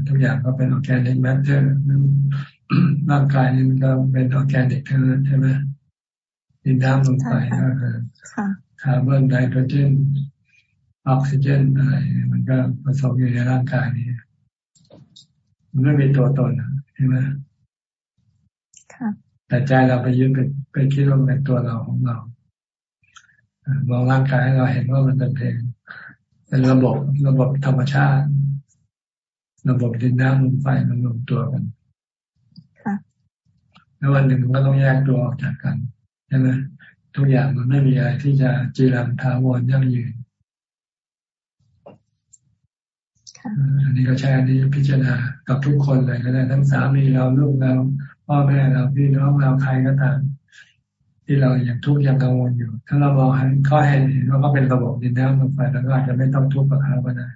ทุกอย่างก็เป็น organic matterร่างกายนี่มันก็เป็นออร์แกนิกทั้งนั้นใช่ไหมดินน้ำลมไฟก็คือคาร์บอนไนโตรเจนออกซิเจนอะไรมันก็ผสมอยู่ในร่างกายนี้มันไม่มีตัวตนใช่ไหม แต่ใจเราไปยึดไปไปคิดว่าเป็นตัวเราของเรามองร่างกายเราเห็นว่ามันเป็นเพียงเป็นระบบระบบธรรมชาติ ระบบดินน้ำลมไฟมันรวมตัวกันแล้ววันหนึ่งมันก็ต้องแยกตัวออกจากกันใช่ไหมทุกอย่างมันไม่มีอะไรที่จะจีรังทาวรยั่งยืนอันนี้ก็ใช้อันนี้พิจารณากับทุกคนเลยก็ได้ทั้งสามีเราลูกเรา พ่อแม่เราพี่น้องเราใครก็ตามที่เรายังทุกข์ยังกังวลอยู่ ถ้าเรามองให้เขาเห็นว่าเขาเป็นระบบดินน้ำลมไฟแล้วก็อาจจะไม่ต้องทุกข์กับเขาก็ได้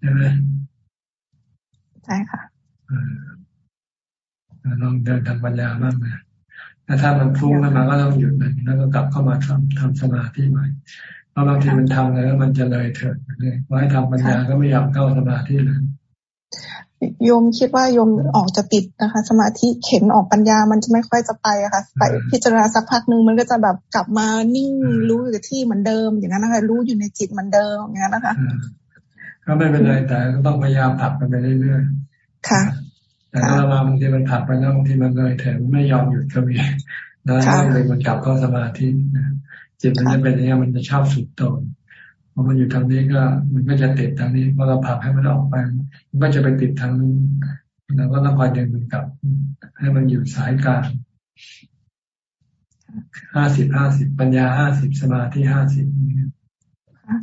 ใช่ไหมใช่ค่ะลองเดินทางปัญญามากนะถ้าถ้ามันฟุ้งแล้วมาก็ต้องหยุดมันแล้วก็กลับเข้ามาทำทำสมาธิใหม่เพราะบางทีมันทำแล้วมันจะเลยเถิดเลยไว้ทำปัญญาก็ไม่อยากเข้าสมาธิเลย โยมคิดว่าโยมออกจะติดนะคะ สมาธิเข็นออกปัญญามันจะไม่ค่อยจะไปอะค่ะไปพิจารณาสักพักหนึ่งมันก็จะแบบกลับมานิ่งรู้อยู่ที่เหมือนเดิมอย่างนั้นนะคะ รู้อยู่ในจิตเหมือนเดิมอย่างนั้นนะคะก็ไม่เป็นไรแต่ก็ต้องพยายามผักไปเรื่อยๆค่ะ แต่ถ้าเราบางทีมันผักไปแล้วบางทีมันเลยแถมไม่ยอมหยุดก็มีแล้วเลยมันกลับเข้าสมาธิจิตมันจะเป็นอย่างนี้มันจะชอบสุดโต่ง พอมันอยู่ทางนี้ก็ มันก็จะติดทางนี้พอเราผักให้มันออกไป มันก็จะไปติดทางนู้นเราก็ต้องคอยดึงมันกลับ ให้มันอยู่สายกลางห้าสิบห้าสิบปัญญาห้าสิบสมาธิห้าสิบ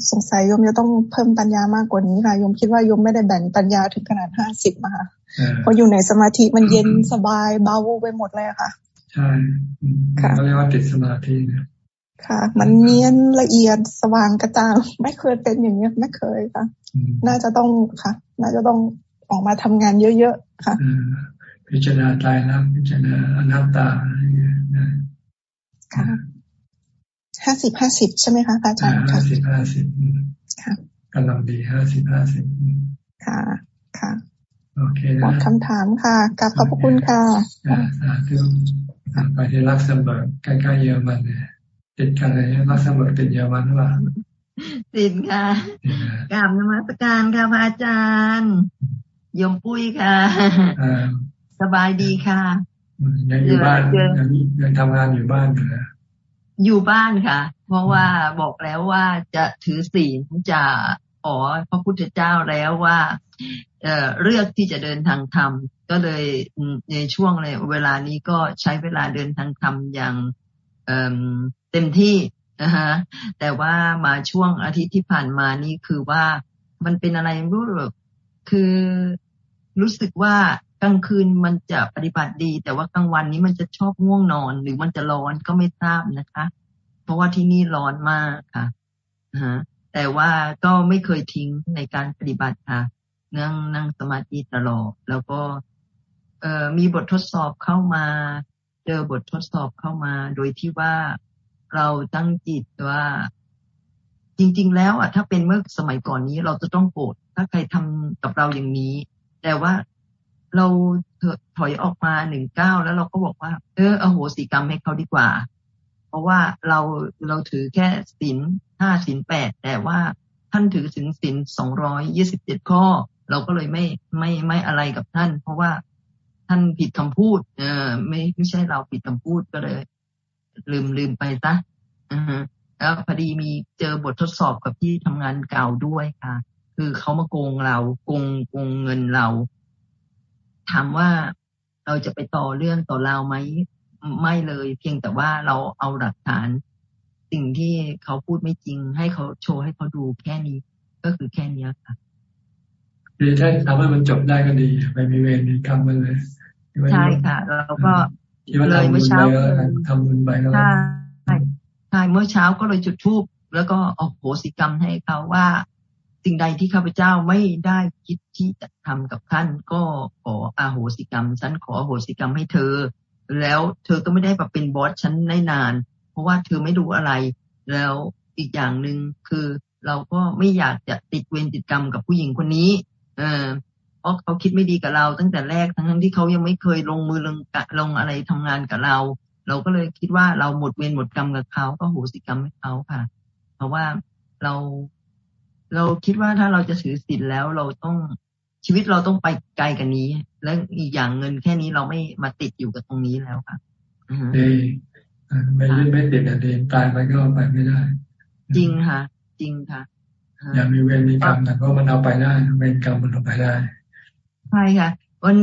สงสัยโยมจะต้องเพิ่มปัญญามากกว่านี้ค่ะโยมคิดว่าโยมไม่ได้แบ่งปัญญาถึงขนาดห้าสิบมาค่ะเพราะอยู่ในสมาธิมันเย็นสบายเบาไปหมดเลยค่ะ ใช่เขาเรียกว่าติดสมาธิเนี่ย ค่ะ มันเนียนละเอียดสว่างกระจ่างไม่เคยเป็นอย่างนี้ไม่เคยค่ะ น่าจะต้องค่ะ น่าจะต้องออกมาทำงานเยอะๆค่ะพิจารณาตายแล้วพิจารณาอนัตตาอะไรเงี้ยค่ะห้าสิบห้าสิบใช่ไหมคะอาจารย์ห้าสิบห้าสิบค่ะกำลังดีห้าสิบห้าสิบค่ะค่ะโอเคหมดคำถามค่ะกราบขอบพระคุณค่ะสาธุไปที่ลักเซมเบิร์กใกล้ๆเยอรมันเนี่ย ติดกันเลยลักเซมเบิร์กติดเยอรมันหรือเปล่าติดค่ะกราบนมัสการค่ะพระอาจารย์ยมปุ้ยค่ะสบายดีค่ะยังอยู่บ้านยังยังทำงานอยู่บ้านอยู่นะอยู่บ้านค่ะ เพราะว่าบอกแล้วว่าจะถือศีลจะขอพระพุทธเจ้าแล้วว่าเอเลือกที่จะเดินทางธรรม ก็เลยในช่วงเลยเวลานี้ก็ใช้เวลาเดินทางธรรมอย่าง เต็มที่นะฮะแต่ว่ามาช่วงอาทิตย์ที่ผ่านมานี้คือว่ามันเป็นอะไรรู้หรือคือรู้สึกว่ากลางคืนมันจะปฏิบัติดี แต่ว่ากลางวันนี้มันจะชอบง่วงนอน หรือมันจะร้อนก็ไม่ทราบนะคะ เพราะว่าที่นี่ร้อนมากค่ะฮะแต่ว่าก็ไม่เคยทิ้งในการปฏิบัติค่ะ นั่งนั่งสมาธิตลอด แล้วก็ เออมีบททดสอบเข้ามา เจอบททดสอบเข้ามา โดยที่ว่าเราตั้งจิตว่า จริง ๆ แล้วอะถ้าเป็นเมื่อสมัยก่อนนี้ เราจะต้องโกรธถ้าใครทำกับเราอย่างนี้ แต่ว่าเราถอยออกมาหนึ่งเก้าแล้วเราก็บอกว่า เอออโหสิกรรมให้เขาดีกว่า เพราะว่าเราเราถือแค่สินห้าสินแปดแต่ว่าท่านถือถึงสินสองร้อยยี่สิบเจ็ดข้อ เราก็เลยไม่ไม่ไม่อะไรกับท่าน เพราะว่า ท่านผิดคำพูด เออ ไม่ไม่ใช่เราผิดคำพูดก็เลย ลืมลืมไปซะอือแล้วพอดีมีเจอบททดสอบกับที่ทำงานเก่าด้วยค่ะ คือเขามาโกงเราโกงโกงเงินเรา ถามว่าเราจะไปต่อเรื่องต่อราวไหมไม่เลย เพียงแต่ว่าเราเอาหลักฐาน สิ่งที่เขาพูดไม่จริง ให้เขาโชว์ให้เขาดูแค่นี้ ก็คือแค่นี้ค่ะดีถ้าทำให้มันจบได้ก็ดี ไปมีเวรมีกรรมมันเลย ใช่ค่ะ เราก็เลยเมื่อเช้าทำบุญไปก็ใช่ใช่เมื่อเช้าก็เลยจุดทูบแล้วก็ออกโหสิกรรมให้เขาว่า สิ่งใดที่ข้าพเจ้าไม่ได้คิดที่จะทำกับท่านก็ขออาโหสิกรรม ฉันขออโหสิกรรมให้เธอ แล้วเธอก็ไม่ได้มาเป็นบอสฉันได้นาน เพราะว่าเธอไม่รู้อะไร แล้วอีกอย่างหนึ่งคือเราก็ไม่อยากจะติดเวรติดกรรมกับผู้หญิงคนนี้ เออเพ ราะเขาคิดไม่ดีกับเรา ตั้งแต่แรกทั้งที่เขายังไม่เคยลงมือลงกะลงอะไรทำงานกับเรา เราก็เลยคิดว่าเราหมดเวรหมดกรรมกับเขาก็โหสิกรรมให้เขาค่ะ เพราะว่าเราเราคิดว่าถ้าเราจะถือศีลแล้วเราต้องชีวิตเราต้องไปไกลกันนี้ และอีกอย่างเงินแค่นี้เราไม่มาติดอยู่กับตรงนี้แล้วค่ะเอไม่ยึดไม่ติดอะเดนตายไปก็ไปไม่ได้ จริงค่ะ จริงค่ะอย่ามีเวรมีกรรมแต่ก็มันเอาไปได้เวรกรรมมันเอาไปได้ ใช่ค่ะวัน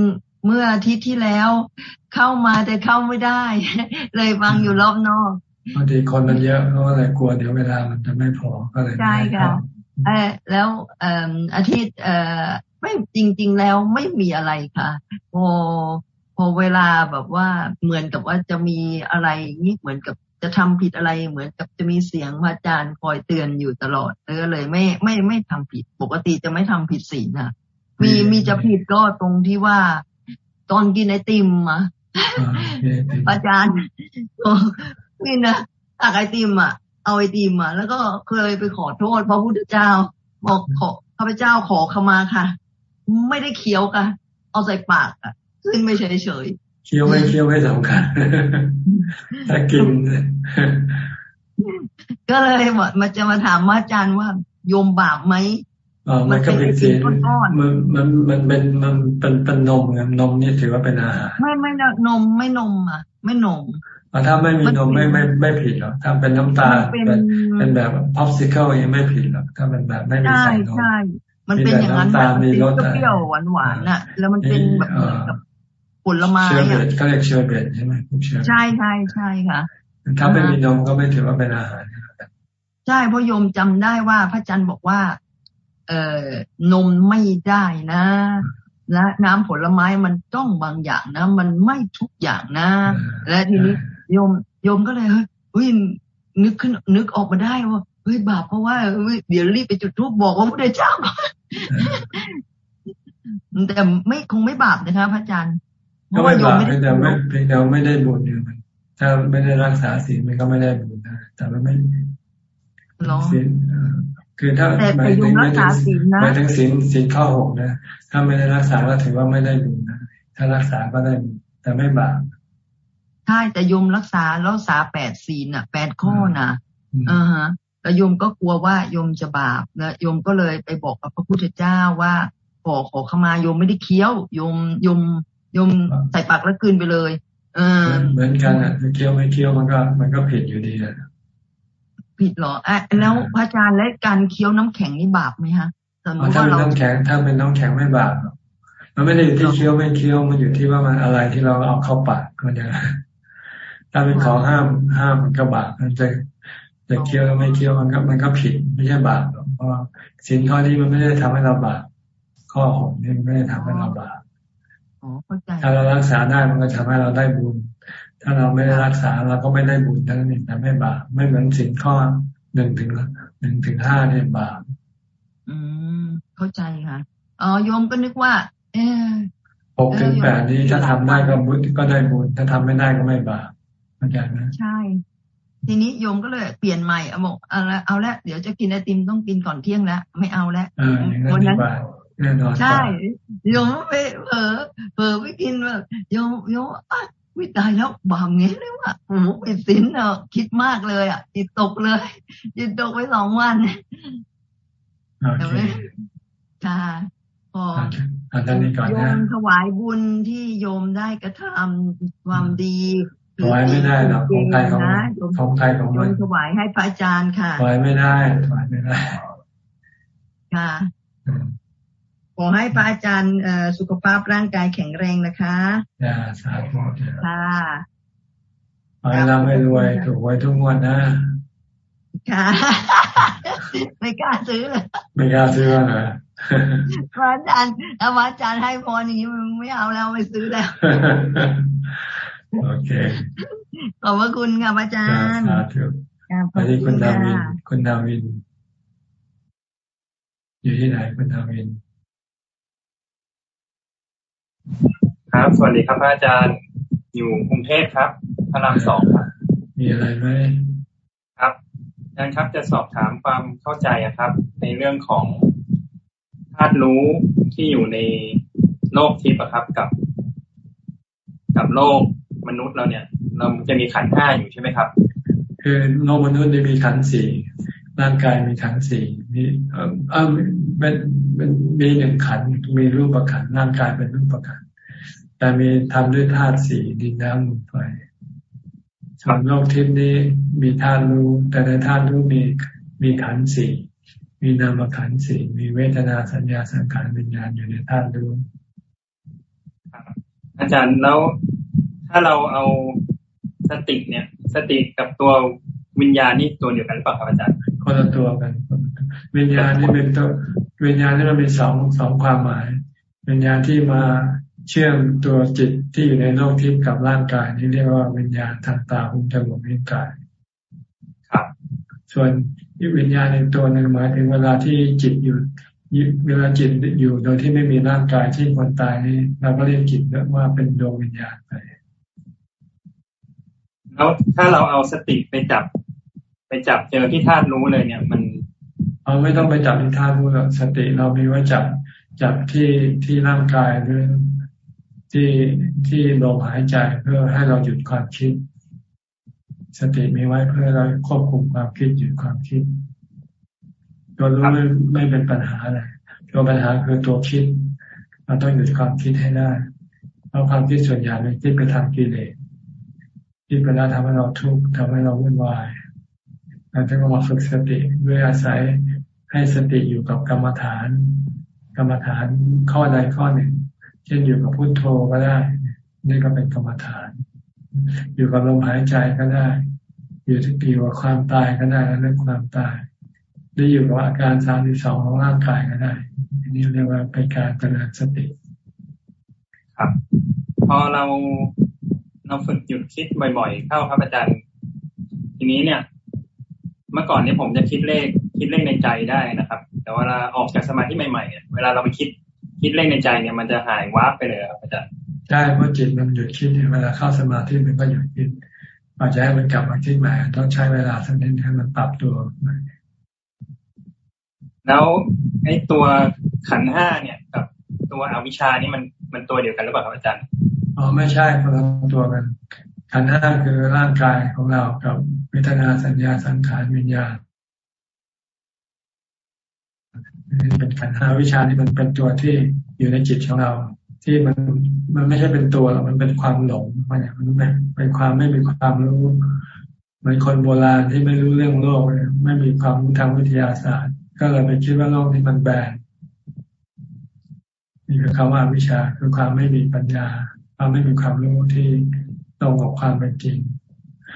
เมื่ออาทิตย์ที่แล้วเข้ามาแต่เข้าไม่ได้ เลยฟังอยู่รอบนอกบางทีคนมันเยอะเพราะอะไรกลัวเดี๋ยวเวลามันจะไม่พอก็เลยใช่ค่ะเออแล้วเอ่ออาทิตย์เอ่อไม่จริง ๆ แล้วไม่มีอะไรค่ะพอพอเวลาแบบว่าเหมือนกับว่าจะมีอะไรนี่เหมือนกับจะทำผิดอะไรเหมือนกับจะมีเสียงพระอาจารย์คอยเตือนอยู่ตลอดเออเลยไม่ไม่ไม่ทำผิดปกติจะไม่ทำผิดศีลนะ มีมีจะผิดก็ตรงที่ว่า ตอนกินไอติมอะอาจารย์นี่นะตักไอติมอะ เอาไอติมมาแล้วก็เคยไปขอโทษพระพุทธเจ้า บอกขอข้าพเจ้าขอขมาค่ะ ไม่ได้เคี้ยวค่ะเอาใส่ปากอะซึ่งไม่เฉยเฉยเคี้ยวไม่เคี้ยวไม่สำคัญถ้ากิน ก็เลยมาจะมาถามอาจารย์ว่าโยมบาปไหมอ๋อ มันก็เป็นสีมันมันมันเป็นมันเป็นเป็นนมไงนมนี่ถือว่าเป็นอาหารไม่ไม่นมไม่นมอะ ไม่นมถ้าไม่มีนมไม่ไม่ไม่ผิดหรอกถ้าเป็นน้ำตาลเป็นแบบ popsicle ยังไม่ผิดหรอกถ้าเป็นแบบไม่มีใส่นมใช่มันเป็นอย่างนั้นแบบมีรสเปรี้ยวหวานหวานน่ะ แล้วมันเป็นแบบกับผลไม้เชอร์เบตก็เรียกเชอร์เบตใช่ไหมใช่ใช่ใช่ค่ะ ถ้าไม่มีนมก็ไม่ถือว่าเป็นอาหารใช่เพราะโยมจำได้ว่าพระอาจารย์บอกว่า เอ่อนมไม่ได้นะและน้ำผลไม้มันต้องบางอย่างนะ มันไม่ทุกอย่างนะ และทีนี้โยมโยมก็เลยเฮ้ยนึกขึ้นนึกออกมาได้ว่าเฮ้ยบาปเพราะว่าเดี๋ยวรีบไปจุดทูบบอกว่าพระเจ้าก่อนแต่ไม่คงไม่บาปนะคะพระอาจารย์เพราะว่าโยมไม่ได้แต่ไม่เพียงแต่ไม่ได้บุญอยู่มันถ้าไม่ได้รักษาศีลมันก็ไม่ได้บุญนะแต่ว่าไม่ศีล คือถ้าหมายถึงไม่ถึงหมายถึงศีลศีลข้อหกนะ ถ้าไม่ได้รักษาก็ถือว่าไม่ได้บุญนะ ถ้ารักษาก็ได้บุญแต่ไม่บาปใช่แต่โยมรักษารักษาแปดศีลอะแปดข้อนะอ่าฮะแล้วโยมก็กลัวว่าโยมจะบาปนะโยมก็เลยไปบอกกับพระพุทธเจ้าว่าขอขอขมาโยมไม่ได้เคี้ยวโยมโยมโยมใส่ปากแล้วกืนไปเลย เออเหมือนกันอะเคี้ยวไม่เคี้ยวมันก็ มันก็ผิดอยู่ดีอะ ผิดเหรออะแล้วพระอาจารย์และการเคี้ยวน้ำแข็งนี่บาปไหมคะสมมติว่าเราน้ำแข็งถ้าเป็นน้ำแข็งไม่บาปมันไม่ได้อยู่ที่เคี้ยวไม่เคี้ยวมันอยู่ที่ว่ามันอะไรที่เราเอาเข้าปากมันจะถ้าเป็นของห้ามห้ามมันก็บาปมันจะจะเคี้ยวไม่เคี้ยวมันก็มันก็ผิดไม่ใช่บาปหรอกเพราะสินข้อนี้มันไม่ได้ทำให้เราบาปข้อหกนี่ไม่ได้ทำให้เราบาปถ้าเรารักษาได้มันก็ทำให้เราได้บุญ ถ้าเราไม่ได้รักษาเราก็ไม่ได้บุญทั้งนั้นแต่ไม่บาปไม่เหมือนสินข้อหนึ่งถึงหนึ่งถึงห้าเนี่ยบาปอืมเข้าใจค่ะอ๋อโยมก็นึกว่า เออหกถึงแปดนี้ถ้าทำได้ก็บุญก็ได้บุญถ้าทำไม่ได้ก็ไม่บาปเข้าใจไหมใช่ ทีนี้โยมก็เลยเปลี่ยนใหม่เอาบอกเอาละเอาละเดี๋ยวจะกินไอติมต้องกินก่อนเที่ยงแล้วไม่เอาแล้ววันนั้นใช่โยมไปเผลอเผลอไปกินแบบโยมโยม วิตายแล้วบาปเงี้ยเลยว่าโอ้โหไปสินเนอะคิดมากเลยอะจิตตกเลยจิตตกไปสองวันแต่ไม่ค่ะพอโยมถวายบุญที่โยมได้กระทำความดีถวายไม่ได้หรอกของใครของของใครของมันถวายให้พระอาจารย์ค่ะถวายไม่ได้ถวายไม่ได้ ค่ะ ขอให้พระอาจารย์สุขภาพร่างกายแข็งแรงนะคะจ้าสาธุค่ะขอให้เราไม่รวยถูกไว้ทุกงวดนะ ค่ะ ไม่กล้าซื้อเลยไม่กล้าซื้อนะพระอาจารย์ถ้าพระอาจารย์ให้พรอย่างนี้มันไม่เอาแล้วไม่ซื้อแล้ว โอเค ขอบพระคุณค่ะอาจารย์สาธุอันนี้คุณดาวิน คุณดาวิน อยู่ที่ไหนคุณดาวิน ครับ สวัสดีครับอาจารย์ อยู่กรุงเทพครับ พระรามสองครับ มีอะไรไหมครับอาจารย์ครับจะสอบถามความเข้าใจครับ ในเรื่องของธาตุรู้ที่อยู่ในโลกทิพย์ครับกับ กับโลกมนุษย์เราเนี่ย เราจะมีขันห้าอยู่ใช่ไหมครับ คือโลกมนุษย์จะมีขันสี่ ร่างกายมีขันสี่มีเออเอเป็นเป็นมีหนึ่งขัน มีรูปประขันร่างกายเป็นรูปประขันแต่มีทำด้วยธาตุสี่ดินน้ำลมไฟส่วนโลกทิพย์นี้มีธาตุรู้ แต่ในธาตุรู้มีมีขันสี่มีนามขันสี่มีเวทนาสัญญาสังขารวิญญาณอยู่ในธาตุรู้อาจารย์แล้วถ้าเราเอาสติเนี่ย สติกับตัววิญญาณนี่ตัวเดียวกันหรือเปล่าครับอาจารย์ คนละตัวกัน วิญญาณนี่เป็นตัววิญญาณนี่มันมีสองสองความหมาย วิญญาณที่มาเชื่อมตัวจิตที่อยู่ในโลกทิพย์กับร่างกาย นี่เรียกว่าวิญญาณทางตาหูจมูกลิ้นกาย ครับ ส่วนที่วิญญาณในตัวหนึ่งหมายถึงเวลาที่จิตอยู่เวลาจิตอยู่โดยที่ไม่มีร่างกายที่คนตายนี่เราก็เรียกจิตว่าเป็นดวงวิญญาณไปแล้วถ้าเราเอาสติไปจับไป จับเจอที่ธาตุรู้เลยเนี่ย มันเราไม่ต้องไปจับที่ธาตุรู้หรอกสติเรามีไว้จับจับที่ที่ร่างกายหรือที่ที่ลมหายใจเพื่อให้เราหยุดความคิด สติมีไว้เพื่อเราควบคุมความคิดหยุดความคิดตัวรู้ไม่ไม่เป็นปัญหาอะไรตัวปัญหาคือตัวคิดเราต้องหยุดความคิดให้ได้เพราะความคิดส่วนใหญ่เป็นคิดไปทางกิเลสคิดไปแล้วทำให้เราทุกข์ทำให้เราวุ่นวาย เราจะมาฝึกสติด้วยอาศัยให้สติอยู่กับกรรมฐาน กรรมฐานข้อใดข้อหนึ่ง เช่นอยู่กับพุโทโธก็ได้ นี่ก็เป็นกรรมฐาน อยู่กับลมหายใจก็ได้ อยู่ที่ปีว่าความตายก็ได้แล้วเรื่องความตายหรืออยู่กับอาการสามสิบสองของร่างกายก็ได้อันนี้เรียกว่าเป็นการเจริญสติ ครับ พอเราเราฝึกหยุดคิดบ่อยๆ เข้าครับอาจารย์ ทีนี้เนี่ย เมื่อก่อนเนี่ยผมจะคิดเลขคิดเลขในใจได้นะครับ แต่เวลาออกจากสมาธิใหม่ๆเวลาเราไปคิดคิดเลขในใจเนี่ยมันจะหายวับไปเลยครับอาจารย์ใช่เพราะจิตมันหยุดคิดเวลาเข้าสมาธิมันก็หยุดคิดอาจจะให้มันกลับมาคิดใหม่ต้องใช้เวลาสักนิดให้มันปรับตัวแล้วไอ้ตัวขันห้าเนี่ยกับตัวอวิชานี่มันมันตัวเดียวกันหรือเปล่าครับอาจารย์อ๋อไม่ใช่คนละตัวกัน ขันห้าคือร่างกายของเรากับวิทนาสัญญาสังขารวิญญาณเป็นขันห้าวิชานี่มันเป็นตัวที่อยู่ในจิตของเรา ที่มันมันไม่ใช่เป็นตัวหรอกมันเป็นความหลงมันเนี่ยมันเป็นความไม่มีความรู้เหมือนคนโบราณที่ไม่รู้เรื่องโลกไม่มีความรู้ทางวิทยาศาสตร์ ก็เลยไปคิดว่าโลกนี้มันแบนนี่คือคำว่าวิชาคือความไม่มีปัญญาความไม่มีความรู้ที่ รงกับความเป็นจริง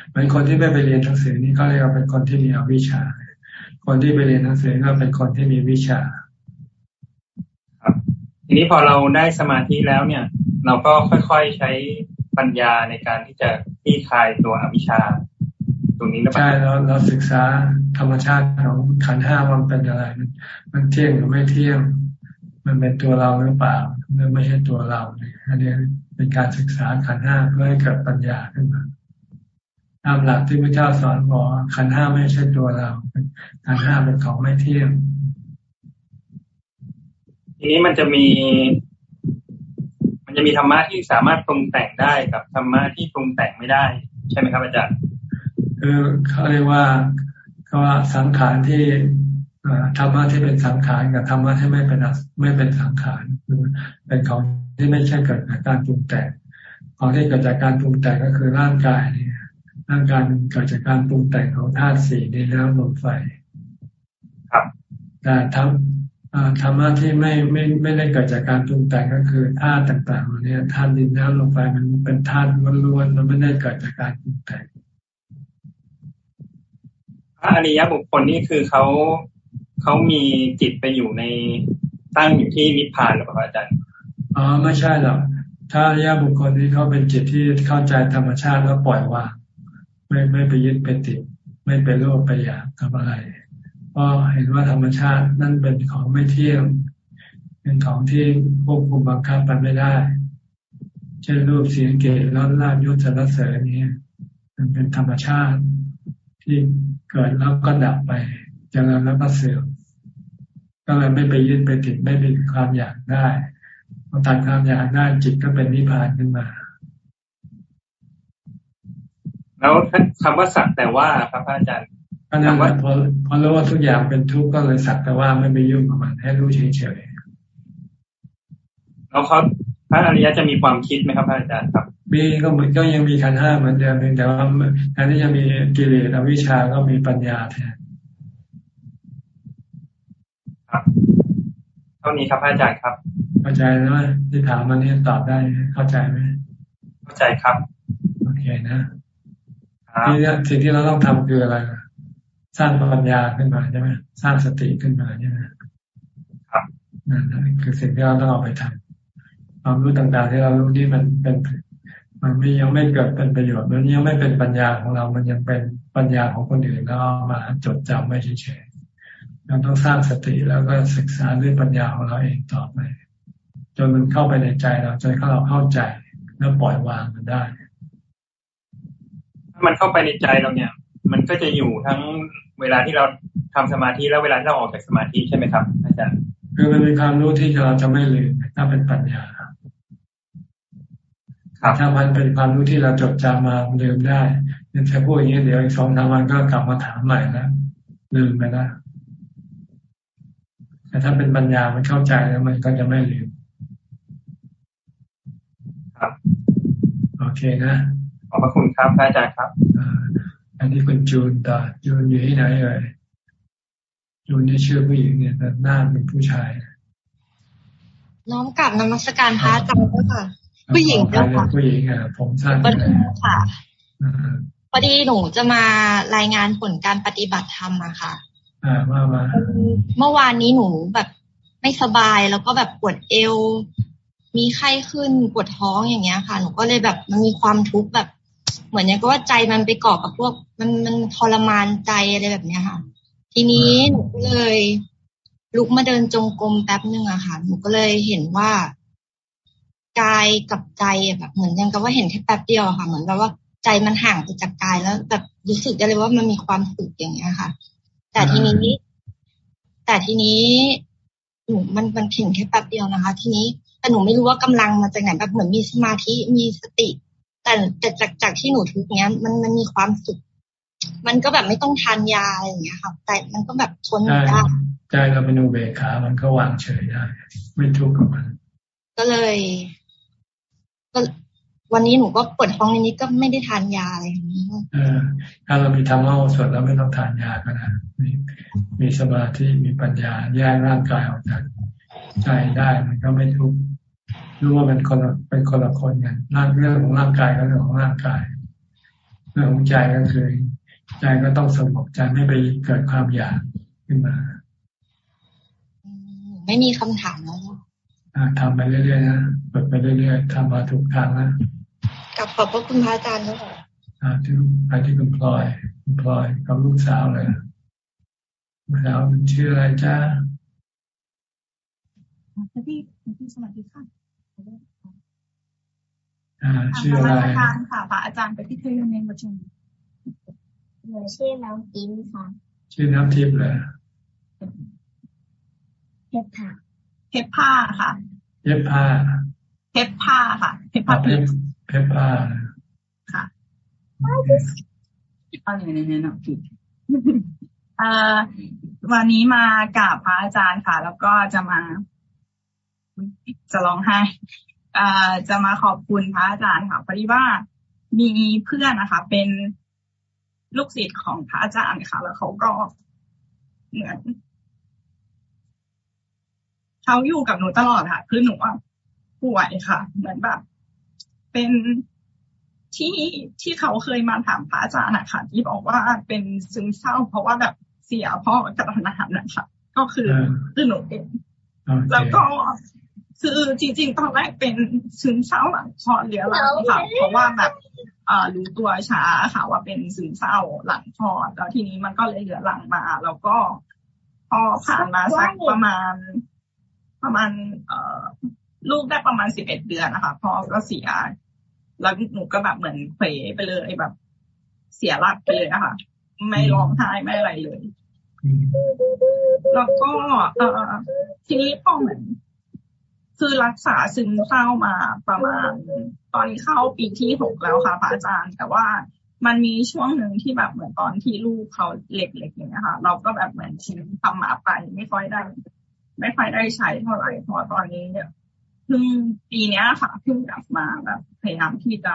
เหมือนคนที่ไม่ไปเรียนหนังสือนี่เขาเรียกว่าเป็นคนที่มีอวิชา คนที่ไปเรียนหนังสือก็เป็นคนที่มีวิชา ครับ ทีนี้พอเราได้สมาธิแล้วเนี่ย เราก็ค่อยๆใช้ปัญญาในการที่จะที่คลายตัวอวิชชาตรงนี้นะใช่เราเราศึกษาธรรมชาติของขันห้ามันเป็นอะไรมันมันเที่ยงหรือไม่เที่ยง มันเป็นตัวเราหรือเปล่าหรือไม่ใช่ตัวเราเนี่ยอันนี้ เป็นการศึกษาขันห้าเพื่อให้เกิดปัญญาขึ้นมาตามหลักที่พระเจ้าสอนบอกขันห้าไม่ใช่ตัวเราขันห้าเป็นของไม่เที่ยงทีนี้มันจะมี มันจะมีธรรมะที่สามารถปรุงแต่งได้กับธรรมะที่ปรุงแต่งไม่ได้ ใช่ไหมครับอาจารย์คือเขาเรียกว่าเขาว่าสังขารที่ ธรรมะที่เป็นสังขารกับธรรมะที่ไม่เป็นไม่เป็นสังขารเป็นของที่ไม่ใช่เกิดจากการปรุงแต่งของที่เกิดจากการปรุงแต่งก็คือร่างกายเนี่ยร่างกายเกิดจากการปรุงแต่งของธาตุสี่ดินน้ำลมไฟครับแต่ธรรมธรรมะที่ไม่ไม่ไม่ได้เกิดจากการปรุงแต่งก็คือธาตุต่างๆเหล่านี้ธาตุดินน้ำลมไฟมันเป็นธาตุล้วนๆมันไม่ได้เกิดจากการปรุงแต่งพระอริยบุคคลนี่คือเขา เขามีจิตไปอยู่ในตั้งอยู่ที่นิพพานหรือเปล่าอาจารย์อ๋อไม่ใช่หรอกถ้าอริบุคคลนี้เขาเป็นจิตที่เข้าใจธรรมชาติแล้วปล่อยวางไม่ไม่ไปยึดไปติดไม่ไปโลภไปอยากกับอะไรเพราะเห็นว่าธรรมชาตินั่นเป็นของไม่เที่ยงเป็นของที่ควบคุมบังคับไปไม่ได้เช่นรูปเสียงเกศร้อนลาบยศสรรเสริญนี้มันเป็นธรรมชาติที่เกิดแล้วก็ดับไปเจริญแล้วก็เสื่อม ก็เลยไม่ไปยึดไปติดไม่มีความอยากได้พอตัดความอยากได้จิตก็เป็นนิพพานขึ้นมา แล้วคำว่าสักแต่ว่าครับอาจารย์ก็นั่นแหละพอพอรู้ว่าทุกอย่างเป็นทุกข์ก็เลยสักแต่ว่าไม่ไปยุ่งกับมันให้รู้เฉยๆแล้วเขาพระอริยะจะมีความคิดไหมครับอาจารย์ครับ มีก็เหมือนก็ยังมีขันห้าเหมือนเดิมเพียงแต่ว่าแทนที่จะมีกิเลสอวิชาก็มีปัญญาแทนครับ เท่านี้ครับอาจารย์ครับ เข้าใจนะที่ถามมันนี่ตอบได้เข้าใจไหมเข้าใจครับโอเคนะที่สิ่งที่เราต้องทำคืออะไรสร้างปัญญาขึ้นมาใช่ไหมสร้างสติขึ้นมาใช่ไหมครับนั่นคือสิ่งที่เราต้องเอาไปทำความรู้ต่างๆ ที่เรารู้นี่มันเป็นมันไม่ยังไม่เกิดเป็นประโยชน์มันยังไม่เป็นปัญญาของเรา มันยังเป็นปัญญาของคนอื่นแล้วมาจดจำไม่เฉยๆ เราต้องสร้างสติแล้วก็ศึกษาด้วยปัญญาของเราเองต่อไปจนมันเข้าไปในใจเราจนเราเข้าใจแล้วปล่อยวางมันได้ ถ้ามันเข้าไปในใจเราเนี่ย มันก็จะอยู่ทั้งเวลาที่เราทำสมาธิแล้วเวลาที่เราออกจากสมาธิใช่ไหมครับ อาจารย์คือมันเป็นความรู้ที่เราจะไม่ลืมถ้าเป็นปัญญาถ้ามันเป็นความรู้ที่เราจดจำมาลืมได้ยังจะพูดอย่างนี้เดี๋ยวอีกสองสามวันก็กลับมาถามใหม่แล้วลืมไปแล้ว แต่ถ้าเป็นปัญญามันเข้าใจแล้วมันก็จะไม่ลืมครับ โอเคนะ ขอบพระคุณครับอาจารย์ครับอันนี้คุณจูนตาจูนอยู่ที่ไหนเอ่ยจูนนี่ชื่อผู้หญิงเนี่ยแต่หน้าเป็นผู้ชาย น้องกลับนมัสการพระอาจารย์ด้วยค่ะ ผู้หญิงเจ้าค่ะผู้หญิงอะผมสั้นค่ะพอดีหนูจะมารายงานผลการปฏิบัติธรรมอะค่ะอ่า ว่ามาเมื่อวานนี้หนูแบบไม่สบายแล้วก็แบบปวดเอว มีไข้ขึ้นปวดท้องอย่างเงี้ยค่ะ หนูก็เลยแบบมันมีความทุกข์แบบ เหมือนอย่างก็ว่าใจมันไปเกาะกับพวก มันมันทรมานใจอะไรแบบเนี้ยค่ะ ทีนี้หนูก็เลย ลุกมาเดินจงกรมแป๊บนึงอะค่ะ หนูก็เลยเห็นว่ากายกับใจแบบเหมือนยังกับว่าเห็นแค่แป๊บเดียวค่ะ เหมือนแบบว่าใจมันห่างไปจากกายแล้วแบบรู้สึกได้เลยว่ามันมีความสุขอย่างเงี้ยค่ะ แต่ทีนี้ แต่ทีนี้หนูมันมันเพียงแค่แป๊บเดียวนะคะ ทีนี้แต่หนูไม่รู้ว่ากำลังมาจากไหนแบบเหมือนมีสมาธิมีสติ แต่แต่จากจากที่หนูทุกเนี้ย มันมันมีความสุขมันก็แบบไม่ต้องทานยาอะไรอย่างเงี้ยค่ะแต่มันก็แบบทนได้ใจเราเป็นอุเบกขามันก็วางเฉยได้ ไม่ทุกข์กับมัน ก็เลยก็ วันนี้หนูก็ปวดท้องนิดก็ไม่ได้ทานยาอะไรอย่างนี้เออถ้าเรามีธรรมะสวดแล้วไม่ต้องทานยาก็ได้มีมีสมาธิมีปัญญาแยกร่างกายออกจากใจได้มันก็ไม่ทุกข์รู้ว่าเป็นคนเป็นคนละคนกันร่างเรื่องของร่างกายก็เรื่องของร่างกายเรื่องของใจก็คือใจก็ต้องสงบใจไม่ไปเกิดความอยากขึ้นมา ไม่มีคำถามแล้วทำไปเรื่อยๆนะฝึกไปเรื่อยๆทำมาถูกทางนะ กับขอบพระคุณพระอาจารย์ด้วยอ่าที่ไปที่คุณพลอยคุณพลอยกับลูกสาวเลยลูกสาวชื่ออะไรจ้าพี่พี่สวัสดีค่ะอ่าชื่ออะไรอาจารย์ค่ะพระอาจารย์ไปที่เทยนเองประชุมชื่อน้ำทิพย์ค่ะ ชื่อน้ำทิพย์เลยเพ็ค่ะเพ็ผ้าค่ะเพ็ผ้าเพ็ผ้าค่ะเพ็ผ้าเพ็ เพ็ผ้าค่ะเอาอย่างนี้นะพี่วันนี้มากับพระอาจารย์ค่ะ แล้วก็จะมา จะร้องไห้จะมาขอบคุณพระอาจารย์ค่ะพอดีว่ามีเพื่อนนะคะ เป็นลูกศิษย์ของพระอาจารย์ค่ะ แล้วเขาก็เหมือนเขาอยู่กับหนูตลอดค่ะ คือหนูป่วยค่ะ เหมือนแบบ เป็นที่ที่เขาเคยมาถามพระอาจารย์นะคะที่บอกว่าเป็นซึมเศร้า เพราะว่าแบบเสียพ่อกระทันหันนะคะก็คือคือหนูเองแล้วก็คือจริง ๆ ตอนแรกเป็นซึมเศร้าหลังคลอดเลี้ยงหลังค่ะเพราะว่าแบบอ่ารู้ตัวช้าค่ะว่าเป็นซึมเศร้าหลังคลอดแล้วทีนี้มันก็เลยเหลือหลังมา แล้วก็พอผ่านมาสักประมาณ ประมาณเอ่อลูกได้ประมาณสิบเอ็ดเดือนนะคะพ่อก็เสีย แล้วหนูก็แบบเหมือนเผยไปเลยแบบ เสียหลักไปเลยอะค่ะ ไม่ร้องไห้ไม่อะไรเลย แล้วก็เอ่อทีนี้พ่อเหมือน คือรักษาซึมเศร้ามาประมาณ ตอนนี้เข้าปีที่หกแล้วค่ะพระอาจารย์ แต่ว่ามันมีช่วงหนึ่งที่แบบเหมือนตอนที่ลูกเขาเล็กๆอย่างเงี้ยค่ะ เราก็แบบเหมือนชินทำมาไปไม่ค่อยได้ ไม่ค่อยได้ใช้เท่าไหร่เพราะตอนนี้เนี่ย เพิ่งปีนี้ค่ะเพิ่งกลับมาแบบพยายามที่จะ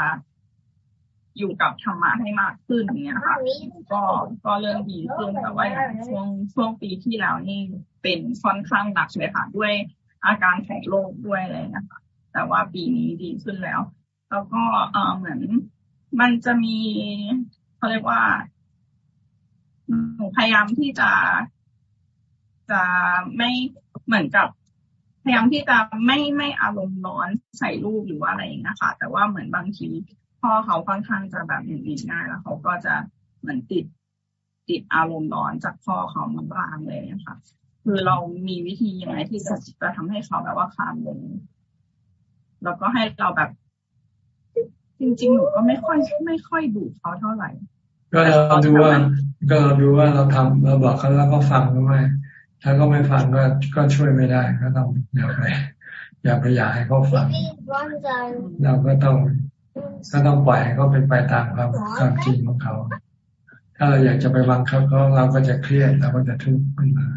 อยู่กับธรรมะให้มากขึ้นเนี้ยค่ะ ก็ก็เริ่มดีขึ้นแต่ว่าช่วงช่วงปีที่แล้วนี่เป็นค่อนข้างหนักเลยค่ะด้วยอาการของโรคด้วยอะไรนะคะแต่ว่าปีนี้ดีขึ้นแล้ว แล้วก็เออเหมือนมันจะมีเขาเรียกว่าหนูพยายามที่จะ จะไม่เหมือนกับ พยายามที่จะไม่ไม่อารมณ์ร้อนใส่ลูกหรือว่าอะไรอย่างนี้ค่ะ แต่ว่าเหมือนบางทีพ่อเขาค่อนข้างจะแบบหงุดหงิดง่ายแล้วเขาก็จะเหมือนติดติดอารมณ์ร้อนจากพ่อเขามาบ้างเลยนะคะคือเรามีวิธียังไงที่จะจะทำให้เขาแบบว่าคลามลงแล้วก็ให้เราแบบ จริงๆหนูก็ไม่ค่อยไม่ค่อยดูเขาเท่าไหร่ ก็เราดูว่า ก็เราดูว่าเราทำเราบอกเขาแล้วก็ฟังหรือไม่ ถ้าก็ไม่ฟังก็ก็ช่วยไม่ได้ก็ต้องอย่าไปอย่าไปอยากให้เขาฟัง เราก็ต้องก็ต้องปล่อยให้เขาเป็นไปตามความความจริงของเขา ถ้าเราอยากจะไปบังคับเขาเราก็จะเครียดเราก็จะทุกข์ขึ้นมา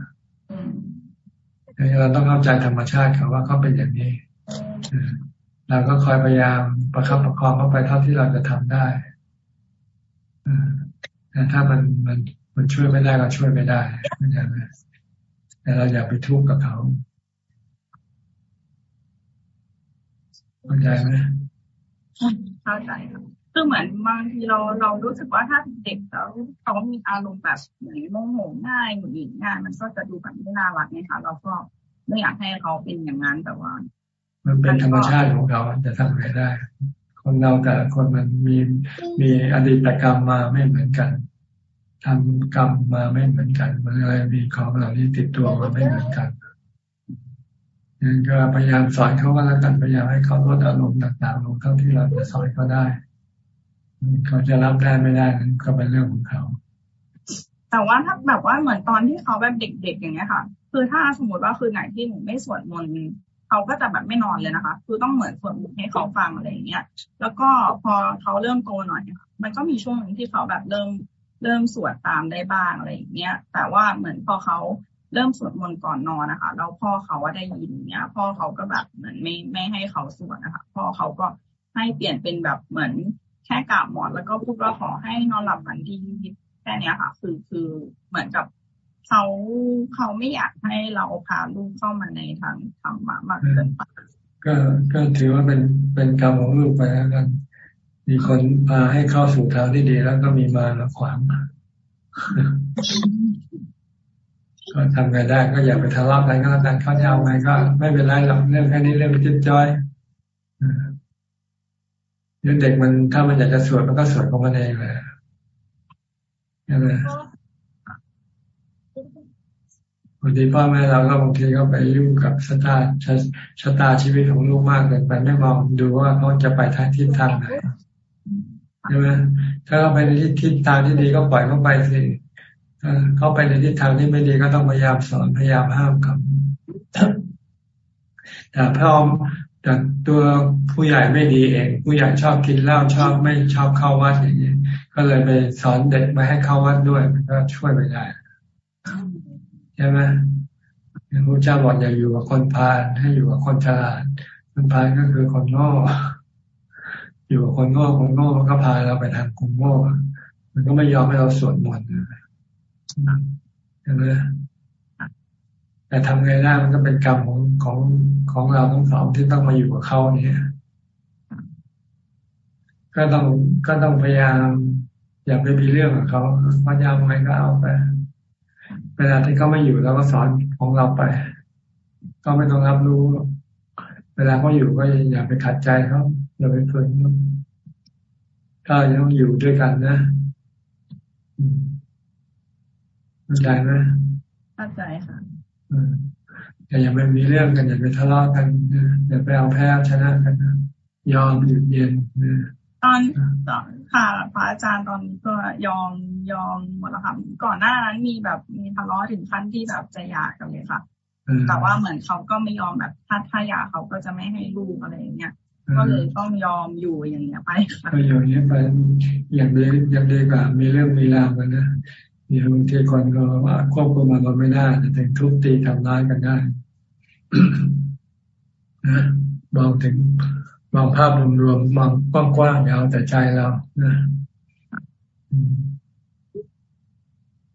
เราต้องเข้าใจธรรมชาติเขาว่าเขาเป็นอย่างนี้เราก็คอยพยายามประคับประคองเขาไปเท่าที่เราจะทำได้แต่ถ้ามันมันมันช่วยไม่ได้ก็ช่วยไม่ได้ไม่ใช่ไหม แต่เราอย่าไปทุกข์กับเขาเข้าใจไหมเข้าใจครับคือเหมือนบางทีเราเรารู้สึกว่าถ้าเด็กแล้วเขามีอารมณ์แบบเหมือนโมโหง่ายหงุดหงิดง่ายมันก็จะดูแบบไม่น่ารักไงคะเราก็ไม่อยากให้เขาเป็นอย่างนั้นแต่ว่า มันเป็นธรรมชาติของเขาจะทำอะไรได้ คนเราแต่ละคนมันมีมีอดีตกรรมมาไม่เหมือนกัน ทำกรรมมาไม่เหมือนกันมันอะไรมีของเหล่านี้ติดตัวมาไม่เหมือนกันยังก็พยายามสอนเขาว่าแล้วกันพยายามให้เขาลดอารมณ์ต่างๆลงเท่าที่เราจะสอนเขาได้เขาจะรับได้ไม่ได้นั้นก็เป็นเรื่องของเขา แต่ว่าถ้าแบบว่าเหมือนตอนที่เขาแบบเด็ก ๆ อย่างเงี้ยค่ะ คือถ้าสมมติว่าคือไหนที่หนูไม่สวดมนต์เขาก็จะแบบไม่นอนเลยนะคะ คือต้องเหมือนสวดมนต์ให้เขาฟังอะไรอย่างเงี้ย แล้วก็พอเขาเริ่มโตหน่อยมันก็มีช่วงหนึ่งที่เขาแบบเริ่ม เริ่มสวดตามได้บ้างอะไรอย่างเงี้ย แต่ว่าเหมือนพอเขาเริ่มสวดมนต์ก่อนนอนนะคะแล้วพ่อเขาว่าได้ยินเนี้ย พ่อเขาก็แบบเหมือนไม่ไม่ให้เขาสวดนะคะ พ่อเขาก็ให้เปลี่ยนเป็นแบบเหมือนแค่กราบหมอนแล้วก็พูดว่าขอให้นอนหลับฝันดีแค่นี้ค่ะ คือคือเหมือนกับเขาเขาไม่อยากให้เราพาลูกเข้ามาในทางธรรมะมากเกินไปก็ก็ถือว่าเป็นเป็นกรรมของลูกไปแล้วกัน มีคนพาให้เข้าสู่ทางที่ดีแล้วก็มีมาแล้วขวางก็ทำไงได้ก็อย่าไปทะเลาะกันก็แล้วกันเขาจะเอาไงก็ ไม่เป็นไรหรอกเรื่องแค่นี้เรื่องจิตจอยเรื่องเด็กมันถ้ามันอยากจะสวดมันก็สวดของมันเองแหละใช่ไหมบางทีพ่อแม่เราก็บางทีก็ไปยุ่งกับชะตาชะตาชีวิตของลูกมากเกินไปไม่มองดูว่าเขาจะไปทางทิศทางไหน ใช่ไหมถ้าเขาไปในทิศทางที่ดีก็ปล่อยเขาไปสิเขาไปในทิศทางที่ไม่ดีก็ต้องพยายามสอนพยายามห้ามกับแต่พ่อแต่ตัวผู้ใหญ่ไม่ดีเอง ผู้ใหญ่ชอบกินเหล้าชอบไม่ชอบเข้าวัดอย่างนี้ยก็เลยไปสอนเด็กไม่ให้เข้าวัดด้วย มันก็ช่วยไม่ได้ใช่ไหมพระเจ้าบอกอย่าอยู่กับคนพาลให้อยู่กับคนฉลาดคนพาลก็คือคนโง่ อยู่กับคนโง่คนโง่ก็พาเราไปทางคนโง่มันก็ไม่ยอมให้เราสวดมนต์ใช่ไหมแต่ทำไงได้มันก็เป็นกรรมของของของเราทั้งสองที่ต้องมาอยู่กับเขาเนี่ยก็ต้องก็ต้องพยายาม อย่าไปมีเรื่องกับเขาพยายามไงก็เอาไปเวลาที่เขาไม่อยู่เราก็สอนของเราไปก็ไม่ต้องรับรู้ เวลาเขาอยู่ก็อย่าไปขัดใจเขา อย่าไปฝืนก็ยังต้องอยู่ด้วยกันนะเข้าใจไหมเข้าใจค่ะแต่อย่าไปมีเรื่องกันอย่าไปทะเลาะกันอย่าไปเอาแพ้ชนะกันยอมหยุดเย็นตอนตอนค่ะพระอาจารย์ตอนนี้ก็ยอมยอมหมดแล้วค่ะก่อนหน้านั้นมีแบบมีทะเลาะถึงขั้นที่แบบจะหย่ากันเลยค่ะแต่ว่าเหมือนเขาก็ไม่ยอมแบบถ้าถ้าหย่าเขาก็จะไม่ให้ลูกอะไรอย่างเงี้ย ก็เลยต้องยอมอยู่อย่างเงี้ยไปค่ะก็อยู่อย่างเงี้ยไปอย่างดีอย่างดีกว่ามีเรื่องมีราวกันนะเนี่ยบางทีคนก็ว่าควบคุมมันก็ไม่ได้แต่ถึงทุบตีทำร้ายกันได้นะมองถึงมองภาพรวมๆมองกว้างๆอย่าเอาแต่ใจเรานะ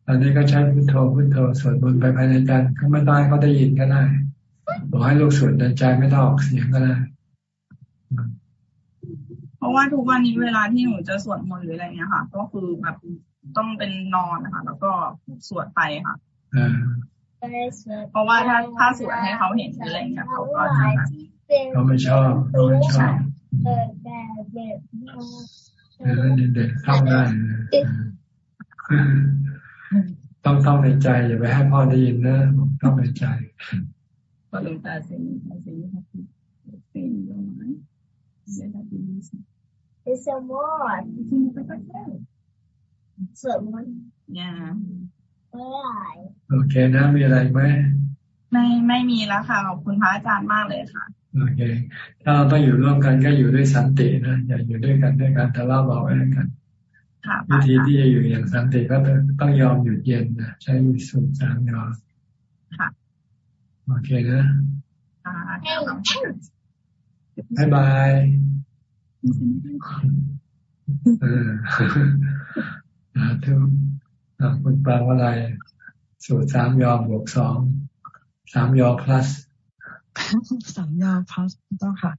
อันนี้ก็ใช้พุทโธพุทโธสวดมนต์ไปภายในใจก็ไม่ได้เขาได้ยินก็ได้บอกให้ลูกสวดในใจไม่ต้องออกเสียงก็ได้ เพราะว่าทุกวันนี้เวลาที่หนูจะสวดมนต์หรืออะไรเงี้ยค่ะ ก็คือแบบต้องเป็นนอนนะคะแล้วก็สวดไปค่ะเพราะว่าถ้าถ้าสวดให้เขาเห็นอะไรเงี้ยเขาก็จะแบบเขาไม่ชอบเขาไม่ชอบเด็กๆเข้าได้ต้องต้องในใจอย่าไปให้พ่อได้ยินนะต้องในใจพอลงตาเซ็งตาเซ็งครับเซ็งลงไหมเดี๋ยวเราดูสิ It's a more. สวดมนต์ย่าโอเคนะมีอะไรไหมไม่ไม่มีแล้วค่ะขอบคุณพระอาจารย์มากเลยค่ะโอเค ถ้าเราต้องอยู่ร่วมกันก็อยู่ด้วยสันตินะอย่าอยู่ด้วยกันด้วยการทะเลาะเบาะแว้งกันวิธีที่จะอยู่อย่างสันติก็ต้องยอมหยุดเย็นนะใช้วิธีสูตรสามยอโอเคนะ bye bye เออนะทุกคุณปางอะไรสูตรสามยอมบวกสองสามยอ plus สามยอ plus ต้องค่ะ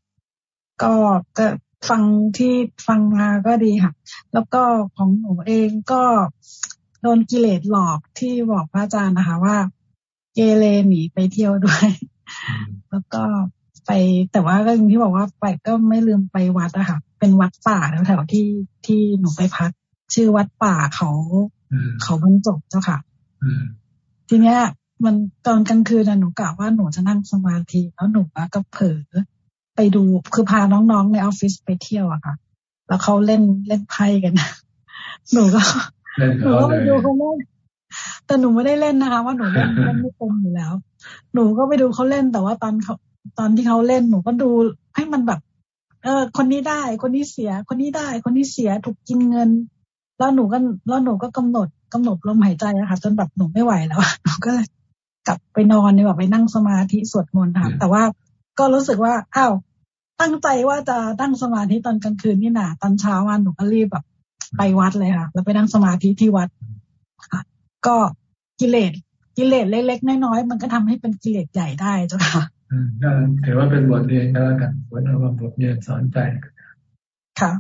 ก็จะฟังที่ฟังมาก็ดีค่ะ แล้วก็ของหนูเองก็โดนกิเลสหลอกที่บอกพระอาจารย์นะคะว่า เกเรหนีไปเที่ยวด้วย แล้วก็ ไป แต่ว่าก็อย่างที่บอกว่าไปก็ไม่ลืมไปวัดอะค่ะ เป็นวัดป่าแถวๆที่ที่หนูไปพัก ชื่อวัดป่าเขาเขาบรรจบเจ้าค่ะทีเนี้ย มันตอนกลางคืนหนูกะว่าหนูจะนั่งสมาธิแล้วหนูก็เผลอไปดูคือพาน้องๆในออฟฟิศไปเที่ยวอะค่ะ แล้วเขาเล่นเล่นไพ่กันหนูก็หนูก็ไปดูเขาเล่นแต่หนูไม่ได้เล่นนะคะ ว่าหนูเล่นเล่นไม่เป็นอยู่แล้ว หนูก็ไปดูเขาเล่นแต่ว่าตอนเขา ตอนที่เขาเล่นหนูก็ดูให้มันแบบ เออ คนนี้ได้ คนนี้เสีย คนนี้ได้ คนนี้เสียถูกกินเงิน แล้วหนูก็แล้วหนูก็กำหนดกำหนดลมหายใจอะค่ะจนแบบหนูไม่ไหวแล้วหนูก็เลยกลับไปนอนในแบบไปนั่งสมาธิสวดมนต์ค่ะแต่ว่าก็รู้สึกว่าอ้าวตั้งใจว่าจะนั่งสมาธิตอนกลางคืนนี่นาตอนเช้าวันหนูก็รีบแบบไปวัดเลยค่ะ แล้วไปนั่งสมาธิที่วัดค่ะก็กิเลสกิเลสเล็กๆน้อยๆมันก็ทำให้เป็นกิเลสใหญ่ได้เจ้าค่ะ ก็ถือว่าเป็นบทเรียนก็แล้วกันบทเอาว่าบทเรียนสอนใจค่ะ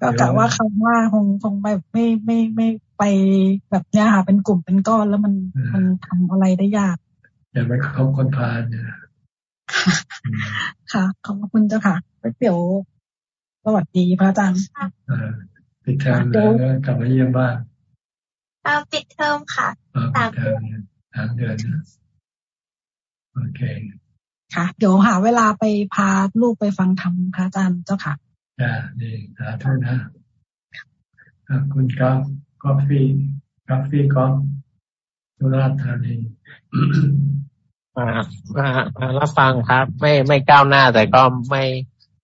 ก็กะว่าคำว่าคงคงแบบไม่ไม่ไม่ไปแบบเนี้ยค่ะเป็นกลุ่มเป็นก้อนแล้วมันมันทำอะไรได้ยากอย่าไปเข้าคนพาลเนี่ยค่ะขอบคุณเจ้าค่ะไปเดี๋ยวสวัสดีพระอาจารย์ปิดเทอมแล้วกลับมาเยี่ยมบ้านปิดเทอมค่ะสามเดือนสามเดือนโอเค ค่ะ เดี๋ยวหาเวลาไปพาลูกไปฟังธรรมพระอาจารย์เจ้าค่ะจ้าดีสาธุนะคุณกอฟกาแฟกาแฟกอฟสุราษฎร์ธานีมามามารับฟังครับ ไม่ไม่ก้าวหน้าแต่ก็ไม่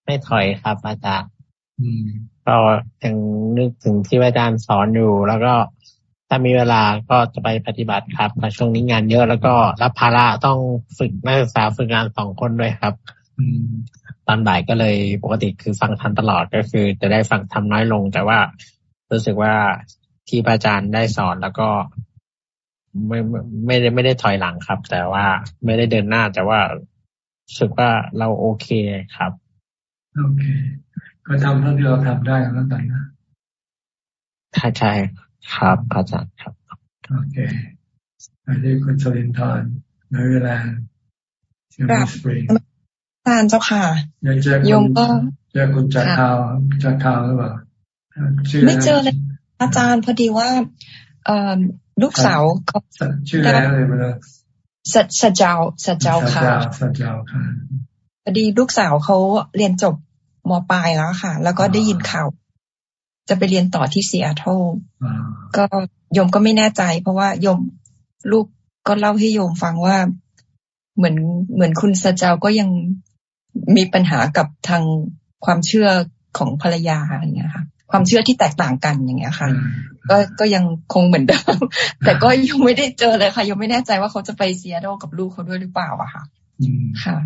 ไม่ถอยครับอาจารย์ก็ยังนึกถึงที่อาจารย์สอนอยู่ แล้วก็ ถ้ามีเวลาก็จะไปปฏิบัติครับแต่ช่วงนี้งานเยอะแล้วก็รับภาระต้องฝึกนักศึกษาฝึกงานสองคนด้วยครับตอนบ่ายก็เลยปกติคือฟังทันตลอดก็คือ จะได้ฟังทำน้อยลง แต่ว่ารู้สึกว่าที่พระอาจารย์ได้สอนแล้วก็ไม่ไม่ได้ไม่ได้ถอยหลังครับ แต่ว่าไม่ได้เดินหน้าแต่ว่ารู้สึกว่าเราโอเคครับโอเค ก็ทำเท่าที่เราทำได้แล้วกันนะใช่ใช่ ครับอาจารย์ครับโอเคอันนี้คุณชลินทร์ในเวลาเชียงใหม่สปริงอาจารย์เจ้าค่ะยังเจอคุณเจอคุณจักราวจักราวหรือเปล่าไม่เจอเลยอาจารย์พอดีว่า เอ่อลูกสาวเขาชื่ออะไรเลยมาสัจสัจเจ้าสัจเจ้าค่ะสัจเจ้าค่ะพอดีลูกสาวเขาเรียนจบมปลายแล้วค่ะ แล้วก็ได้ยินข่าว จะไปเรียนต่อที่ซีแอตเทิลก็โยมก็ไม่แน่ใจ เพราะว่าโยมลูกก็เล่าให้โยมฟังว่าเหมือนเหมือนคุณสเจ้าก็ยังมีปัญหากับทางความเชื่อของภรรยาอย่างเงี้ยค่ะความเชื่อที่แตกต่างกันอย่างเงี้ยค่ะ ก็ก็ยังคงเหมือนเดิมแต่ก็ยังไม่ได้เจอเลยค่ะ ยังไม่แน่ใจว่าเขาจะไปเซียโดกับลูกเขาด้วยหรือเปล่าอะค่ะ ค่ะ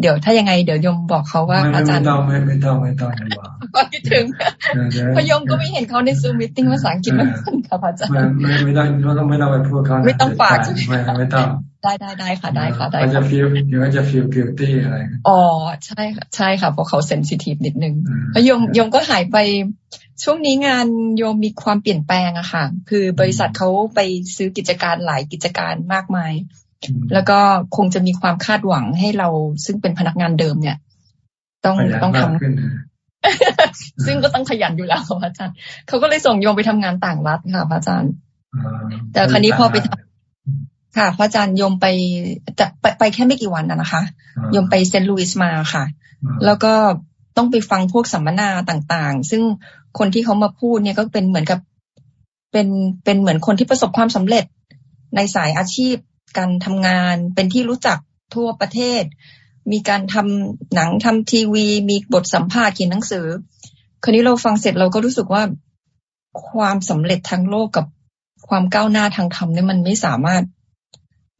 เดี๋ยวถ้ายังไงเดี๋ยวโยมบอกเขาว่าอาจารย์ไม่ต้องไม่ต้องไม่ต้องไม่ต้องก็คิดถึงพยมก็ไม่เห็นเขาใน Zoom meeting ภาษาอังกฤษมาก่อนค่ะอาจารย์ไม่ไม่ต้องไม่ต้องไม่ต้องไปพูดเขาไม่ต้องฝากใช่ไหมไม่ต้องได้ได้ได้ค่ะได้ค่ะได้จะ feelเดี๋ยวจะ feel guilty อะไรอ๋อใช่ค่ะใช่ค่ะเพราะเขาเซนซิทีฟนิดนึงพยมยมก็หายไปช่วงนี้งานโยมมีความเปลี่ยนแปลงอะค่ะ คือบริษัทเขาไปซื้อกิจการหลายกิจการมากมาย แล้วก็คงจะมีความคาดหวังให้เราซึ่งเป็นพนักงานเดิมเนี่ย ต้องต้องทำซึ่งก็ต้องขยันอยู่แล้วค่ะอาจารย์เขาก็เลยส่งโยมไปทำงานต่างรัฐค่ะพระอาจารย์แต่ครั้นี้พอไปทำค่ะพระอาจารย์โยมไปจะไปไปแค่ไม่กี่วันนะคะโยมไปเซนต์ลุยส์มาค่ะ แล้วก็ต้องไปฟังพวกสัมมนาต่างๆ ซึ่งคนที่เขามาพูดเนี่ยก็เป็นเหมือนกับเป็นเป็นเหมือนคนที่ประสบความสำเร็จในสายอาชีพ การทำงาน เป็นที่รู้จักทั่วประเทศ มีการทำหนังทำทีวี มีบทสัมภาษณ์เขียนหนังสือ คราวนี้เราฟังเสร็จเราก็รู้สึกว่าความสำเร็จทางโลกกับความก้าวหน้าทางธรรมเนี่ยมันไม่สามารถ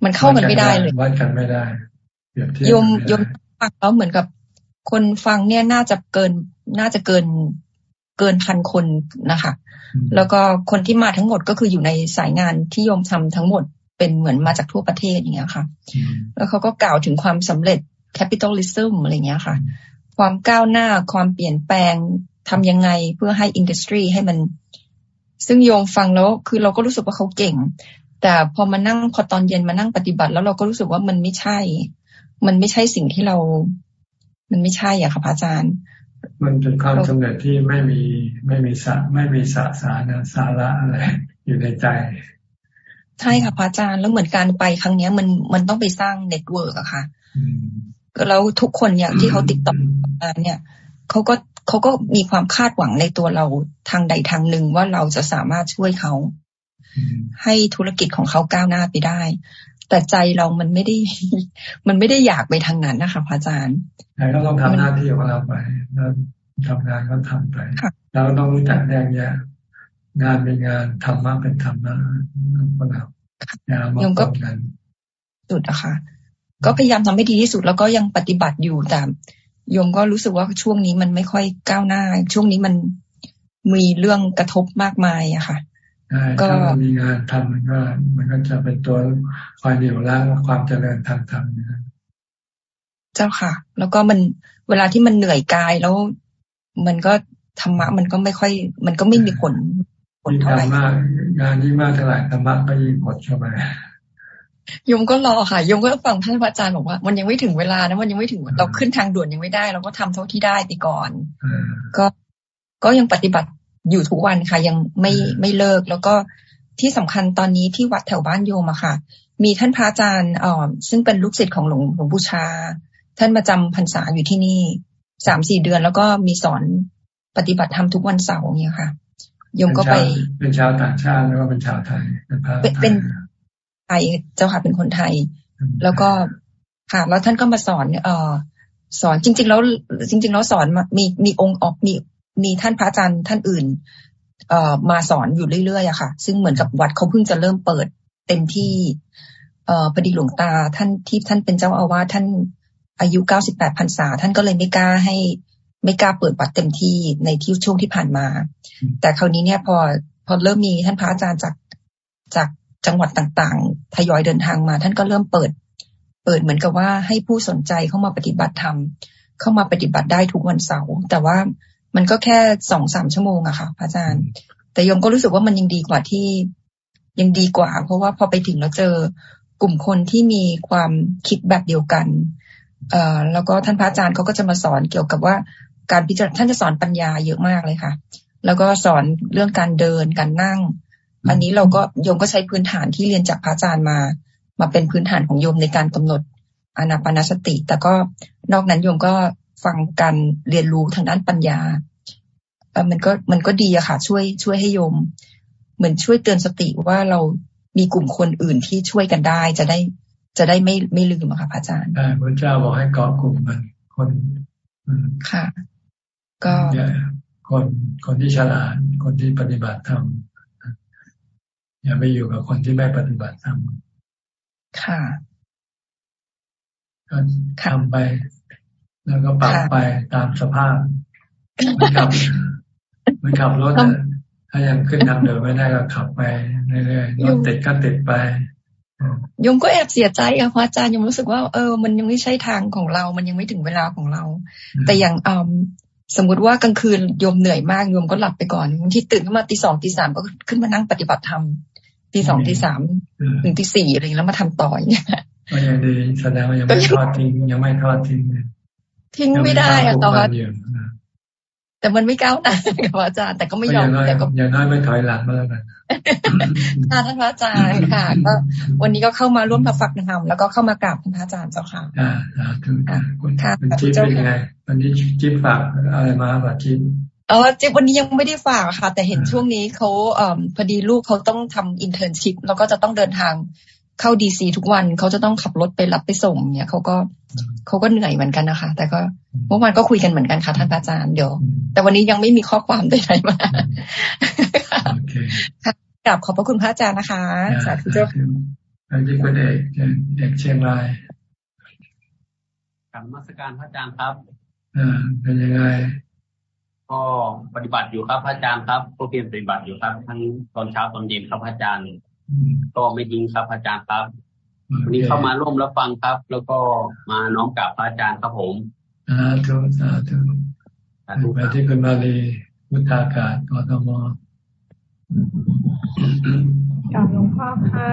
มันเข้ากันไม่ได้เลยวัดกันไม่ได้โยมโยมฟังแล้วเหมือนกับ คนฟังเนี่ยน่าจะเกินน่าจะเกินเกินพันคนนะคะ แล้วก็คนที่มาทั้งหมดก็คืออยู่ในสายงานที่โยมทำทั้งหมด เป็นเหมือนมาจากทั่วประเทศอย่างเงี้ยค่ะ แล้วเขาก็กล่าวถึงความสำเร็จ capitalism อะไรเงี้ยค่ะ ความก้าวหน้าความเปลี่ยนแปลงทำยังไงเพื่อให้อินดัสทรีให้มัน ซึ่งโยมฟังแล้วคือเราก็รู้สึกว่าเขาเก่ง แต่พอมานั่งพอตอนเย็นมานั่งปฏิบัติ แล้วเราก็รู้สึกว่ามันไม่ใช่ มันไม่ใช่สิ่งที่เรา มันไม่ใช่อะค่ะพระอาจารย์ มันเป็นความสำเร็จที่ไม่มีไม่มีสาไม่มีสาสารสาระอะไรอยู่ในใจ ใช่ค่ะพระอาจารย์แล้วเหมือนการไปครั้งนี้มันมันต้องไปสร้าง network อะค่ะแล้วทุกคนอย่างที่เขาติดต่อมาเนี่ยเขาก็เขาก็มีความคาดหวังในตัวเราทางใดทางหนึ่งว่าเราจะสามารถช่วยเขา ให้ธุรกิจของเขาก้าวหน้าไปได้ แต่ใจเรามันไม่ได้ มันไม่ได้อยากไปทางนั้นนะคะพระอาจารย์เราต้องทำหน้าที่ของเราไปแล้วทำงานก็ทำไปเราต้องรู้จักแยกแยะ งานเป็นงานธรรมะเป็นธรรมะพวกเราอย่ามาปนกันสุดอะค่ะ ก็พยายามทำให้ดีที่สุดแล้วก็ยังปฏิบัติอยู่แต่โยมก็รู้สึกว่าช่วงนี้มันไม่ค่อยก้าวหน้า ช่วงนี้มันมีเรื่องกระทบมากมายอะค่ะก็มีงานทำมันก็ มันก็จะเป็นตัวคอยเหนี่ยวล้างความเจริญทางธรรมนะเจ้าค่ะ แล้วก็มันเวลาที่มันเหนื่อยกายแล้ว มันก็ธรรมะมันก็ไม่ค่อย มันก็ไม่มีผล ผลเท่าไหร่งานยิ่งมากเท่าไหร่ธรรมะก็ยิ่งหดเข้าไปยมก็รอค่ะยมก็ฟังท่านอาจารย์บอกว่า มันยังไม่ถึงเวลานะมันยังไม่ถึงเราขึ้นทางด่วนยังไม่ได้ เราก็ทำเท่าที่ได้ไปก่อนก็ก็ยังปฏิบัติอยู่ทุกวันค่ะ ยังไม่ไม่เลิก แล้วก็ที่สำคัญตอนนี้ที่วัดแถวบ้านโยมอะค่ะ มีท่านพระอาจารย์อ่อซึ่งเป็นลูกศิษย์ของหลวงหลวงปู่ชา ท่านมาจำพรรษาอยู่ที่นี่สามสี่เดือน แล้วก็มีสอนปฏิบัติธรรมทุกวันเสาร์เนี่ยค่ะโยมก็ไป เป็นชาวต่างชาติแล้วก็เป็นชาวไทย เป็นพระเป็นไทยเจ้าค่ะเป็นคนไทย แล้วก็ค่ะแล้วท่านก็มาสอน เอ่อสอนจริง ๆ แล้วจริง ๆ แล้วสอนมีมีองค์ออกมีมีท่านพระอาจารย์ท่านอื่น เอ่อมาสอนอยู่เรื่อยๆอะค่ะ ซึ่งเหมือนกับวัดเขาเพิ่งจะเริ่มเปิดเต็มที่ เอ่อพอดีหลวงตาท่านที่ท่านเป็นเจ้าอาวาสท่านอายุเก้าสิบแปดพรรษา ท่านก็เลยไม่กล้าให้ ไม่กล้าเปิดวัดเต็มที่ในที่ช่วงที่ผ่านมา แต่คราวนี้เนี่ยพอพอเริ่มมีท่านพระอาจารย์จากจากจังหวัดต่างๆ ทยอยเดินทางมา ท่านก็เริ่มเปิด เปิดเหมือนกับว่าให้ผู้สนใจเข้ามาปฏิบัติธรรมเข้ามาปฏิบัติได้ทุกวันเสาร์แต่ว่ามันก็แค่สองสามชั่วโมงอะค่ะพระอาจารย์ แต่ยมก็รู้สึกว่ามันยังดีกว่าที่ยังดีกว่า เพราะว่าพอไปถึงแล้วเจอกลุ่มคนที่มีความคิดแบบเดียวกัน เอ่อแล้วก็ท่านพระอาจารย์เขาก็จะมาสอนเกี่ยวกับว่า การพิจารณาท่านจะสอนปัญญาเยอะมากเลยค่ะ แล้วก็สอนเรื่องการเดินการนั่ง อันนี้เราก็โยมก็ใช้พื้นฐานที่เรียนจากพระอาจารย์มา มาเป็นพื้นฐานของโยมในการกำหนดอนาปานสติ แต่ก็นอกนั้นโยมก็ฟังการเรียนรู้ทางด้านปัญญาเออมันก็มันก็ดีอะค่ะ ช่วยช่วยให้โยม เหมือนช่วยเตือนสติว่าเรามีกลุ่มคนอื่นที่ช่วยกันได้จะได้จะได้ไม่ไม่ลืมอะค่ะพระอาจารย์พระเจ้าบอกให้เกาะกลุ่มมันคนค่ะ ก็คนคนที่ฉลาด คนที่ปฏิบัติธรรมอย่าไปอยู่กับคนที่ไม่ปฏิบัติธรรมค่ะก็ทำไป แล้วก็ปรับไปตามสภาพไม่ขับไม่ขับรถถ้ายังขึ้นทางเดินไม่ได้ก็ขับไปเรื่อยๆรถติดก็ติดไปยมก็แอบเสียใจอะพระอาจารย์ยมรู้สึกว่าเออ มันยังไม่ใช่ทางของเรา มันยังไม่ถึงเวลาของเรา แต่อย่างอื สมมติว่ากลางคืนโยมเหนื่อยมากโยมก็หลับไปก่อนบางทีตื่นขึ้นมาตีสองตีสามก็ขึ้นมานั่งปฏิบัติธรรมตีสองตีสามถึงตีสี่อะไรแล้วมาทำต่ออย่างเงี้ยก็ยังดีแสดงว่ายังไม่ทอดทิ้งยังไม่ทอดทิ้งทิ้งไม่ได้อะตอน แต่มันไม่ก้าวหน้าครับอาจารย์ แต่ก็ไม่ยอมแต่ก็อย่างน้อยไม่ถอยหลังมาแล้วกันท่านพระอาจารย์ค่ะ ก็วันนี้ก็เข้ามาร่วมรับฟังธรรมแล้วก็เข้ามากราบพระอาจารย์เจ้าค่ะอ่าถูกค่ะคุณจิ๊บเป็นยังไงวันนี้จิ๊บฝากอะไรมาฝากจิ๊บเออจิ๊บวันนี้ยังไม่ได้ฝากค่ะ แต่เห็นช่วงนี้เขาเอ่อพอดีลูกเขาต้องทำ internship แล้วก็จะต้องเดินทาง เข้า DC ทุกวันเขาจะต้องขับรถไปรับไปส่ง เนี่ยเขาก็เขาก็เหนื่อยเหมือนกันนะคะ แต่ก็เมื่อวานก็คุยกันเหมือนกันค่ะท่านอาจารย์เดี๋ยว แต่วันนี้ยังไม่มีข้อความใดๆมากลับขอบพระคุณพระอาจารย์นะคะสาธุเจ้าค่ะอันนี้คุณเอกเอกเชียงรายกรรมสการพระอาจารย์ครับอ่าเป็นยังไงก็ปฏิบัติอยู่ครับพระอาจารย์ครับก็เพียรปฏิบัติอยู่ครับ ทั้งตอนเช้าตอนเย็นครับพระอาจารย์ ก็ไม่ยิงครับอาจารย์ครับ วันนี้เข้ามาร่วมรับฟังครับ แล้วก็มาน้อมกราบพระอาจารย์ครับผมสาธุสาธุไปที่คุณมาลีมุตากาศกทมกับหลวงพ่อค่ะ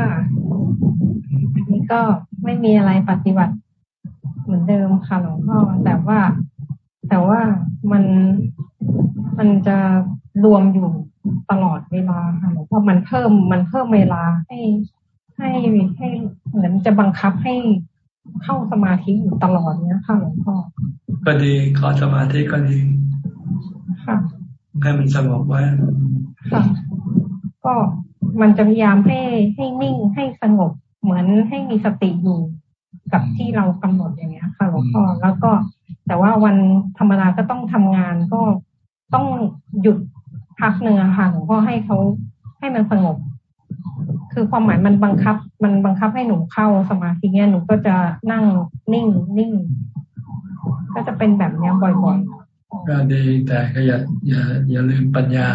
อันนี้ก็ไม่มีอะไรปฏิบัติ เหมือนเดิมค่ะหลวงพ่อแต่ว่า แต่ว่ามัน มันจะรวมอยู่ตลอดเวลาค่ะหลวงพ่อมันเพิ่มมันเพิ่มเวลาให้ให้ให้เหมือนจะบังคับให้เข้าสมาธิอยู่ตลอดเนี้ยค่ะหลวงพ่อก็ดีขอสมาธิก็ดีค่ะให้มันสงบไว้ค่ะ ก็มันจะพยายามให้ให้นิ่งให้สงบเหมือนให้มีสติอยู่กับที่เรากำหนดอย่างเงี้ยค่ะหลวงพ่อแล้วก็ แต่ว่าวันธรรมดาก็ต้องทำงานก็ ต้องหยุดพักเนื้อค่ะหลวงพ่อให้เขาให้มันสงบ คือความหมายมันบังคับ มันบังคับให้หนูเข้าสมาธิเนี้ยหนูก็จะนั่งนิ่งนิ่ง ก็จะเป็นแบบนี้บ่อยๆ ก็ดีแต่ก็อย่าอย่าอย่าลืมปัญญา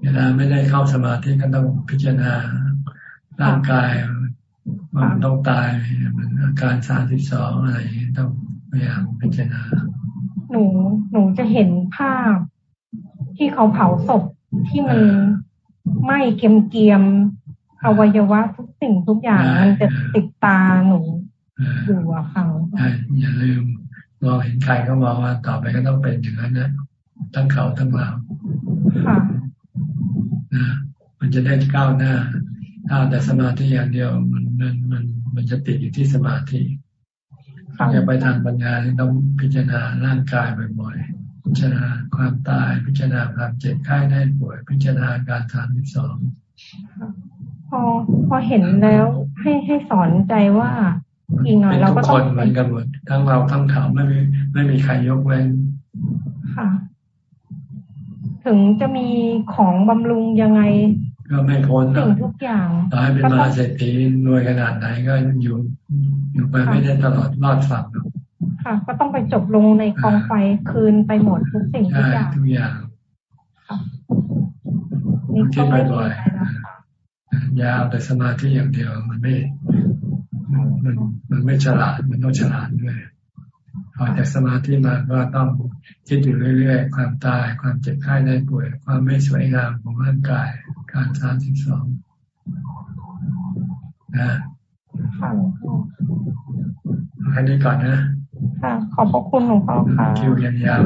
เวลาไม่ได้เข้าสมาธิก็ต้องพิจารณาร่างกายมันต้องตายมันอาการสามสิบสองอะไรต้องพยายามพิจารณาหนูหนูจะเห็นภาพ ที่เขาเผาศพที่มันไหม้เกมเกียมอวัยวะทุกสิ่งทุกอย่างมันจะติดตาหนูอยู่อะค่ะอย่าลืมมองเห็นใครก็มองว่าต่อไปก็ต้องเป็นอย่างนั้นนะทั้งเขาทั้งเราค่ะนะมันจะได้ก้าวหน้า ถ้าแต่สมาธิอย่างเดียว มันมันมันมันจะติดอยู่ที่สมาธิถ้าจะไปทางปัญญาต้องพิจารณาร่างกายบ่อยๆ พิจารณาความตาย พิจารณาความเจ็บไข้ได้ป่วย พิจารณาการทานที่สองพอพอเห็นแล้วให้ให้สอนใจว่าอีกหน่อยเราก็ต้องเหมือนกันหมดทั้งเราทั้งเขาไม่มีไม่มีใครยกเว้นค่ะ ถึงจะมีของบำรุงยังไง ก็ไม่พ้นสิ่งทุกอย่างต่อให้เป็นมาเศรษฐีรวยขนาดไหนก็อยู่อยู่ไปไม่ได้ตลอดรอดฝั่ง ค่ะ ก็ต้องไปจบลงในกองไฟคืนไปหมดทุกสิ่งทุกอย่างทุกอย่างนี่ก็ไม่บ่อยยาวแต่สมาธิอย่างเดียวมันไม่ มันมันไม่ฉลาดมันต้องฉลาดด้วยพอจากสมาธิมาก็ต้องคิดอยู่เรื่อย ๆ ความตาย ความเจ็บไข้ได้ป่วย ความไม่สวยงามของร่างกาย การสามสิบสองนะแค่นี้ก่อนนะ ค่ะ ขอบพระคุณหลวงพ่อค่ะคิวยังยาว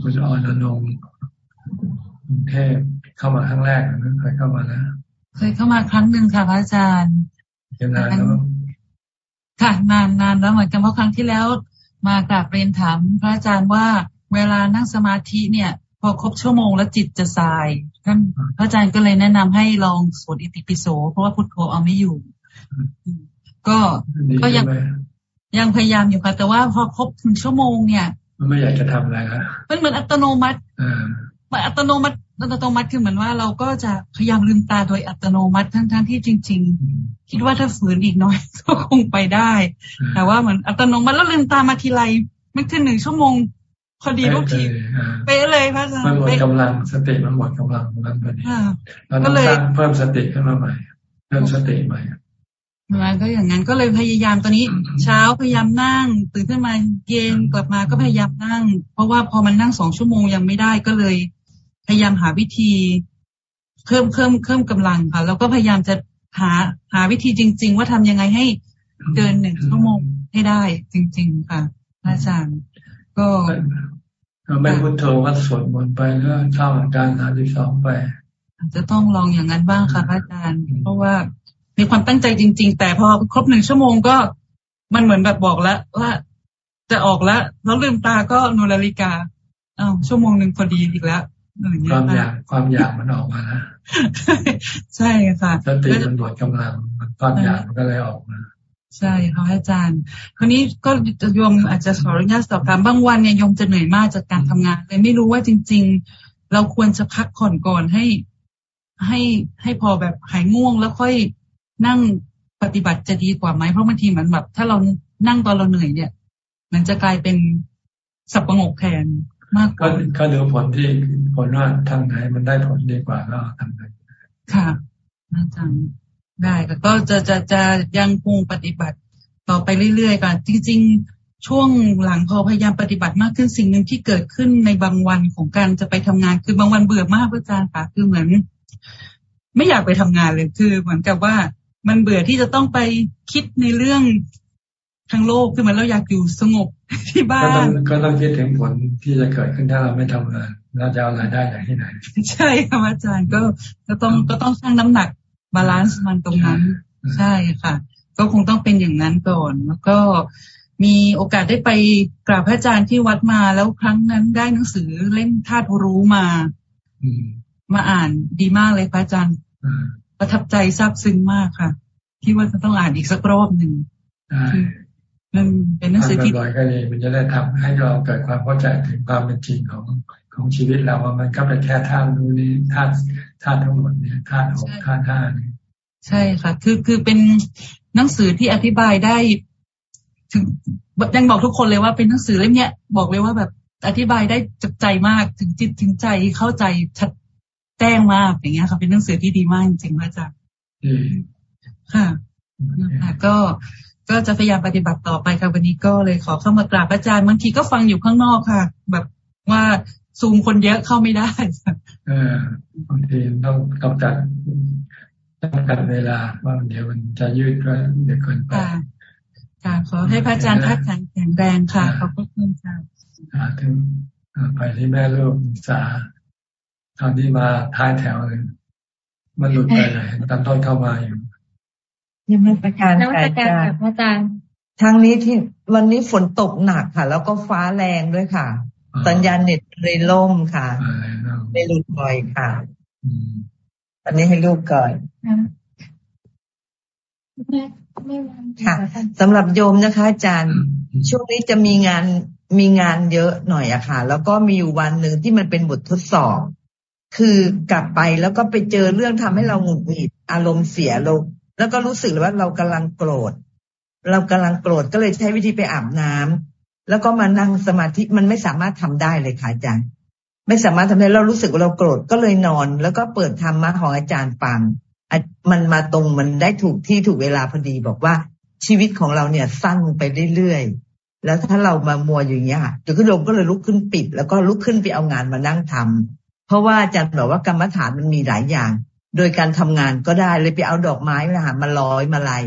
คุณออนนงกรุงเทพเข้ามาครั้งแรกนะเคยเข้ามานะเคยเข้ามาครั้งหนึ่งค่ะพระอาจารย์นานแล้วค่ะนานนานแล้วเหมือนกันเพราะครั้งที่แล้ว มากราบเรียนถามพระอาจารย์ว่าเวลานั่งสมาธิเนี่ย พอครบชั่วโมงแล้วจิตจะสายท่านพระอาจารย์ก็เลยแนะนำให้ลองสวดอิติปิโส เพราะว่าพุทโธเอาไม่อยู่ ก็ก็ยัง ยังพยายามอยู่ค่ะ แต่ว่าพอครบถึงชั่วโมงเนี่ย มันไม่อยากจะทำอะไรครับมันเหมือนอัตโนมัติมันอัตโนมัติอัตโนมัติคือเหมือนว่าเราก็จะพยายามลืมตาโดยอัตโนมัติทั้งทั้งที่จริง ๆ คิดว่าถ้าฝืนอีกน้อยก็คงไปได้ แต่ว่าเหมือนอัตโนมัติแล้วลืมตามาทีไรไม่ถึงหนึ่งชั่วโมงพอดีทุกทีเป๊ะเลยพระอาจารย์มันหมดกำลังสติมันหมดกำลังมันพอดีเราต้องสร้างเพิ่มสติขึ้นมาใหม่เพิ่มสติใหม่ มันก็อย่างนั้นก็เลยพยายามตอนนี้ เช้าพยายามนั่ง ตื่นขึ้นมาเย็นกลับมาก็พยายามนั่ง เพราะว่าพอมันนั่งสองชั่วโมงยังไม่ได้ก็เลย พยายามหาวิธีเพิ่มเพิ่มเพิ่มกำลังค่ะแล้วก็พยายามจะหาหาวิธีจริง ๆ ว่าทำยังไงให้เดินหนึ่งชั่วโมงให้ได้ จริง ๆ ค่ะอาจารย์ ก็ก็ไม่พุทโธวัดสวดมนต์ไปแล้วเข้าอาการหาที่สองไปจะต้องลองอย่างนั้นบ้างค่ะอาจารย์ เพราะว่า มีความตั้งใจจริง ๆ แต่พอครบหนึ่งชั่วโมงก็มันเหมือนแบบบอกแล้วว่าจะออกแล้วแล้วลืมตาก็นูนาฬิกาอ้าวชั่วโมงหนึ่งพอดีอีกแล้วความอยากความอยากมันออกมานะใช่ค่ะสติมันหมดกำลังมันความอยากมันก็เลยออกมาใช่ค่ะอาจารย์ คราวนี้ก็จะโยมอาจจะขออนุญาตสอบถามบางวันเนี่ยโยมจะเหนื่อยมากจากการทำงานเลยไม่รู้ว่าจริง ๆ เราควรจะพักผ่อนก่อนให้ ให้ให้พอแบบหายง่วงแล้วค่อย นั่งปฏิบัติจะดีกว่าไหมเพราะบางทีเหมือนแบบ ถ้าเรานั่งตอนเราเหนื่อยเนี่ย มันจะกลายเป็นสับประงกแทนมากก็ก็ดูผลที่ผลว่าทางไหนมันได้ผลดีกว่าก็ทำไหนค่ะอาจารย์ได้ก็จะจะจะยังคงปฏิบัติต่อไปเรื่อยๆค่ะจริงช่วงหลังพอพยายามปฏิบัติมากขึ้นสิ่งหนึ่งที่เกิดขึ้นในบางวันของการจะไปทำงาน คือบางวันเบื่อมากอาจารย์ค่ะคือเหมือน ไม่อยากไปทำงานเลยคือเหมือนกับว่า มันเบื่อที่จะต้องไปคิดในเรื่องทางโลกคือมันเราอยากอยู่สงบที่บ้าน ก็ต้องคิดถึงผลที่จะเกิดขึ้นถ้าเราไม่ทำงานเราจะเอารายได้จากที่ไหน ใช่ค่ะอาจารย์ก็ก็ต้องก็ต้องสร้างน้ำหนัก balance มันตรงนั้น ใช่ค่ะ ก็คงต้องเป็นอย่างนั้นก่อน แล้วก็มีโอกาสได้ไปกราบพระอาจารย์ที่วัดมาแล้วครั้งนั้นได้หนังสือเล่มธาตุรู้มามาอ่านดีมากเลยพระอาจารย์ ประทับใจซาบซึ้งมากค่ะ ที่ว่าจะต้องอ่านอีกสักรอบหนึ่งมันเป็นหนังสือที่บ่อยก็ดีมันจะได้ทำให้เราเกิดความเข้าใจถึงความเป็นจริงของของชีวิตเราว่ามันก็เป็นแค่ธาตุรู้นี้ธาตุธาตุทั้งหมดเนี่ยธาตุหกธาตุห้าใช่ค่ะ คือคือเป็นหนังสือที่อธิบายได้ ถึงยังบอกทุกคนเลยว่าเป็นหนังสือเล่มเนี้ยบอกเลยว่าแบบอธิบายได้จับใจมากถึงจิตถึงใจเข้าใจชัด แจ้งมากอย่างเงี้ยค่ะเป็นหนังสือที่ดีมากจริงๆพระอาจารย์ค่ะค่ะก็ก็จะพยายามปฏิบัติต่อไปค่ะวันนี้ก็เลยขอเข้ามากราบอาจารย์บางทีก็ฟังอยู่ข้างนอกค่ะ แบบว่าซูมคนเยอะเข้าไม่ได้เออบางทีต้องกำจัดจำกัดเวลาว่าเดี๋ยวมันจะยืดก็เดี๋ยวเกินไปค่ะขอให้พระอาจารย์ทักแข็งแข็งแรงค่ะขอบคุณค่ะถึงไปที่แม่ลูกสา ตอนนี้มาท้ายแถวเลยมันหลุดไปเลยตอนต้นเข้ามาอยู่ยังไม่ประการกายการพระอาจารย์ทางนี้ที่วันนี้ฝนตกหนักค่ะ แล้วก็ฟ้าแรงด้วยค่ะ สัญญาณเน็ตเลยล่มค่ะไม่หลุดบ่อยค่ะตอนนี้ให้ลูกก่อนค่ะสำหรับโยมนะคะ อาจารย์ ช่วงนี้จะมีงานมีงานเยอะหน่อยอะค่ะ แล้วก็มีอยู่วันหนึ่งที่มันเป็นบททดสอบ คือกลับไปแล้วก็ไปเจอเรื่องทำให้เราหงุดหงิดอารมณ์เสียลงแล้วก็รู้สึกเลยว่าเรากำลังโกรธ เรากำลังโกรธก็เลยใช้วิธีไปอาบน้ำแล้วก็มานั่งสมาธิมันไม่สามารถทำได้เลยค่ะอาจารย์ ไม่สามารถทำได้เรารู้สึกว่าเราโกรธก็เลยนอน แล้วก็เปิดธรรมะของอาจารย์ฟังมันมาตรงมันได้ถูกที่ถูกเวลาพอดี บอกว่าชีวิตของเราเนี่ยสั้นไปเรื่อยๆแล้วถ้าเรามามัวอย่างเงี้ยจุดขึ้นลมก็เลยลุกขึ้นปิด แล้วก็ลุกขึ้นไปเอางานมานั่งทำ เพราะว่าอาจารย์บอกว่ากรรมฐานมันมีหลายอย่าง โดยการทำงานก็ได้เลยไปเอาดอกไม้มาหามาร้อยมาลัย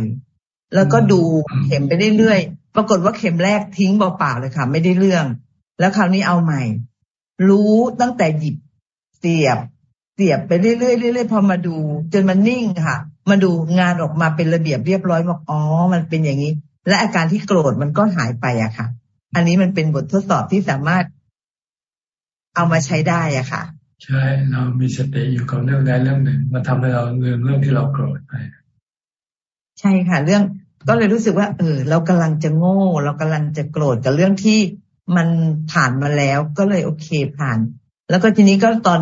แล้วก็ดูเข็มไปเรื่อยๆปรากฏว่าเข็มแรกทิ้งเปล่าๆเลยค่ะ ไม่ได้เรื่อง แล้วคราวนี้เอาใหม่ รู้ตั้งแต่หยิบเสียบเสียบไปเรื่อยๆเรื่อยๆพอมาดู จนมันนิ่งค่ะ มาดูงานออกมาเป็นระเบียบเรียบร้อยบอกอ๋อมันเป็นอย่างนี้ และอาการที่โกรธมันก็หายไปอะค่ะ อันนี้มันเป็นบททดสอบที่สามารถเอามาใช้ได้อะค่ะ ใช่เรามีสติอยู่กับเรื่องใดเรื่องหนึ่งมันทำให้เราลืมเรื่องที่เราโกรธไป ใช่ค่ะ เรื่องก็เลยรู้สึกว่า เออ เรากำลังจะโง่ เรากำลังจะโกรธกับเรื่องที่มันผ่านมาแล้ว ก็เลยโอเคผ่าน แล้วก็ทีนี้ก็ตอน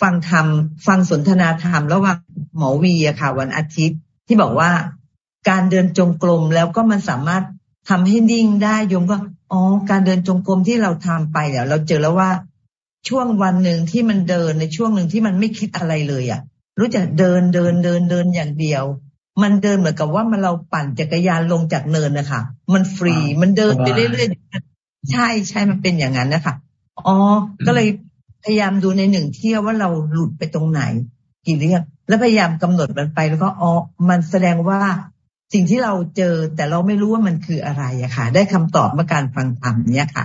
ฟังธรรมฟังสนทนาธรรมระหว่างหมอวีอะค่ะ วันอาทิตย์ที่บอกว่าการเดินจงกรมแล้วก็มันสามารถทำให้นิ่งได้โยมก็อ๋อการเดินจงกรมที่เราทำไปเนี่ยเราเจอแล้วว่า ช่วงวันหนึ่งที่มันเดินในช่วงหนึ่งที่มันไม่คิดอะไรเลยอะ รู้จักเดินเดินเดินเดินอย่างเดียว มันเดินเหมือนกับว่ามันเราปั่นจักรยานลงจากเนินนะคะมันฟรีมันเดินไปเรื่อยๆใช่ใช่มันเป็นอย่างนั้นนะคะอ๋อก็เลยพยายามดูในหนึ่งเที่ยวว่าเราหลุดไปตรงไหน กี่เรื่องแล้วพยายามกำหนดมันไปแล้วก็อ๋อมันแสดงว่าสิ่งที่เราเจอแต่เราไม่รู้ว่ามันคืออะไรอะค่ะ ได้คำตอบเมื่อการฟังธรรมเนี้ยค่ะ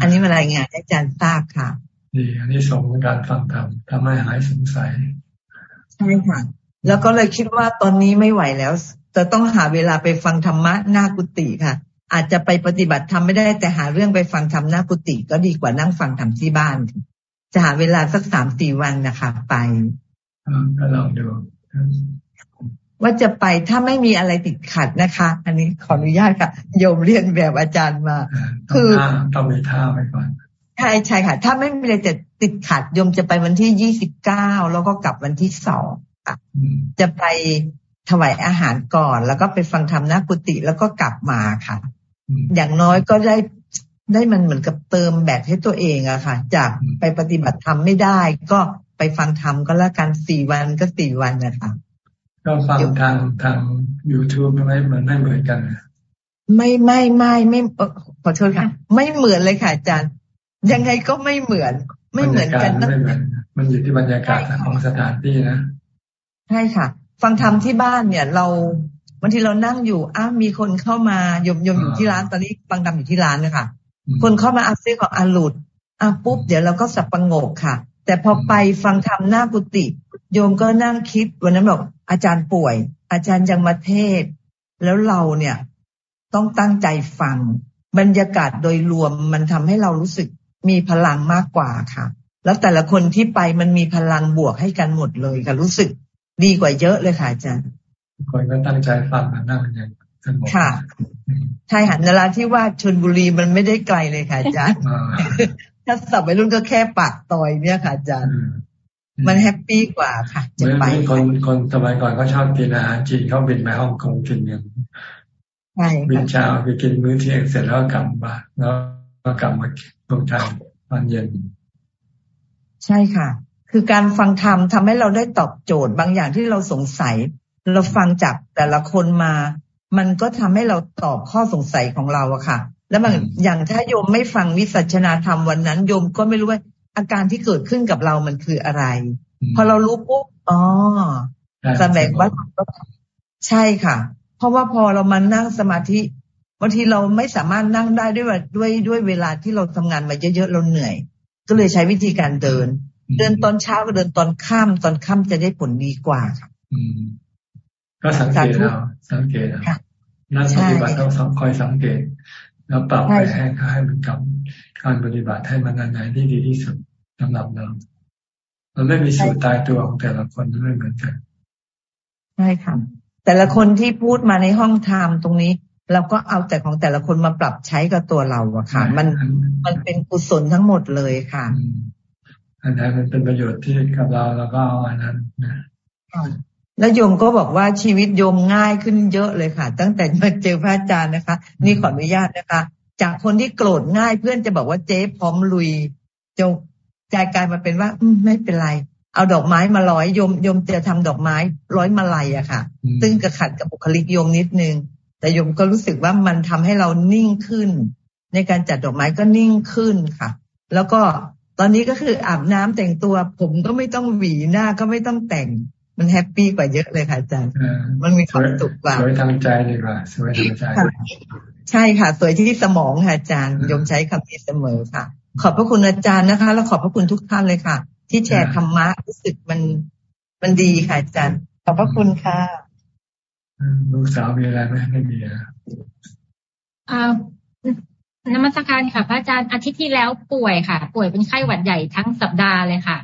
อันนี้มารายงานให้อาจารย์ทราบค่ะ ดีอันนี้ส่งการฟังธรรมทำให้หายสงสัยใช่ค่ะแล้วก็เลยคิดว่าตอนนี้ไม่ไหวแล้ว จะต้องหาเวลาไปฟังธรรมะหน้ากุฏิค่ะ อาจจะไปปฏิบัติธรรมไม่ได้แต่หาเรื่องไปฟังธรรมหน้ากุฏิก็ดีกว่านั่งฟังธรรมที่บ้าน จะหาเวลาสักสามสี่วันนะคะไปก็ลองดูว่าจะไปถ้าไม่มีอะไรติดขัดนะคะ อันนี้ขออนุญาตค่ะโยมเรียนแบบอาจารย์มา คือต้องมีท่าไว้ก่อน ใช่ใช่ค่ะ ถ้าไม่มีอะไรจะติดขัดยมจะไปวันที่ยี่สิบเก้าแล้วก็กลับวันที่สองจะไปถวายอาหารก่อน แล้วก็ไปฟังธรรมนากุฏิแล้วก็กลับมาค่ะ อย่างน้อยก็ได้ได้มันเหมือนกับเติมแบตให้ตัวเองอะค่ะ จากไปปฏิบัติธรรมไม่ได้ ก็ไปฟังธรรมก็แล้วกันสี่วันก็สี่วันนะคะก็ฟังทางทาง YouTube ไม่เหมือนไม่เหมือนกัน ไม่ไม่ไม่ไม่ขอโทษค่ะ ไม่เหมือนเลยค่ะอาจารย์ ยังไงก็ไม่เหมือน ไม่เหมือนกันไม่เหมือนมันอยู่ที่บรรยากาศของสถานที่นะใช่ค่ะ ฟังธรรมที่บ้านเนี่ย เราบางทีเรานั่งอยู่อ้ามีคนเข้ามายมยมอยู่ที่ร้านตอนนี้ฟังธรรมอยู่ที่ร้านนะคะคนเข้ามาอาเซียของอาหลุดอะปุ๊บเดี๋ยวเราก็สับประงกค่ะ แต่พอไปฟังธรรมหน้ากุฏิโยมก็นั่งคิดวันนั้นบอกอาจารย์ป่วย อาจารย์ยังมาเทศ แล้วเราเนี่ยต้องตั้งใจฟัง บรรยากาศโดยรวมมันทำให้เรารู้สึก มีพลังมากกว่าค่ะ แล้วแต่ละคนที่ไปมันมีพลังบวกให้กันหมดเลยค่ะ รู้สึกดีกว่าเยอะเลยค่ะอาจารย์คนก็ตั้งใจฟังนั่งอย่างค่ะใช่หันนราที่ว่าชนบุรีมันไม่ได้ไกลเลยค่ะอาจารย์ถ้าสับไปรุ่นก็แค่ปากตอยเนี่ยค่ะอาจารย์มันแฮปปี้กว่าค่ะจะไปคนคนสมัยก่อนก็ชอบกินอาหารจีนเขาบินไปฮ่องกงกินกันใช่บินเช้าไปกินมื้อเที่ยงเสร็จแล้วกลับมาแล้วก็กลับมา ตรงไทยตอนเย็น ใช่ค่ะ คือการฟังธรรมทำให้เราได้ตอบโจทย์บางอย่างที่เราสงสัย เราฟังจากแต่ละคนมา มันก็ทำให้เราตอบข้อสงสัยของเราอะค่ะ แล้วบางอย่างถ้าโยมไม่ฟังวิสัชนาธรรมวันนั้นโยมก็ไม่รู้ว่าอาการที่เกิดขึ้นกับเรามันคืออะไร พอเรารู้ปุ๊บอ๋อแสดงว่าใช่ค่ะ เพราะว่าพอเรามานั่งสมาธิ บางทีเราไม่สามารถนั่งได้ด้วยด้วยด้วยเวลาที่เราทำงานมาเยอะๆเราเหนื่อย ก็เลยใช้วิธีการเดิน เดินตอนเช้าก็เดินตอนค่ำตอนค่ำจะได้ผลดีกว่าค่ะก็สังเกตเราสังเกตนั่งปฏิบัติต้องคอยสังเกต แล้วปรับไปให้ให้มันกับการปฏิบัติให้มันอันไหนที่ดีที่สุดสำหรับเราเราไม่มีสูตรตายตัวของแต่ละคนไม่เหมือนกันใช่ค่ะแต่ละคนที่พูดมาในห้องธรรมตรงนี้ เราก็เอาแต่ของแต่ละคนมาปรับใช้กับตัวเราอะค่ะ มันมันเป็นกุศลทั้งหมดเลยค่ะอันนั้นมันเป็นประโยชน์ที่กับเราแล้วก็เอาอันนั้นนะแล้วโยมก็บอกว่าชีวิตโยมง่ายขึ้นเยอะเลยค่ะ ตั้งแต่มาเจอพระอาจารย์นะคะ นี่ขออนุญาตนะคะ จากคนที่โกรธง่ายเพื่อนจะบอกว่าเจ๊พร้อมลุยจะใจกลายมาเป็นว่า อืไม่เป็นไร เอาดอกไม้มาร้อยโยมโยมจะทำดอกไม้ร้อยมาลัยอะค่ะ ซึ่งกระขัดกับบุคลิกโยมนิดนึง แต่โยมก็รู้สึกว่ามันทำให้เรานิ่งขึ้น ในการจัดดอกไม้ก็นิ่งขึ้นค่ะ แล้วก็ตอนนี้ก็คืออาบน้ำแต่งตัว ผมก็ไม่ต้องหวีหน้าก็ไม่ต้องแต่ง มันแฮปปี้กว่าเยอะเลยค่ะอาจารย์มันมีความสุขกว่าสวยทางใจดีกว่าสวยทางใจใช่ค่ะ สวยที่สมองค่ะอาจารย์ยมใช้คำนี้เสมอค่ะ ขอบพระคุณอาจารย์นะคะ แล้วขอบพระคุณทุกท่านเลยค่ะ ที่แชร์ธรรมะรู้สึกมันมันดีค่ะอาจารย์ขอบพระคุณค่ะ ลูกสาวมีอะไรไหมไม่มีอะนมัสการค่ะ พระอาจารย์อาทิตย์ที่แล้วป่วยค่ะ ป่วยเป็นไข้หวัดใหญ่ทั้งสัปดาห์เลยค่ะ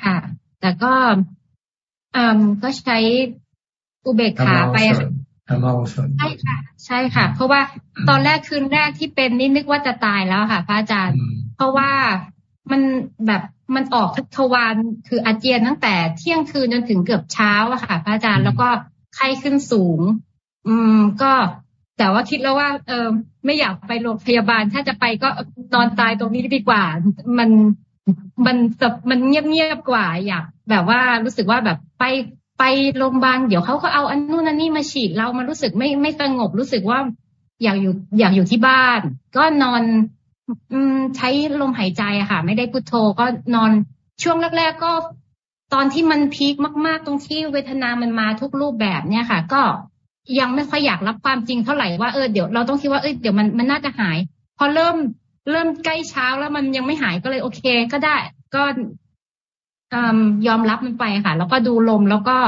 ค่ะ แต่ก็อืมก็ใช้อุเบกขาไปธรรมโอสถใช่ค่ะ ใช่ค่ะ เพราะว่าตอนแรกคืนแรกที่เป็นนี่นึกว่าจะตายแล้วค่ะพระอาจารย์ เพราะว่ามันแบบมันออกทุกทวารคืออาเจียนตั้งแต่เที่ยงคืนจนถึงเกือบเช้าอะค่ะ พระอาจารย์แล้วก็ ไข้ขึ้นสูง อืม ก็แต่ว่าคิดแล้วว่า เออไม่อยากไปโรงพยาบาล ถ้าจะไปก็นอนตายตรงนี้ดีกว่า มันมันมันเงียบๆกว่า อยาก แบบว่ารู้สึกว่าแบบไปไปโรงพยาบาลเดี๋ยวเขาก็เอาอันนู้นอันนี้มาฉีดเรามารู้สึกไม่ไม่สงบรู้สึกว่า อยากอยู่อยากอยู่ที่บ้าน ก็นอน อืม ใช้ลมหายใจอะค่ะ ไม่ได้พุทโธก็นอนช่วงแรก ๆ ก็ ตอนที่มันพีคมากๆ ตรงที่เวทนามันมาทุกรูปแบบเนี่ยค่ะ ก็ยังไม่ค่อยอยากรับความจริงเท่าไหร่ว่าเออเดี๋ยวเราต้องคิดว่าเออเดี๋ยวมันมันน่าจะหาย พอเริ่มเริ่มใกล้เช้าแล้วมันยังไม่หายก็เลยโอเค ก็ได้ ก็ยอมรับมันไปค่ะ แล้วก็ดูลมแล้วก็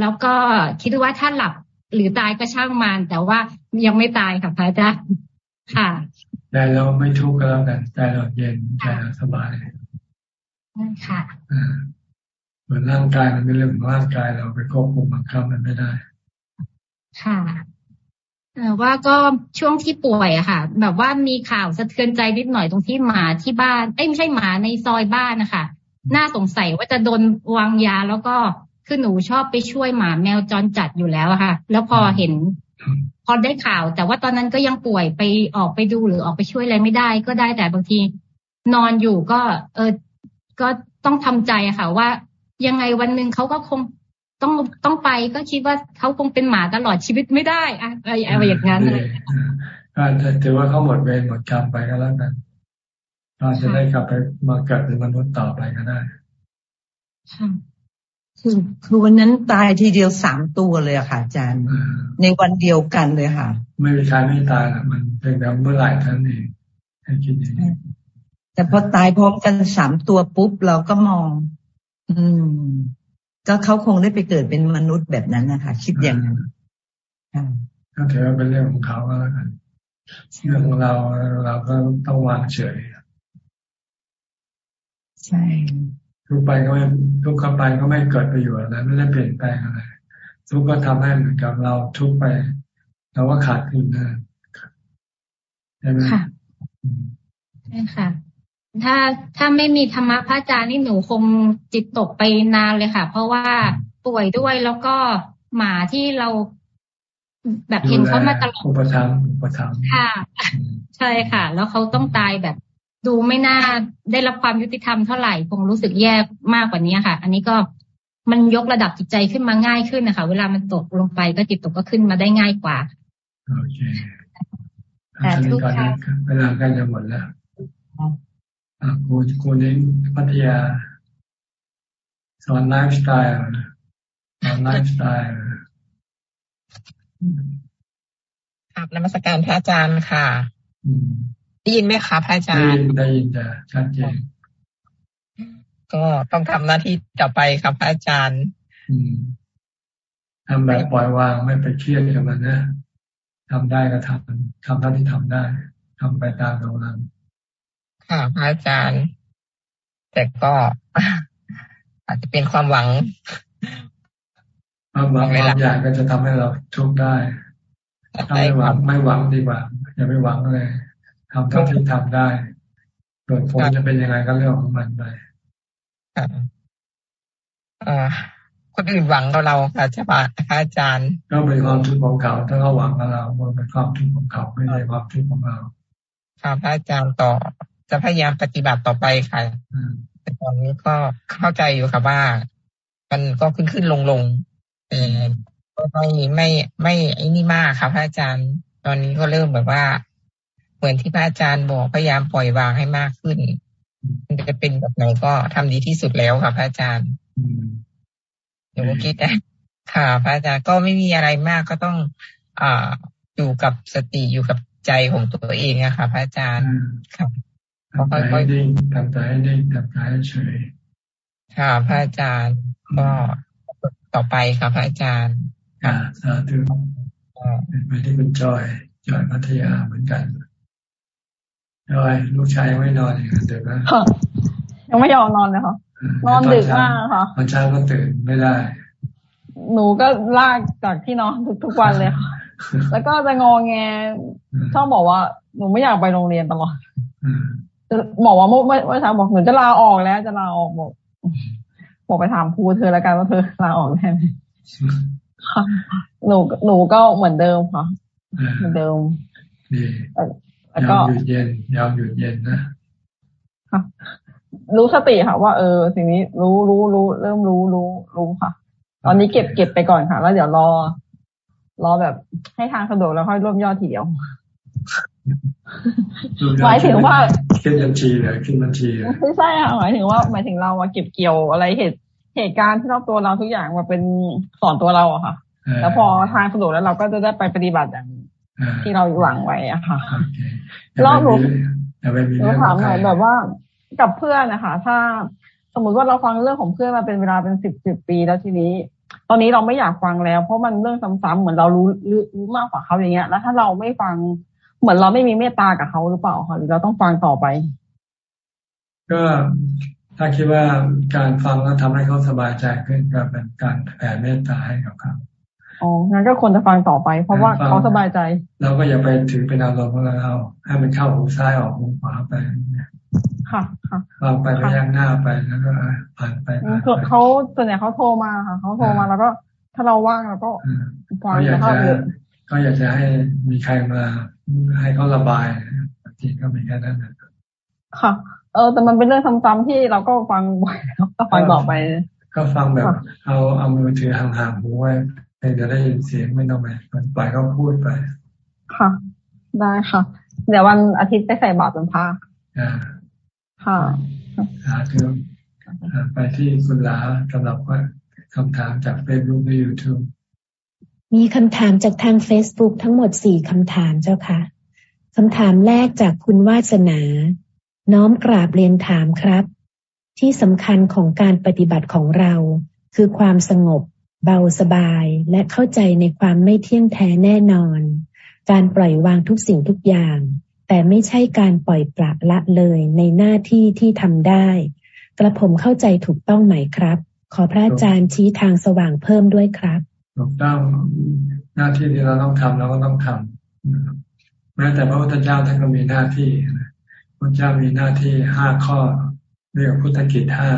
แล้วก็คิดว่าถ้าหลับหรือตายก็ช่างมันแต่ว่ายังไม่ตายค่ะพระอาจารย์ค่ะใจเราไม่ทุกข์ก็แล้วกันใจเราเย็นใจเราสบายค่ะ เหมือนร่างกายมันเป็นเรื่องของร่างกายเราไปควบคุมบังคับมันไม่ได้ ค่ะว่าก็ช่วงที่ป่วยอะค่ะ แบบว่ามีข่าวสะเทือนใจนิดหน่อยตรงที่หมาที่บ้านเอ้ไม่ใช่หมาในซอยบ้านนะคะน่าสงสัยว่าจะโดนวางยาแล้วก็คือหนูชอบไปช่วยหมาแมวจรจัดอยู่แล้วค่ะ แล้วพอเห็น พอได้ข่าว แต่ว่าตอนนั้นก็ยังป่วยไปออกไปดูหรือออกไปช่วยอะไรไม่ได้ ก็ได้แต่บางที นอนอยู่ก็ เออก็ต้องทำใจค่ะ ว่า ยังไงวันหนึ่งเขาก็คงต้องต้องไปก็คิดว่าเขาคงเป็นหมาตลอดชีวิตไม่ได้อะอะไรอะไรอย่างนั้นเลยก็ถือว่าเขาหมดเวรหมดกรรมไปก็แล้วกันเราจะได้กลับไปมาเกิดเป็นมนุษย์ต่อไปก็ได้คือคือวันนั้นตายทีเดียวสามตัวเลยอะค่ะอาจารย์ ในวันเดียวกันเลยค่ะ ไม่มีใครไม่ตายละมันเป็นแบบเมื่อไหร่ท่านเองให้คิดอย่างนี้แต่พอตายพร้อมกันสามตัวปุ๊บเราก็มอง อืม ก็เขาคงได้ไปเกิดเป็นมนุษย์แบบนั้นนะคะคิดอย่างนั้นก็ถือว่าเป็นเรื่องของเขาก็แล้วกันเรื่องของเราเราก็ต้องวางเฉยใช่ทุกไปก็ไม่ทุกเข้าไปก็ไม่เกิดประโยชน์อะไรไม่ได้เปลี่ยนแปลงอะไรทุกก็ทำให้เหมือนกับเราทุกไปเราว่าขาดทุนนะใช่ไหมค่ะใช่ค่ะ ถ้าถ้าไม่มีธรรมะพระอาจารย์นี่หนูคงจิตตกไปนานเลยค่ะ เพราะว่าป่วยด้วยแล้วก็หมาที่เราแบบเห็นเขามาตลอดอุปถัมภ์อุปถัมภ์ค่ะ ใช่ค่ะ แล้วเขาต้องตายแบบ ดูไม่น่าได้รับความยุติธรรมเท่าไหร่คงรู้สึกแย่มากกว่านี้ค่ะ อันนี้ก็มันยกระดับจิตใจขึ้นมาง่ายขึ้นนะคะ เวลามันตกลงไปก็จิตตกก็ขึ้นมาได้ง่ายกว่าโอเคแต่ทุกครั้งเวลาใกล้จะหมดแล้วอ่า คุณคุณนี้พัทยา สอนไลฟ์สไตล์สอนไลฟ์สไตล์ครับนมัสการพระอาจารย์ค่ะได้ยินไหมคะพระอาจารย์ ได้ยินได้ยินจ้ะชัดเจนก็ต้องทำหน้าที่ต่อไปครับพระอาจารย์ทำแบบปล่อยวางไม่ไปเครียดกับมันนะทำได้ก็ทำทำเท่าที่ทำได้ทำไปตามกำลัง ค่ะพระอาจารย์ แต่ก็อาจจะเป็นความหวังความหวังความอยากก็จะทำให้เราทุกข์ได้ถ้าไม่หวังไม่หวังดีกว่า อย่าไปหวังเลยทำเท่าที่ทำได้ส่วนผลจะเป็นยังไงก็เรื่องของมันไปคนอื่นหวังกับเราค่ะใช่ปะอาจารย์ก็เป็นความทุกข์ของเขาถ้าเขาหวังกับเรามันเป็นความทุกข์ของเขาไม่ใช่ความทุกข์ของเราครับอาจารย์ต่อ จะพยายามปฏิบัติต่อไปค่ะแต่ตอนนี้ก็เข้าใจอยู่ค่ะว่า มันก็ขึ้นขึ้นลงลงแต่ก็ไม่ไม่ไม่ไอ้นี่มากครับอาจารย์ ตอนนี้ก็เริ่มแบบว่า เหมือนที่พระอาจารย์บอกพยายามปล่อยวางให้มากขึ้นมันจะเป็นแบบไหนก็ทำดีที่สุดแล้วค่ะพระอาจารย์เดี๋ยวคิดนะค่ะพระอาจารย์ก็ไม่มีอะไรมากก็ต้องอ่าอยู่กับสติอยู่กับใจของตัวเองอะค่ะ พระอาจารย์ครับ ทำใจให้นิ่งทำใจให้นิ่งทำใจให้เฉยค่ะพระอาจารย์ก็ต่อไปค่ะพระอาจารย์ค่ะสาธุเป็นไปที่เป็นจอยจอยพัทยาเหมือนกันจอยลูกชายยังไม่นอนอีกเด็กนะยังไม่ยอมนอนเลยค่ะนอนดึกมากค่ะวันเช้าก็ตื่นไม่ได้ หนูก็ลากจากที่นอนทุกทุกวันเลยค่ะแล้วก็จะงองแงชอบบอกว่าหนูไม่อยากไปโรงเรียนตลอด บอกว่าเมื่อเมื่อเช้าบอกหนูจะลาออกแล้ว จะลาออกบอกบอกไปถามครูเธอแล้วกันว่าเธอลาออกได้ไหมหนูหนูก็เหมือนเดิมค่ะเหมือนเดิมแล้วก็หยุดเย็นยาวหยุดเย็นนะรู้สติค่ะว่าเออสิ่งนี้รู้รู้รู้เริ่มรู้รู้รู้ค่ะ ตอนนี้เก็บเก็บไปก่อนค่ะ แล้วเดี๋ยวรอ รอแบบให้ทางสะดวกแล้วค่อยร่วมยอดทีเดียว หมายถึงว่าขึ้นบัญชีเลยขึ้นบัญชีไม่ใช่ค่ะหมายถึงว่าหมายถึงเรามาเก็บเกี่ยวอะไรเหตุเหตุการณ์ที่รอบตัวเราทุกอย่างมาเป็นสอนตัวเราอะค่ะ แล้วพอทางสะดวกแล้วเราก็จะได้ไปปฏิบัติอย่างที่เราหวังไว้อะค่ะรอบหนูหนูถามหน่อยแบบว่ากับเพื่อนนะคะ ถ้าสมมติว่าเราฟังเรื่องของเพื่อนมาเป็นเวลาเป็นสิบสิบปีแล้วทีนี้ ตอนนี้เราไม่อยากฟังแล้ว เพราะมันเรื่องซ้ำๆเหมือนเรารู้รู้มากกว่าเขาอย่างเงี้ย แล้วถ้าเราไม่ฟัง เหมือนเราไม่มีเมตตากับเขาหรือเปล่าคะหรือเราต้องฟังต่อไป ก็ถ้าคิดว่าการฟังแล้วทำให้เขาสบายใจขึ้นก็เป็นการแผ่เมตตาให้กับเขาอ๋องั้นก็ควรจะฟังต่อไป เพราะว่าเขาสบายใจ เราก็อย่าไปถือเป็นอารมณ์ของเราให้มันเข้าหูซ้ายออกหูขวาไปค่ะค่ะฟังไปไปย่างหน้าไปแล้วก็ผ่านไปเขาส่วนใหญ่เขาโทรมาค่ะเขาโทรมาแล้วก็ ถ้าเราว่างเราก็ฟังจะก็อยากจะให้มีใครมา ให้เขาระบายบางทีก็มีแค่นั้นค่ะ เออ แต่มันเป็นเรื่องซ้ำๆที่เราก็ฟังบ่อยแล้วก็ฟังต่อไป ก็ฟังแบบ เอาเอามือถือห่างๆหูไว้จะได้ยินเสียงไม่ต้องไปปล่อยเขาพูดไป ค่ะ ได้ค่ะ เดี๋ยววันอาทิตย์ไปใส่บาตรเป็นพระอ่าค่ะสาธุไปที่คุณลาสำหรับว่าคำถามจากเฟซบุ๊กและยูทูบ มีคำถามจากทาง Facebook ทั้งหมดสี่คำถามเจ้าค่ะคำถามแรกจากคุณวาสนา น้อมกราบเรียนถามครับ ที่สำคัญของการปฏิบัติของเรา คือความสงบ เบาสบาย และเข้าใจในความไม่เที่ยงแท้แน่นอน การปล่อยวางทุกสิ่งทุกอย่าง แต่ไม่ใช่การปล่อยปละละเลยในหน้าที่ที่ทำได้ กระผมเข้าใจถูกต้องไหมครับ ขอพระอาจารย์ชี้ทางสว่างเพิ่มด้วยครับ ถูกต้องหน้าที่ที่เราต้องทำเราก็ต้องทำแม้แต่พระพุทธเจ้าท่านก็มีหน้าที่พระเจ้ามีหน้าที่ห้าข้อเรียกพุทธกิจห้า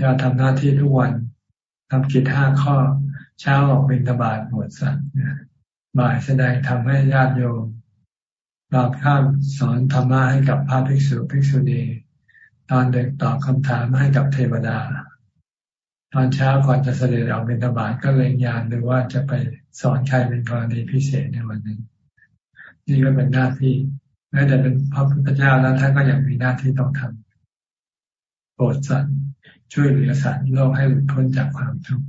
จะทำหน้าที่ทุกวันทำกิจห้าข้อ เช้าออกบิณฑบาตบวชสัตว์บ่ายแสดงทำให้ญาติโยมรอบข้ามสอนธรรมะให้กับพระภิกษุภิกษุณีตอนเด็กตอบคำถามให้กับเทวดา อนเช้าก่อนจะเสด็จออกเป็นตบาทก็เลยยานหรือว่าจะไปสอนใครเป็นกรณีพิเศษในวันนึงนี่ก็เป็นหน้าที่แม้แต่เป็นพระพุทธเจ้าแล้วท่านก็ยังมีหน้าที่ต้องทำโปรดสัตว์ช่วยเหลือสัตว์โลกให้หลุดพ้นจากความทุกข์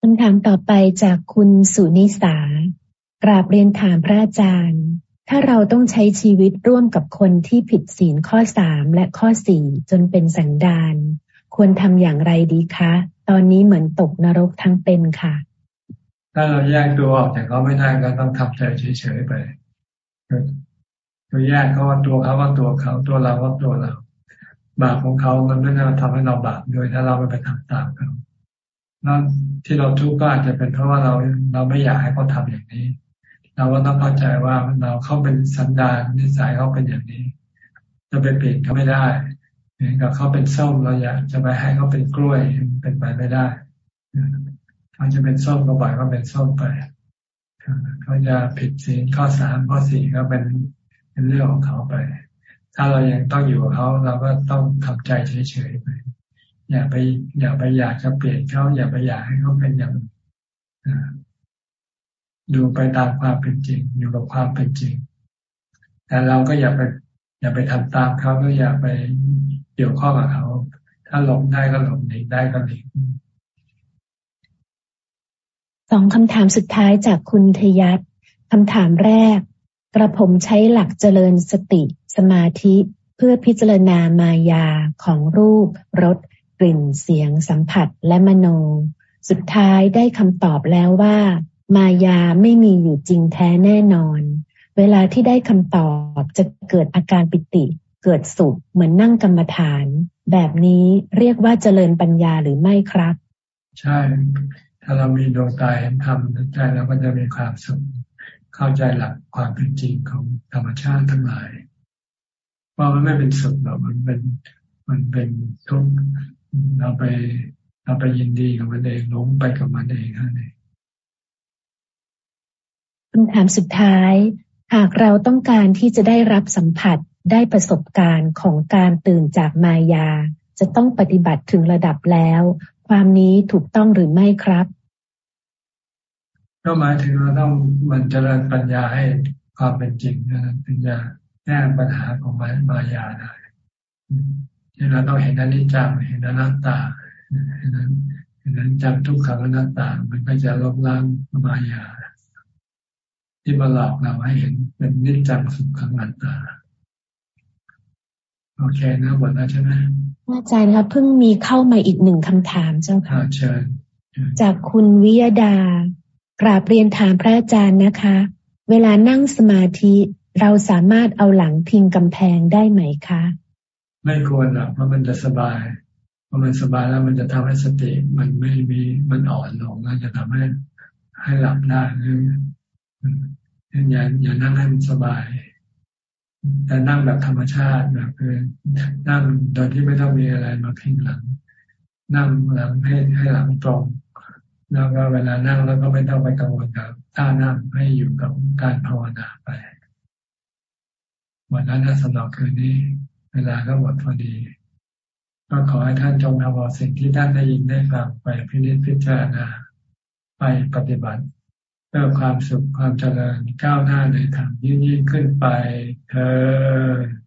คำถามต่อไปจากคุณสุนิสากราบเรียนถามพระอาจารย์ ถ้าเราต้องใช้ชีวิตร่วมกับคนที่ผิดศีลข้อสามและข้อสี่จนเป็นสันดานควรทำอย่างไรดีคะ ตอนนี้เหมือนตกนรกทั้งเป็นค่ะ ถ้าเราแยกตัวออกจากเขาไม่ได้ก็ต้องทำใจเฉยๆไปคือแยกเขาว่าตัวเขาว่าตัวเขาตัวเราว่าตัวเรา บาปของเขามันไม่ได้ทำให้เราบาปโดยถ้าเราไม่ไปทำตามเขาแล้วที่เราทุกข์ก็อาจจะเป็นเพราะว่าเราเราไม่อยากให้เขาทาอย่างนี้ เราก็ต้องเข้าใจว่าเราเข้าเป็นสันดานนิสัยเขาเป็นอย่างนี้จะไปเปลี่ยนเขาไม่ได้เหมือนกับเขาเป็นส้มเราอยากจะไปให้เขาเป็นกล้วยเป็นไปไม่ได้เขาจะเป็นส้มก็ปล่อยเขาเป็นส้มไปเขาจะผิดศีลข้อสามข้อสี่ก็เป็นเป็นเรื่องของเขาไป ถ้าเรายังต้องอยู่กับเขาเราก็ต้องทำใจเฉยๆไป อย่าไป อย่าไปอยากจะเปลี่ยนเขาอย่าไปอยากให้เขาเป็นอย่าง ดูไปตามความเป็นจริง อยู่กับความเป็นจริง แต่เราก็อย่าไป อย่าไปทำตามเขาก็อย่าไปเกี่ยวข้องกับเขา ถ้าหลบได้ก็หลบหนีได้ก็หนีสองคำถามสุดท้ายจากคุณทยัตคำถามแรก กระผมใช้หลักเจริญสติสมาธิเพื่อพิจารณามายาของรูปรสกลิ่นเสียงสัมผัสและมโน สุดท้ายได้คำตอบแล้วว่า มายาไม่มีอยู่จริงแท้แน่นอน เวลาที่ได้คำตอบจะเกิดอาการปิติ เกิดสุขเหมือนนั่งกรรมฐาน แบบนี้เรียกว่าเจริญปัญญาหรือไม่ครับ ใช่ ถ้าเรามีดวงตาเห็นธรรมใจเราก็จะมีความสุขเข้าใจหลักความเป็นจริงของธรรมชาติทั้งหลายว่ามันไม่เป็นสุขหรอกมันเป็นมันเป็นทุกข์เราไปเราไปยินดีกับมันเองหลงไปกับมันเองนั่นเอง คำถามสุดท้าย หากเราต้องการที่จะได้รับสัมผัสได้ประสบการณ์ของการตื่นจากมายา จะต้องปฏิบัติถึงระดับแล้ว ความนี้ถูกต้องหรือไม่ครับก็หมายถึงเราต้องมันเจริญปัญญาให้ความเป็นจริงนะปัญญาแก้ปัญหาของมายาได้ที่เราต้องเห็นอนิจจังเห็นอนัตตาเห็นนั้นเห็นนั้นจำทุกขังอนัตตา มันก็จะลบล้างมายา ที่มาหลอกเราให้เห็นเป็นนิจจังสุขขังอัตตาโอเคนะหมดแล้วใช่ไหมอาจารย์ครับเพิ่งมีเข้ามาอีกหนึ่งคำถามเจ้าค่ะเชิญจากคุณวิยดากราบเรียนถามพระอาจารย์นะคะ เวลานั่งสมาธิเราสามารถเอาหลังพิงกำแพงได้ไหมคะ ไม่ควรหรอกเพราะมันจะสบายพอมันสบายแล้วมันจะทำให้สติมันไม่มีมันอ่อนลงมันจะทำให้ให้หลับได้หรือ อย่าอย่านั่งให้มันสบาย แต่นั่งแบบธรรมชาติแบบคือนั่งโดยที่ไม่ต้องมีอะไรมาพิงหลัง นั่งหลังให้ให้หลังตรงแล้วก็เวลานั่งแล้วก็ไม่ต้องไปกังวลกับท่านั่งให้อยู่กับการภาวนาไปวันนั้นสำหรับคืนนี้ เวลาก็หมดพอดี ก็ขอให้ท่านจงนำเอาสิ่งที่ท่านได้ยินได้ฟังไปพิจิตพิจารณาไปปฏิบัติ พื่อความสุขความเจริญก้าวหน้าในธรรมยิ่งยิ่งขึ้นไปเธอ